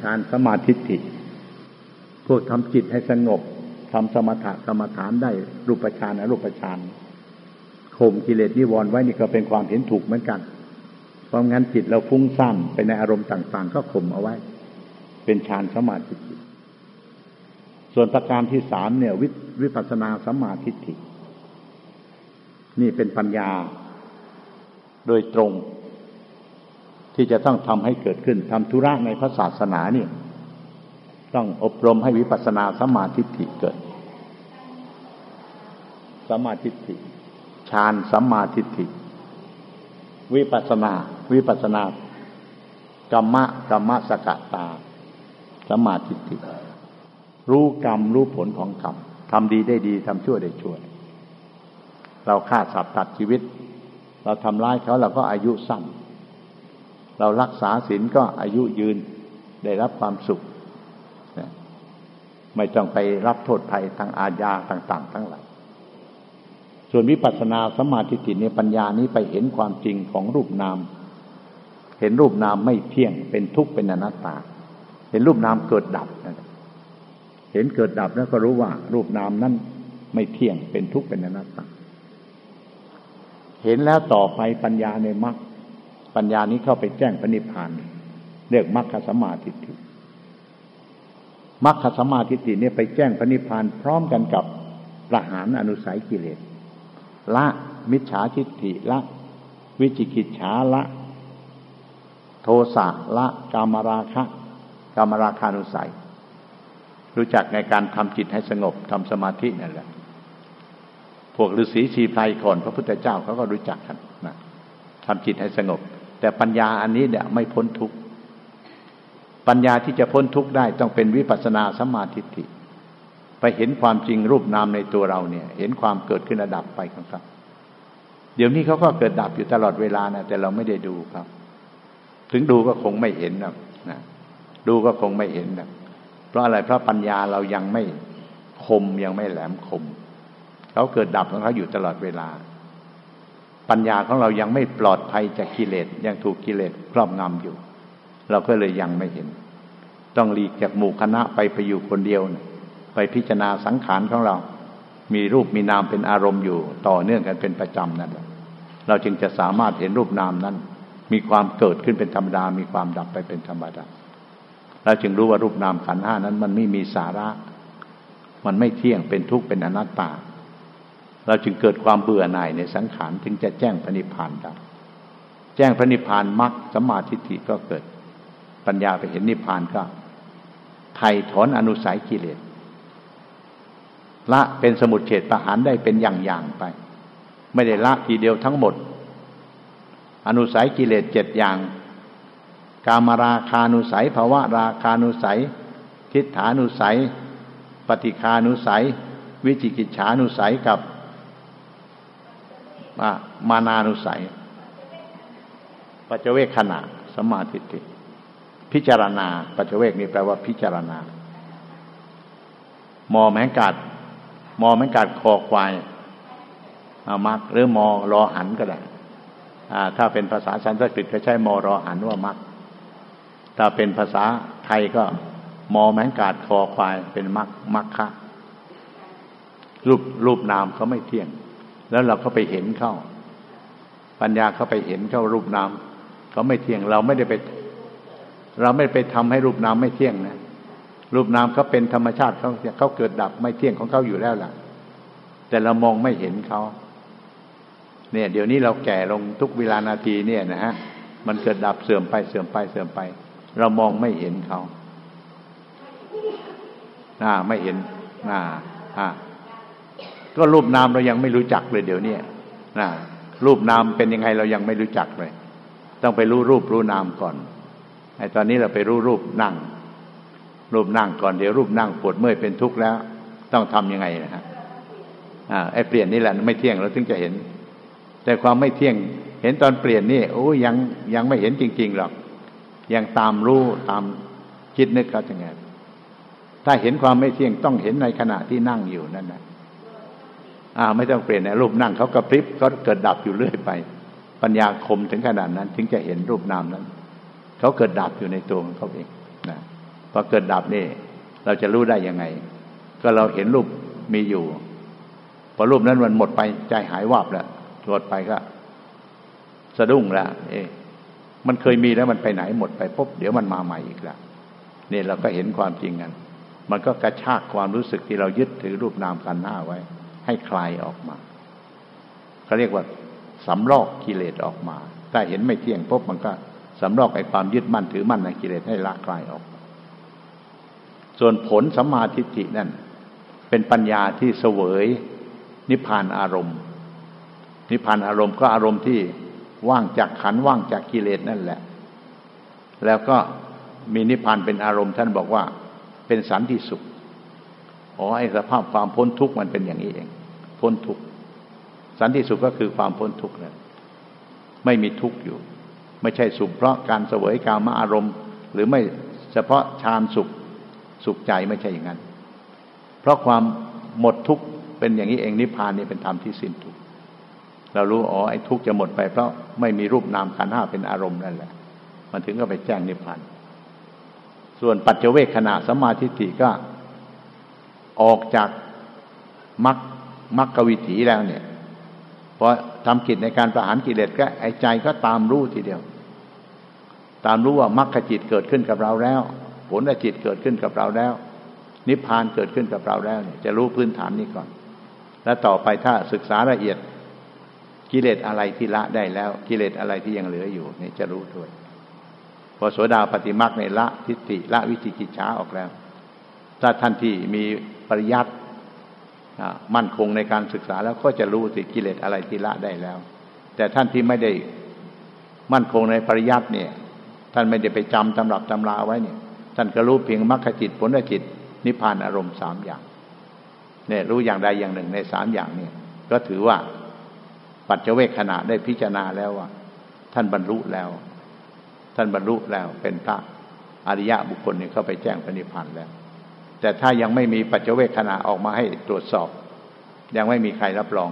ฌานสมาธิิพวกทำจิตให้สงบทำสมถะกรรมฐานได้รูปฌานอรูปฌานข่มกิเลสนิวรณ์ไว้นี่ก็เป็นความเห็นถูกเหมือนกัน เพราะงั้นจิตเราฟุ้งซ่านไปในอารมณ์ต่างๆ ก็ข่มเอาไว้ เป็นฌานสมาธิส่วนประการที่สามเนี่ย วิวปัสนาสมาธิินี่เป็นปัญญาโดยตรง ที่จะต้องทำให้เกิดขึ้นทำธุระในพระศาสนาเนี่ย ต้องอบรมให้วิปัสสนาสมาธิิเกิดสมาธิิฌานสัมมาทิฏฐิวิปัสนา วิปัสนากรรมะกรรมะสกตาสัมมาทิฏฐิรู้กรรมรู้ผลของกรรมทำดีได้ดีทำชั่วได้ชั่ว เราฆ่าสัตว์ตัดชีวิต เราทำร้ายเขาเราก็อายุสั้น เรารักษาศีลก็อายุยืนได้รับความสุข ไม่ต้องไปรับโทษภัยทางอาญาต่าง ๆ ทั้งหลาย ส่วนวิปัสสนาสมาธิจิตในปัญญานี้ไปเห็นความจริงของรูปนาม เห็นรูปนามไม่เที่ยงเป็นทุกข์เป็นอนัตตา เห็นรูปนามเกิดดับเห็นเกิดดับแล้วก็รู้ว่า รูปนามนั้นไม่เที่ยงเป็นทุกข์เป็นอนัตตา เห็นแล้วต่อไปปัญญาในมรรค ปัญญานี้เข้าไปแจ้งพระนิพพานเรียกมรรคสมาธิิมรรคสมาธิิเนี่ยไปแจ้งพระนิพพานพร้อมกันกับประหารอนุสัยกิเลสละมิจฉาทิฏฐิละ วิจิกิจฉาละ โทสะละกามราคะกามราคานุสัย รู้จักในการทำจิตให้สงบทำสมาธินั่นแหละพวกฤาษีชีไพรก่อนพระพุทธเจ้าเขาก็รู้จักกันนะทำจิตให้สงบ แต่ปัญญาอันนี้เนี่ยไม่พ้นทุกข์ปัญญาที่จะพ้นทุกข์ได้ต้องเป็นวิปัสนาสมาธิิไปเห็นความจริงรูปนามในตัวเราเนี่ย เห็นความเกิดขึ้นระดับไปของเขาเดี๋ยวนี้เขาก็เกิดดับอยู่ตลอดเวลานะแต่เราไม่ได้ดูครับ ถึงดูก็คงไม่เห็นนะนะดูก็คงไม่เห็นนะเพราะอะไรเพราะปัญญาเรายังไม่คมยังไม่แหลมคมเขาเกิดดับของเขาอยู่ตลอดเวลา ปัญญาของเรายังไม่ปลอดภัยจากกิเลสยังถูกกิเลสครอบงำอยู่ เราก็เลยยังไม่เห็น ต้องหลีกจากหมู่คณะไปไปอยู่คนเดียวนะไปพิจารณาสังขารของเรา มีรูปมีนามเป็นอารมณ์อยู่ ต่อเนื่องกันเป็นประจำนั่นแหละเราจึงจะสามารถเห็นรูปนามนั้น มีความเกิดขึ้นเป็นธรรมดา มีความดับไปเป็นธรรมดาเราจึงรู้ว่ารูปนามขันห้านั้น มันไม่มีสาระ มันไม่เที่ยงเป็นทุกข์เป็นอนัตตา เราจึงเกิดความเบื่อหน่ายในสังขารจึงจะแจ้งพระนิพพานได้แจ้งพระนิพพานมรรคสมาธิฐิก็เกิด ปัญญาไปเห็นนิพพานก็ไถ่ถอนอนุสัยกิเลสละเป็นสมุดเฉดประหารได้เป็นอย่างๆไป ไม่ได้ละทีเดียวทั้งหมด อนุสัยกิเลสเจ็ดอย่าง กามราคานุสัยภาวะราคานุสัย ทิฏฐานุสัย ปฏิคานุสัย วิจิกิจฉานุสัยกับ มานานุสัย ปัจเวกขณะสมาธิิพิจารณา ปัจเวกนี่แปลว่าพิจารณา มอแมงกัดมอแมันกัดคอควายอมักหรือมอรอหันก็ได้ถ้าเป็นภาษาสันสกฤตก็ใช้มอรอหันว่ามักถ้าเป็นภาษาไทยก็ มอแมงกาดคอควายเป็นมักมักคะรูปรูปนามเขาไม่เที่ยง แล้วเราก็ไปเห็นเข้า ปัญญาเขาไปเห็นเข้ารูปนามเขาไม่เที่ยงเราไม่ได้ไป เราไม่ไปทำให้รูปนามไม่เที่ยงนะรูปนามเขาเป็นธรรมชาติเขาเขาเกิดดับไม่เที่ยงของเขาอยู่แล้วล่ะ แต่เรามองไม่เห็นเขาเนี่ยเดี๋ยวนี้เราแก่ลงทุกเวลานาทีเนี่ยนะฮะมันเกิดดับเสื่อมไปเสื่อมไปเสื่อมไป เรามองไม่เห็นเขาอ่าไม่เห็นอ่าอ่า ก็รูปนามเรายังไม่รู้จักเลยเดี๋ยวนี้นะรูปนามเป็นยังไงเรายังไม่รู้จักเลย ต้องไปรู้รูปรู้นามก่อนไอ้ตอนนี้เราไปรู้รูปนั่ง รูปนั่งก่อนเดี๋ยวรูปนั่งปวดเมื่อยเป็นทุกข์แล้ว ต้องทํำยังไงนะฮะอ่าไอ้เปลี่ยนนี่แหละไม่เที่ยงเราถึงจะเห็น แต่ความไม่เที่ยงเห็นตอนเปลี่ยนนี่โอ้ยังยังไม่เห็นจริง ๆหรอก ยังตามรู้ตามคิดนึกเขาจะไงถ้าเห็นความไม่เที่ยงต้องเห็นในขณะที่นั่งอยู่นั่นนะ อ่าไม่ต้องเปลี่ยนในรูปนั่งเขากระพริบเขาเกิดดับอยู่เรื่อยไป ปัญญาคมถึงขนาดนั้น ถึงจะเห็นรูปนามนั้นเขาเกิดดับอยู่ในตัวของเขาเองนะพอเกิดดับนี่เราจะรู้ได้ยังไง ก็เราเห็นรูปมีอยู่ พอรูปนั้นมันหมดไปใจหายวับแล้วหมดไปก็สะดุ้งแล้วเอ๊มันเคยมีแล้วมันไปไหนหมดไปปุ๊บเดี๋ยวมันมาใหม่อีกแล้วนี่เราก็เห็นความจริงกัน มันก็กระชากความรู้สึกที่เรายึดถือรูปนามกันหน้าไว้ ให้คลายออกมาเขาเรียกว่าสำลอกกิเลสออกมา ถ้าเห็นไม่เที่ยงปุ๊บมันก็สำลอกไอ้ความยึดมั่นถือมั่นในกิเลสให้ละคลายออก ส่วนผลสัมมาทิฏฐินั่น เป็นปัญญาที่เสวย นิพพานอารมณ์ นิพพานอารมณ์ก็อารมณ์ที่ว่างจากขันว่างจากกิเลสนั่นแหละ แล้วก็มีนิพพานเป็นอารมณ์ ท่านบอกว่าเป็นสันติสุขอ๋อไอ้สภาพความพ้นทุกข์มันเป็นอย่างนี้เอง พ้นทุกข์สันติสุขก็คือความพ้นทุกข์นั่นไม่มีทุกข์อยู่ ไม่ใช่สุขเพราะการเสวยกามอารมณ์ หรือไม่เฉพาะฌานสุขสุขใจไม่ใช่อย่างนั้น เพราะความหมดทุกข์เป็นอย่างนี้เองนิพพานนี่เป็นธรรมที่สิ้นทุกข์เรารู้อ๋อไอ้ทุกข์จะหมดไปเพราะไม่มีรูปนามขันห้าเป็นอารมณ์นั่นแหละ มันถึงก็ไปแจ้งนิพพาน ส่วนปัจเจเวคขณะสมาธิิก็ออกจากมรรค มรรควิถีแล้วเนี่ยพอทำกิจในการประหารกิเลสก็ไอ้ใจก็ตามรู้ทีเดียว ตามรู้ว่ามรรคจิตเกิดขึ้นกับเราแล้ว ผลจิตเกิดขึ้นกับเราแล้ว นิพพานเกิดขึ้นกับเราแล้วเนี่ยจะรู้พื้นฐานนี้ก่อน แล้วต่อไปถ้าศึกษาละเอียดกิเลสอะไรที่ละได้แล้ว กิเลสอะไรที่ยังเหลืออยู่เนี่ยจะรู้ด้วยพอโสดาปฏิมักในละทิฏฐิละวิจิกิจฉาออกแล้ว ถ้าท่านที่มีปริยัติ มั่นคงในการศึกษาแล้วก็จะรู้สิกิเลสอะไรที่ละได้แล้ว แต่ท่านที่ไม่ได้มั่นคงในปริยัติเนี่ย ท่านไม่ได้ไปจำตำรับตำราไว้เนี่ย ท่านก็รู้เพียงมรรคจิตผลจิตนิพพานอารมณ์สามอย่างเนี่ยรู้อย่างใดอย่างหนึ่งในสามอย่างเนี่ย ก็ถือว่าปัจเจเวกขณะได้พิจารณาแล้วว่า ท่านบรรลุแล้ว ท่านบรรลุแล้วเป็นพระอริยะบุคคลเนี่ยเข้าไปแจ้งปณิพันธ์แล้ว แต่ถ้ายังไม่มีปัจเจเวกขณะออกมาให้ตรวจสอบ ยังไม่มีใครรับรอง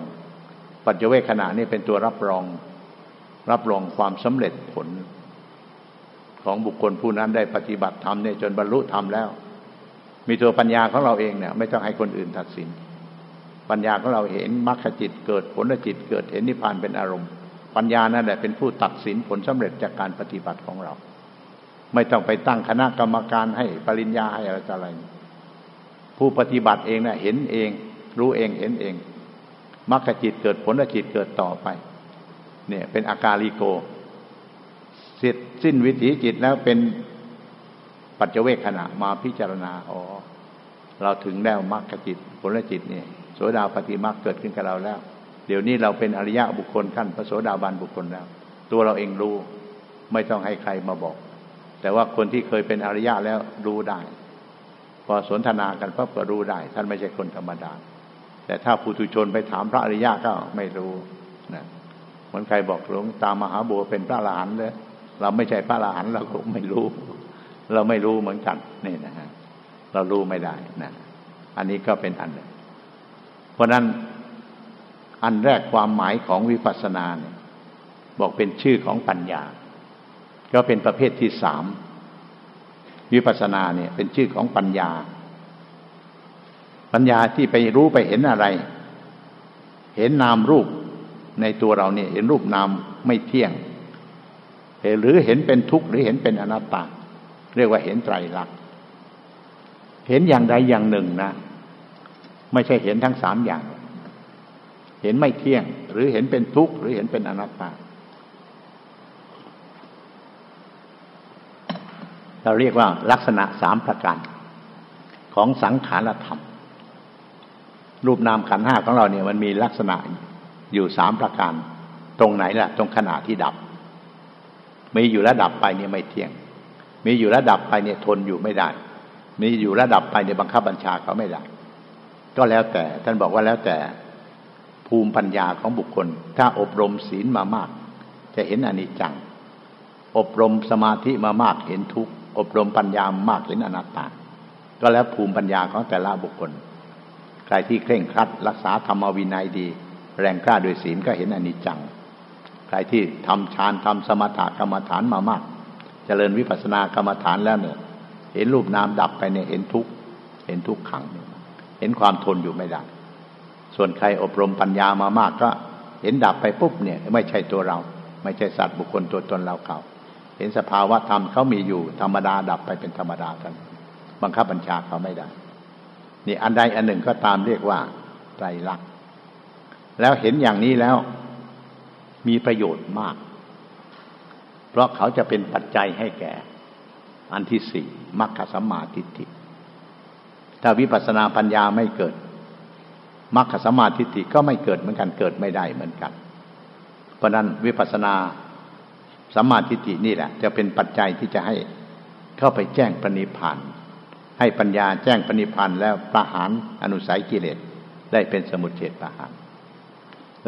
ปัจเจเวกขณะนี่เป็นตัวรับรอง รับรองความสำเร็จผล ของบุคคลผู้นั้นได้ปฏิบัติธรรมเนี่ยจนบรรลุธรรมแล้ว มีตัวปัญญาของเราเองเนี่ย ไม่ต้องให้คนอื่นตัดสิน ปัญญาของเราเห็นมรรคจิตเกิดผลจิตเกิดเห็นนิพพานเป็นอารมณ์ ปัญญานั่นแหละเป็นผู้ตัดสินผลสำเร็จจากการปฏิบัติของเรา ไม่ต้องไปตั้งคณะกรรมการให้ปริญญาให้อะไรอะไร ผู้ปฏิบัติเองนะ่ะเห็นเอง รู้เองเห็นเองมรรคจิตเกิดผลจิตเกิดต่อไป เนี่ยเป็นอาการลิโกเสร็จสิ้นวิถีจิตแล้วเป็นปัจเจเวคขณะมาพิจารณาอ๋อเราถึงแล้วมรรคจิตผลจิตเนี่ยโสดาปฏิมาเกิดขึ้นกับเราแล้ว เดี๋ยวนี้เราเป็นอริยะบุคคลขั้นพระโสดาบันบุคคลแล้ว ตัวเราเองรู้ ไม่ต้องให้ใครมาบอก แต่ว่าคนที่เคยเป็นอริยะแล้วรู้ได้ พอสนทนากันก็ก็รู้ได้ ท่านไม่ใช่คนธรรมดา แต่ถ้าปุถุชนไปถามพระอริยะก็ไม่รู้นะเหมือนใครบอกหลวงตามหาบัวเป็นพระอรหันเลยเราไม่ใช่พระอรหันเราก็ไม่รู้ เราไม่รู้เหมือนกันนี่นะฮะเรารู้ไม่ได้นะอันนี้ก็เป็นอันหนึ่งเพราะนั้นอันแรกความหมายของวิปัสสนาเนี่ยบอกเป็นชื่อของปัญญา ก็เป็นประเภทที่สาม วิปัสสนาเนี่ย เป็นชื่อของปัญญา ปัญญาที่ไปรู้ไปเห็นอะไร เห็นนามรูปในตัวเราเนี่ย เห็นรูปนามไม่เที่ยงหรือเห็นเป็นทุกข์หรือเห็นเป็นอนัตตา เรียกว่าเห็นไตรลักษณ์เห็นอย่างใดอย่างหนึ่งนะ ไม่ใช่เห็นทั้งสามอย่าง เห็นไม่เที่ยง หรือเห็นเป็นทุกข์หรือเห็นเป็นอนัตตา เราเรียกว่าลักษณะสามประการ ของสังขารธรรม รูปนามขันห้าของเราเนี่ยมันมีลักษณะอยู่สามประการ ตรงไหนล่ะ ตรงขณะที่ดับ มีอยู่ระดับไปเนี่ยไม่เที่ยง มีอยู่ระดับไปเนี่ยทนอยู่ไม่ได้ มีอยู่ระดับไปเนี่ยบังคับบัญชาเขาไม่ได้ ก็แล้วแต่ท่านบอกว่าแล้วแต่ภูมิปัญญาของบุคคล ถ้าอบรมศีลมามาก จะเห็นอนิจจัง อบรมสมาธิมามากเห็นทุกข์ อบรมปัญญามากเห็นอนัตตา ก็แล้วภูมิปัญญาของแต่ละบุคคล ใครที่เคร่งครัด รักษาธรรมวินัยดี แรงกล้าด้วยศีลก็เห็นอนิจจัง ใครที่ทำฌานทำสมถะกรรมฐานมามากเจริญวิปัสสนากรรมฐานแล้วเนี่ย เห็นรูปนามดับไปเนี่ยเห็นทุกเห็นทุกขัง เห็นความทนอยู่ไม่ได้ ส่วนใครอบรมปัญญามามากก็เห็นดับไปปุ๊บเนี่ย ไม่ใช่ตัวเรา ไม่ใช่สัตว์บุคคลตัวตนเราเขา ห็นสภาวะธรรมเขามีอยู่ ธรรมดาดับไปเป็นธรรมดาท่านบังคับบัญชาเขาไม่ได้ นี่อันใดอันหนึ่งก็ตามเรียกว่าไตรลักษณ์แล้วเห็นอย่างนี้แล้วมีประโยชน์มาก เพราะเขาจะเป็นปัจจัยให้แก่ อันที่สี่มรรคสัมมาทิฏฐิถ้าวิปัสสนาปัญญาไม่เกิดมรรคสัมมาทิฏฐิก็ไม่เกิดเหมือนกันเกิดไม่ได้เหมือนกัน เพราะนั้นวิปัสสนา สัมมาทิฏฐินี่แหละ จะเป็นปัจจัยที่จะให้เข้าไปแจ้งปณิพานให้ปัญญาแจ้งปณิพานแล้วประหารอนุสัยกิเลสได้เป็นสมุทเฉดประหาร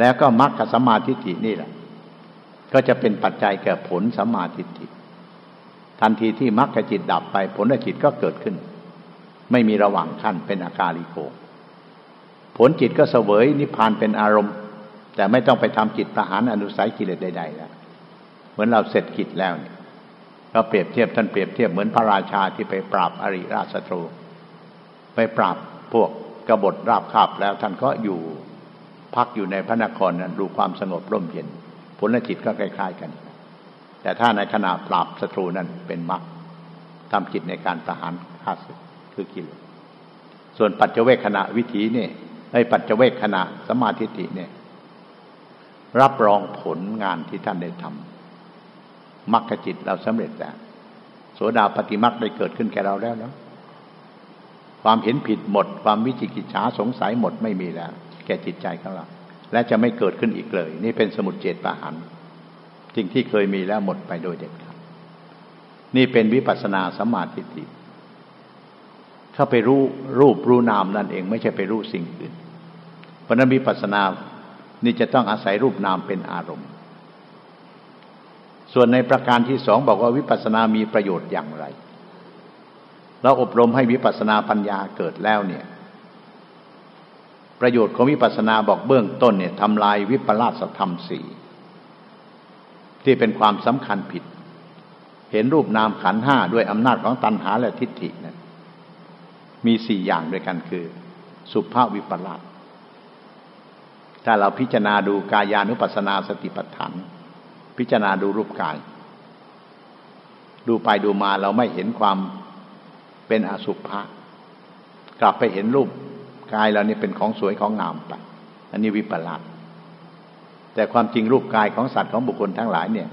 แล้วก็มรรคสัมมาทิฏฐินี่แหละ ก็จะเป็นปัจจัยแก่ผลสัมมาทิฏฐิทันทีที่มรรคจิตดับไปผลจิตก็เกิดขึ้น ไม่มีระหว่างขั้นเป็นอาการิโก ผลจิตก็เสวยนิพพานเป็นอารมณ์ แต่ไม่ต้องไปทำจิตประหารอนุสัยกิเลสใดๆแล้ว เหมือนเราเสร็จกิจแล้วเนี่ยเราเปรียบเทียบท่านเปรียบเทียบเหมือนพระราชาที่ไปปราบอริราชศัตรู ไปปราบพวกกบฏราบคาบแล้วท่านก็อยู่พักอยู่ในพระนครนั้นดูความสงบร่มเย็นผลจิตก็คล้ายๆกัน แต่ถ้าในขณะปราบศัตรูนั้นเป็นมรรคทำจิตในการประหารฆ่าศึกคือกิเลสส่วนปัจเจเวคขณะวิถีเนี่ยในปัจเจเวคขณะสมาธิิเนี่ย รับรองผลงานที่ท่านได้ทำ มรรคจิตเราสำเร็จแล้วโสดาปฏิมรรคได้เกิดขึ้นแก่เราแล้วนะความเห็นผิดหมด ความวิจิกิจฉาสงสัยหมดไม่มีแล้ว แก่จิตใจของเรา และจะไม่เกิดขึ้นอีกเลย นี่เป็นสมุดเจตปะหันสิ่งที่เคยมีแล้วหมดไปโดยเด็ดขาดนี่เป็นวิปัสสนาสมาธิิถ้าไปรู้รูปรู้นามนั่นเอง ไม่ใช่ไปรู้สิ่งอื่น เพราะนั้นวิปัสสนานี่จะต้องอาศัยรูปนามเป็นอารมณ์ ส่วนในประการที่สองบอกว่าวิปัสสนามีประโยชน์อย่างไร เราอบรมให้วิปัสสนาปัญญาเกิดแล้วเนี่ย ประโยชน์ของวิปัสสนาบอกเบื้องต้นเนี่ยทำลายวิปลาสธรรมสี่ที่เป็นความสำคัญผิด เห็นรูปนามขันห้าด้วยอำนาจของตัณหาและทิฏฐินะมีสี่อย่างด้วยกันคือ สุภาพวิปลาสถ้าเราพิจารณาดูกายานุปัสสนาสติปัฏฐาน พิจารณาดูรูปกาย ดูไปดูมาเราไม่เห็นความเป็นอสุภะกลับไปเห็นรูปกายเรานี่เป็นของสวยของงามไป อันนี้วิปลาสแต่ความจริงรูปกายของสัตว์ของบุคคลทั้งหลายเนี่ย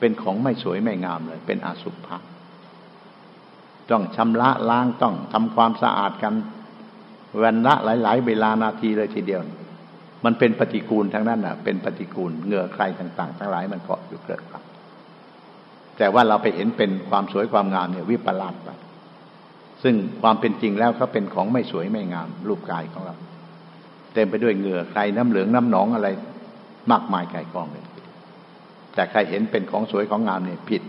เป็นของไม่สวยไม่งามเลย เป็นอสุภะต้องชำระล้างต้องทำความสะอาดกันวันละหลาย ๆ เวลานาทีเลยทีเดียว มันเป็นปฏิกูลทั้งนั้นอะ เป็นปฏิกูลเหงื่อใครต่าง ๆ ทั้งหลายมันเกาะอยู่เกิดครับ แต่ว่าเราไปเห็นเป็นความสวยความงามเนี่ยวิปลาสไปซึ่งความเป็นจริงแล้วเขาเป็นของไม่สวยไม่งาม รูปกายของเรา เต็มไปด้วยเหงื่อใครน้ำเหลืองน้ำหนองอะไรมากมายไก่กองเลยแต่ใครเห็นเป็นของสวยของงามเนี่ยผิด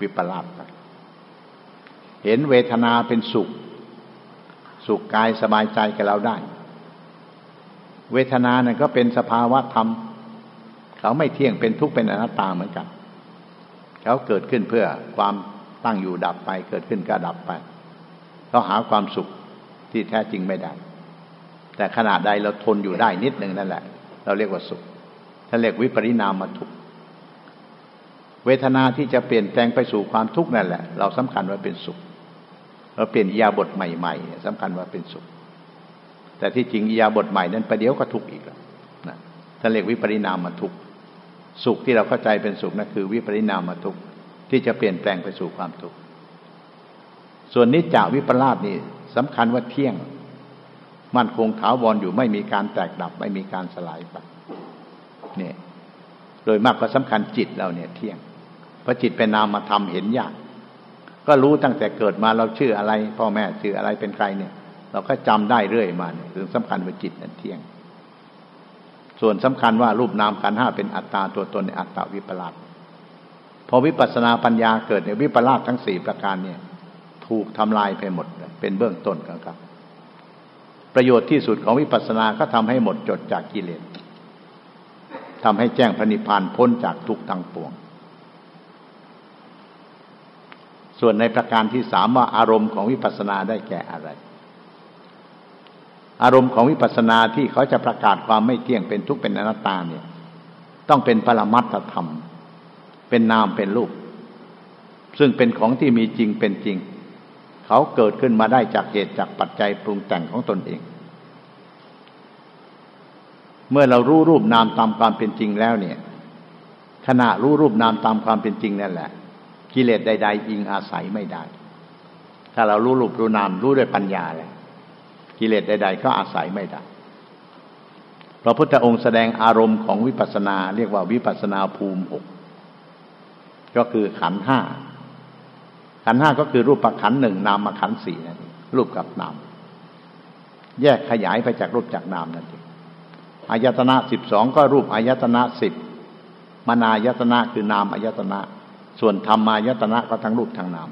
วิปลาสไปเห็นเวทนาเป็นสุข สุขกายสบายใจกับเราได้ เวทนาเนี่ยก็เป็นสภาวะธรรม เขาไม่เที่ยงเป็นทุกข์เป็นอนัตตาเหมือนกัน เขาเกิดขึ้นเพื่อความตั้งอยู่ดับไป เกิดขึ้นก็ดับไป เขาหาความสุขที่แท้จริงไม่ได้ แต่ขนาดใดเราทนอยู่ได้นิดหนึ่งนั่นแหละ เราเรียกว่าสุขท่านเรียกวิปริณามาทุกเวทนาที่จะเปลี่ยนแปลงไปสู่ความทุกข์นั่นแหละ เราสำคัญว่าเป็นสุข เราเปลี่ยนยาบทใหม่ ๆสำคัญว่าเป็นสุข แต่ที่จริงยาบทใหม่นั้นประเดี๋ยวก็ทุกข์อีกแล้วนะท่านเรียกวิปริณามาทุกข์สุขที่เราเข้าใจเป็นสุขนั่นคือวิปริณามาทุกข์ที่จะเปลี่ยนแปลงไปสู่ความทุกข์ส่วนนิจจาวิปลาสนี่สำคัญว่าเที่ยง มั่นคงถาวรอยู่ไม่มีการแตกดับ ไม่มีการสลายไปเนี่ยโดยมากก็สำคัญจิตเราเนี่ยเที่ยงเพราะจิตเป็นนามธรรมเห็นยากก็รู้ตั้งแต่เกิดมาเราชื่ออะไร พ่อแม่ชื่ออะไรเป็นใครเนี่ย เราก็จำได้เรื่อยมาเนี่ยคือสำคัญว่าจิตนั้นเที่ยง ส่วนสำคัญว่ารูปนามขันห้าเป็นอัตตาตัวตนในอัตตาวิปลาสพอวิปัสสนาปัญญาเกิดในวิปลาสทั้งสี่ประการเนี่ย ถูกทำลายไปหมดเป็นเบื้องต้นครับ ประโยชน์ที่สุดของวิปัสสนาก็ทำให้หมดจดจากกิเลสทำให้แจ้งพระนิพพานพ้นจากทุกทั้งปวง ส่วนในประการที่สามว่าอารมณ์ของวิปัสสนาได้แก่อะไร อารมณ์ของวิปัสสนาที่เขาจะประกาศความไม่เที่ยงเป็นทุกข์เป็นอนัตตาเนี่ย ต้องเป็นปรมัตถธรรม เป็นนามเป็นรูป ซึ่งเป็นของที่มีจริงเป็นจริง เขาเกิดขึ้นมาได้จากเหตุจากปัจจัยปรุงแต่งของตนเอง เมื่อเรารู้รูปนามตามความเป็นจริงแล้วเนี่ย ขณะรู้รูปนามตามความเป็นจริงนั่นแหละ กิเลสใด ๆ อิงอาศัยไม่ได้ ถ้าเรารู้รูปรู้นามรู้ด้วยปัญญาแล้ว กิเลสใด ๆ ก็อาศัยไม่ได้พระพุทธองค์แสดงอารมณ์ของวิปัสสนา เรียกว่าวิปัสสนาภูมิหกก็คือขันห้าขันห้าก็คือรูปประขันหนึ่งนามขันสี่นั่นเองรูปกับนาม แยกขยายไปจากรูปจากนามนั่นเองอายตนะสิบสองก็รูปอายตนะสิบมนายตนะคือนามอายตนะ ส่วนธรรมายตนะก็ทั้งรูปทั้งนาม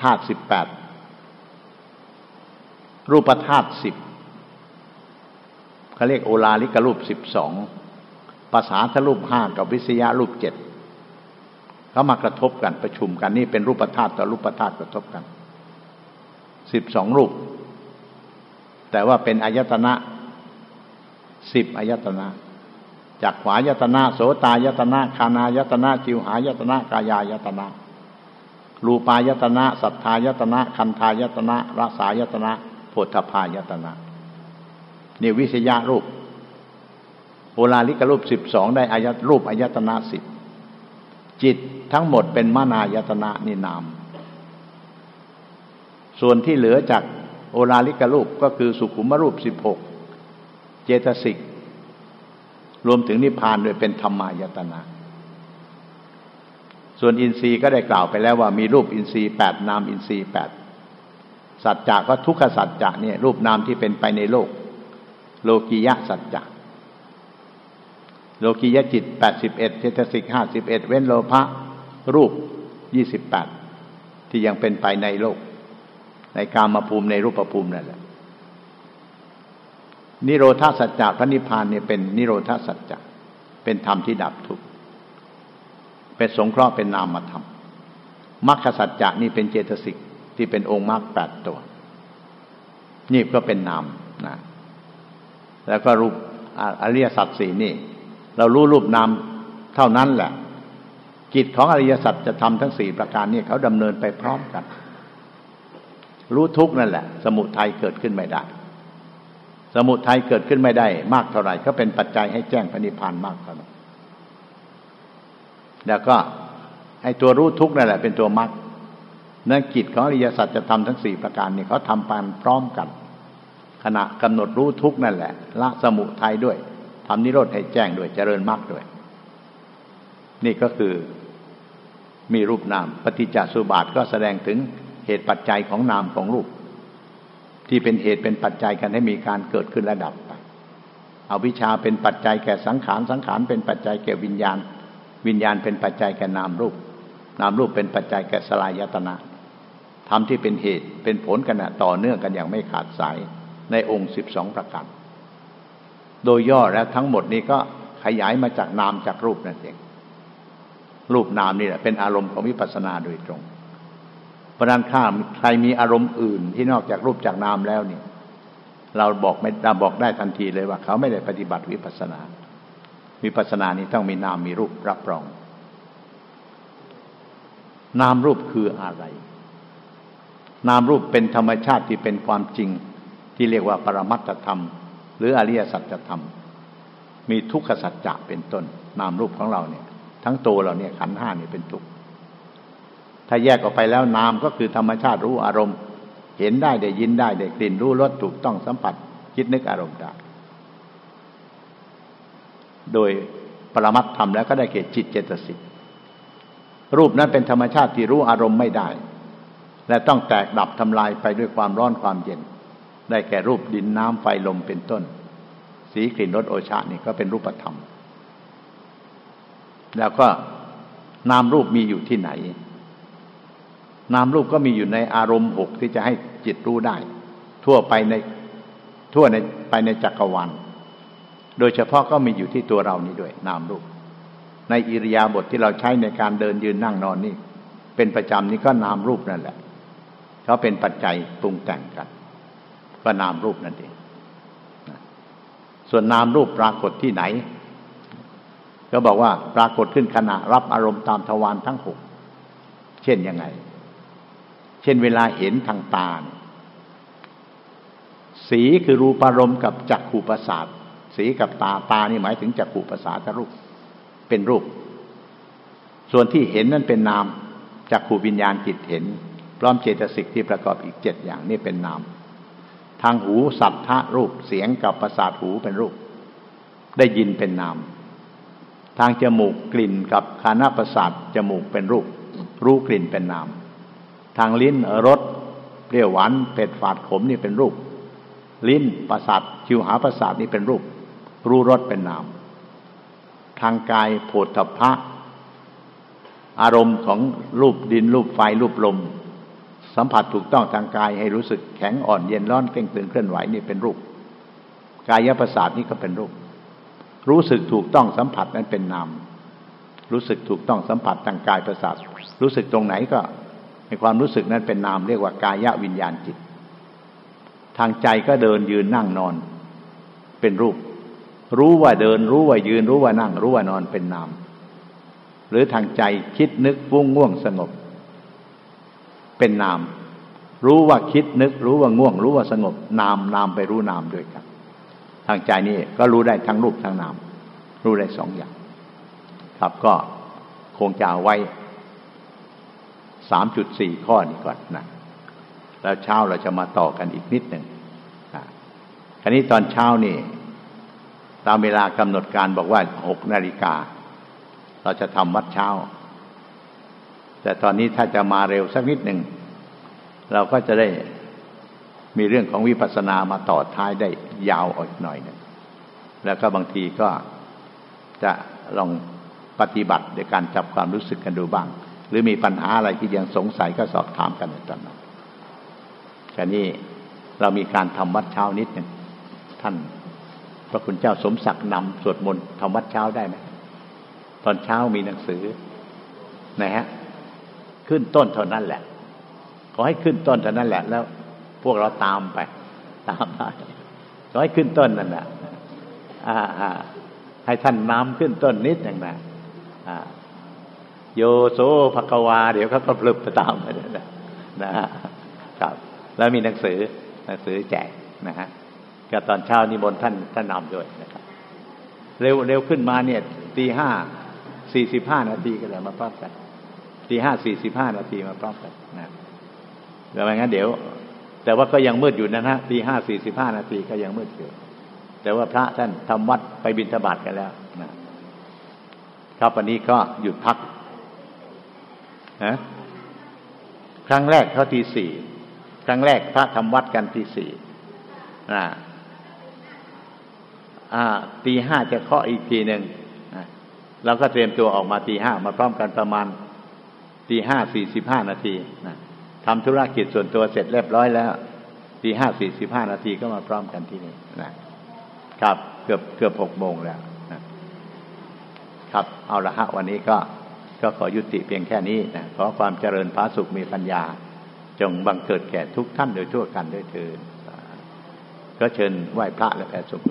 ธาตุสิบแปด รูปธาตุสิบเขาเรียกโอลาลิกรูปสิบสองภาษาทรูปห้ากับวิสยารูปเจ็ดเขามากระทบกันประชุมกันนี่เป็นรูปธาตุต่อรูปธาตุกระทบกันสิบสองรูป แต่ว่าเป็นอายตนะสิบอายตนะจากขวายตนะโสตายตนะคานายตนะจิวหายตนะกายายตนะรูปายตนะสัทธายตนะคันธายตนะรสายตนะ โพธพายตนะนี่วิสยารูปโอลาลิกรูปสิบสองได้อายตรูปอายตนะสิบจิตทั้งหมดเป็นมานายตนะนินาม ส่วนที่เหลือจากโอลาลิกรูปก็คือสุขุมรูปสิบหกเจตสิก รวมถึงนิพพานโดยเป็นธรรมายตนะ ส่วนอินทรีย์ก็ได้กล่าวไปแล้วว่ามีรูปอินทรีย์แปดนามอินทรีย์แปด สัจจะก็ทุกขสัจจะเนี่ยรูปนามที่เป็นไปในโลก โลกียะสัจจะโลกียะจิตแปดสิบเอ็ดเจตสิกห้าสิบเอ็ดเว้นโลภะรูปยี่สิบแปดที่ยังเป็นไปในโลก ในกามภูมิในรูปภูมินั่นแหละนิโรธาสัจจะพระนิพพานเนี่ยเป็นนิโรธาสัจจะเป็นธรรมที่ดับทุกข์เป็นสงเคราะห์เป็นนามธรรมมรรคสัจจะนี่เป็นเจตสิก ที่เป็นองค์มรรคแปดตัว นี่ก็เป็นนามนะแล้วก็รูปอริยสัจสี่นี่ เรารู้รูปนามเท่านั้นแหละ กิจของอริยสัจจะทำทั้งสี่ประการนี่เขาดำเนินไปพร้อมกัน รู้ทุกนั่นแหละ สมุทัยเกิดขึ้นไม่ได้ สมุทัยเกิดขึ้นไม่ได้ มากเท่าไหร่ก็เป็นปัจจัยให้แจ้งพระนิพพานมากเท่านั้นแล้วก็ให้ตัวรู้ทุกนั่นแหละ เป็นตัวมรรค นั่นกิจของอริยสัจจะทำทั้งสี่ประการนี่เขาทำปานพร้อมกัน ขณะกำหนดรู้ทุกนั่นแหละ ละสมุทัยด้วยทำนิโรธให้แจ้งด้วยเจริญมรรคด้วย นี่ก็คือมีรูปนามปฏิจจสุบาทก็แสดงถึงเหตุปัจจัยของนามของรูป ที่เป็นเหตุเป็นปัจจัยกันให้มีการเกิดขึ้นระดับไปเอาวิชาเป็นปัจจัยแก่สังขารสังขารเป็นปัจจัยแก่วิญญาณ วิญญาณเป็นปัจจัยแก่นามรูป นามรูปเป็นปัจจัยแก่สลายตนะ ทำที่เป็นเหตุเป็นผลกันนะต่อเนื่องกันอย่างไม่ขาดสายในองค์สิบสองประการโดยย่อแล้วทั้งหมดนี้ก็ขยายมาจากนามจากรูปนั่นเอง รูปนามนี่แหละเป็นอารมณ์ของวิปัสสนาโดยตรง เพราะนั้นข้าใครมีอารมณ์อื่นที่นอกจากรูปจากนามแล้วเนี่ย เราบอกไม่เราบอกได้ทันทีเลยว่า เขาไม่ได้ปฏิบัติวิปัสนา วิปัสนานี้ต้องมีนามมีรูปรับรอง นามรูปคืออะไร นามรูปเป็นธรรมชาติที่เป็นความจริง ที่เรียกว่าปรมัตธรรม หรืออริยสัจธรรม มีทุกขสัจจะเป็นต้น นามรูปของเราเนี่ย ทั้งตัวเราเนี่ยขันห้านี่เป็นทุกข์ถ้าแยกออกไปแล้วนามก็คือธรรมชาติรู้อารมณ์ เห็นได้ได้ยินได้ได้กลิ่นรู้รสถูกต้องสัมผัส คิดนึกอารมณ์ได้โดยปรมัตธรรมแล้วก็ได้เกิดจิตเจตสิกรูปนั้นเป็นธรรมชาติที่รู้อารมณ์ไม่ได้ และต้องแตกดับทำลายไปด้วยความร้อนความเย็น ได้แก่รูปดินน้ำไฟลมเป็นต้น สีกลิ่นรสโอชานี่ก็เป็นรูปธรรม แล้วก็นามรูปมีอยู่ที่ไหน นามรูปก็มีอยู่ในอารมณ์หกที่จะให้จิตรู้ได้ ทั่วไปในทั่วในไปในจักรวาลโดยเฉพาะก็มีอยู่ที่ตัวเรานี้ด้วย นามรูป ในอิริยาบถทที่เราใช้ในการเดินยืนนั่งนอนนี่ เป็นประจำนี่ก็นามรูปนั่นแหละ เขาเป็นปัจจัยปรุงแต่งกันก็นามรูปนั่นเองส่วนนามรูปปรากฏที่ไหน ก็บอกว่าปรากฏขึ้นขณะรับอารมณ์ตามทวารทั้งหกเช่นยังไง เช่นเวลาเห็นทางตา สีคือรูปารมณ์กับจักขูประสาท สีกับตาตานี่หมายถึงจักขูประสาทรูป เป็นรูป ส่วนที่เห็นนั่นเป็นนามจักขูวิญญาณจิตเห็น พร้อมเจตสิกที่ประกอบอีกเจ็ดอย่างนี่เป็นนาม ทางหูสัทธะรูปเสียงกับประสาทหูเป็นรูป ได้ยินเป็นนาม ทางจมูกกลิ่นกับคานาประสาทจมูกเป็นรูป รู้กลิ่นเป็นนาม ทางลิ้นรสเปรี้ยวหวานเผ็ดฝาดขมนี่เป็นรูป ลิ้นประสาทชิวหาประสาทนี่เป็นรูป รู้รสเป็นนาม ทางกายโผฏฐพะอารมณ์ของรูปดินรูปไฟรูปลม สัมผัสถูกต้องทางกายให้รู้สึกแข็งอ่อนเย็นร้อนเกร็งตึงเคลื่อนไหวนี่เป็นรูป กายประสาทนี่ก็เป็นรูป รู้สึกถูกต้องสัมผัสนั้นเป็นนามรู้สึกถูกต้องสัมผัสทางกายประสาทรู้สึกตรงไหนก็ในความรู้สึกนั้นเป็นนามเรียกว่ากายวิญญาณจิต ทางใจก็เดินยืนนั่งนอน เป็นรูป รู้ว่าเดิน รู้ว่ายืน รู้ว่านั่ง รู้ว่านอนเป็นนาม หรือทางใจคิดนึกฟุ้งง่วงสงบ เป็นนาม รู้ว่าคิดนึก รู้ว่าง่วง รู้ว่าสงบ นามนามไปรู้นามด้วยกัน ทางใจนี่ก็รู้ได้ทั้งรูปทั้งนาม รู้ได้สองอย่าง ครับก็คงจะเอาไว้สามจุดสี่ข้อนี้ก่อนนะแล้วเช้าเราจะมาต่อกันอีกนิดหนึ่งคราวนี้ตอนเช้านี่ตามเวลากำหนดการบอกว่าหกนาฬิกา เราจะทำวัดเช้า แต่ตอนนี้ถ้าจะมาเร็วสักนิดหนึ่ง เราก็จะได้มีเรื่องของวิปัสสนามาต่อท้ายได้ยาวอีกหน่อยนึงแล้วก็บางทีก็จะลองปฏิบัติในการจับความรู้สึกกันดูบ้าง หรือมีปัญหาอะไรที่ยังสงสัยก็สอบถามกันในตอนนั้นแค่นี้เรามีการทำวัดเช้านิดหนึ่งท่านพระคุณเจ้าสมศักดิ์นำสวดมนต์ทำวัดเช้าได้ไหมตอนเช้ามีหนังสือนะฮะ ขึ้นต้นเท่านั้นแหละ ขอให้ขึ้นต้นเท่านั้นแหละ แล้ว พวกเราตามไป ตามไปขอให้ขึ้นต้นนั่นแหละให้ท่านน้ำขึ้นต้นนิดหนึ่งนะโยโซภควา เดี๋ยวเขาก็พลึบไปตามไปนะนะครับ แล้วมีหนังสือหนังสือแจกนะฮะก็ตอนเช้านิมนต์ท่านท่านนำด้วยนะครับ เร็วเร็วขึ้นมาเนี่ยตีห้าสี่สิบห้านาทีก็เลยมาพร้อมกัน ตีห้าสี่สิบห้านาทีมาพร้อมกันนะแล้วไม่งั้นเดี๋ยว แต่ว่าก็ยังมืดอยู่นะฮะตีห้าสี่สิบห้านาทีก็ยังมืดอยู่ แต่ว่าพระท่านทำวัดไปบิณฑบาตกันแล้วนะครับวันนี้ก็หยุดพักนะครั้งแรกเขาตีสี่ครั้งแรกพระทำวัดกันตีสี่นะตีห้าจะเคาะอีกทีหนึ่งเราก็เตรียมตัวออกมาตีห้ามาพร้อมกันประมาณ ตีห้าสี่สิบห้านาทีนะทำธุรกิจส่วนตัวเสร็จเรียบร้อยแล้วตีห้าสี่สิบห้านาทีก็มาพร้อมกันที่นี่นะครับ เกือบเกือบหกโมงแล้วนะครับ เอาละฮะ วันนี้ก็ก็ขอยุติเพียงแค่นี้นะขอความเจริญพาสุขมีปัญญา จงบังเกิดแก่ทุกท่านโดยทั่วกันด้วยเถิดก็เชิญไหว้พระและแผ่สุข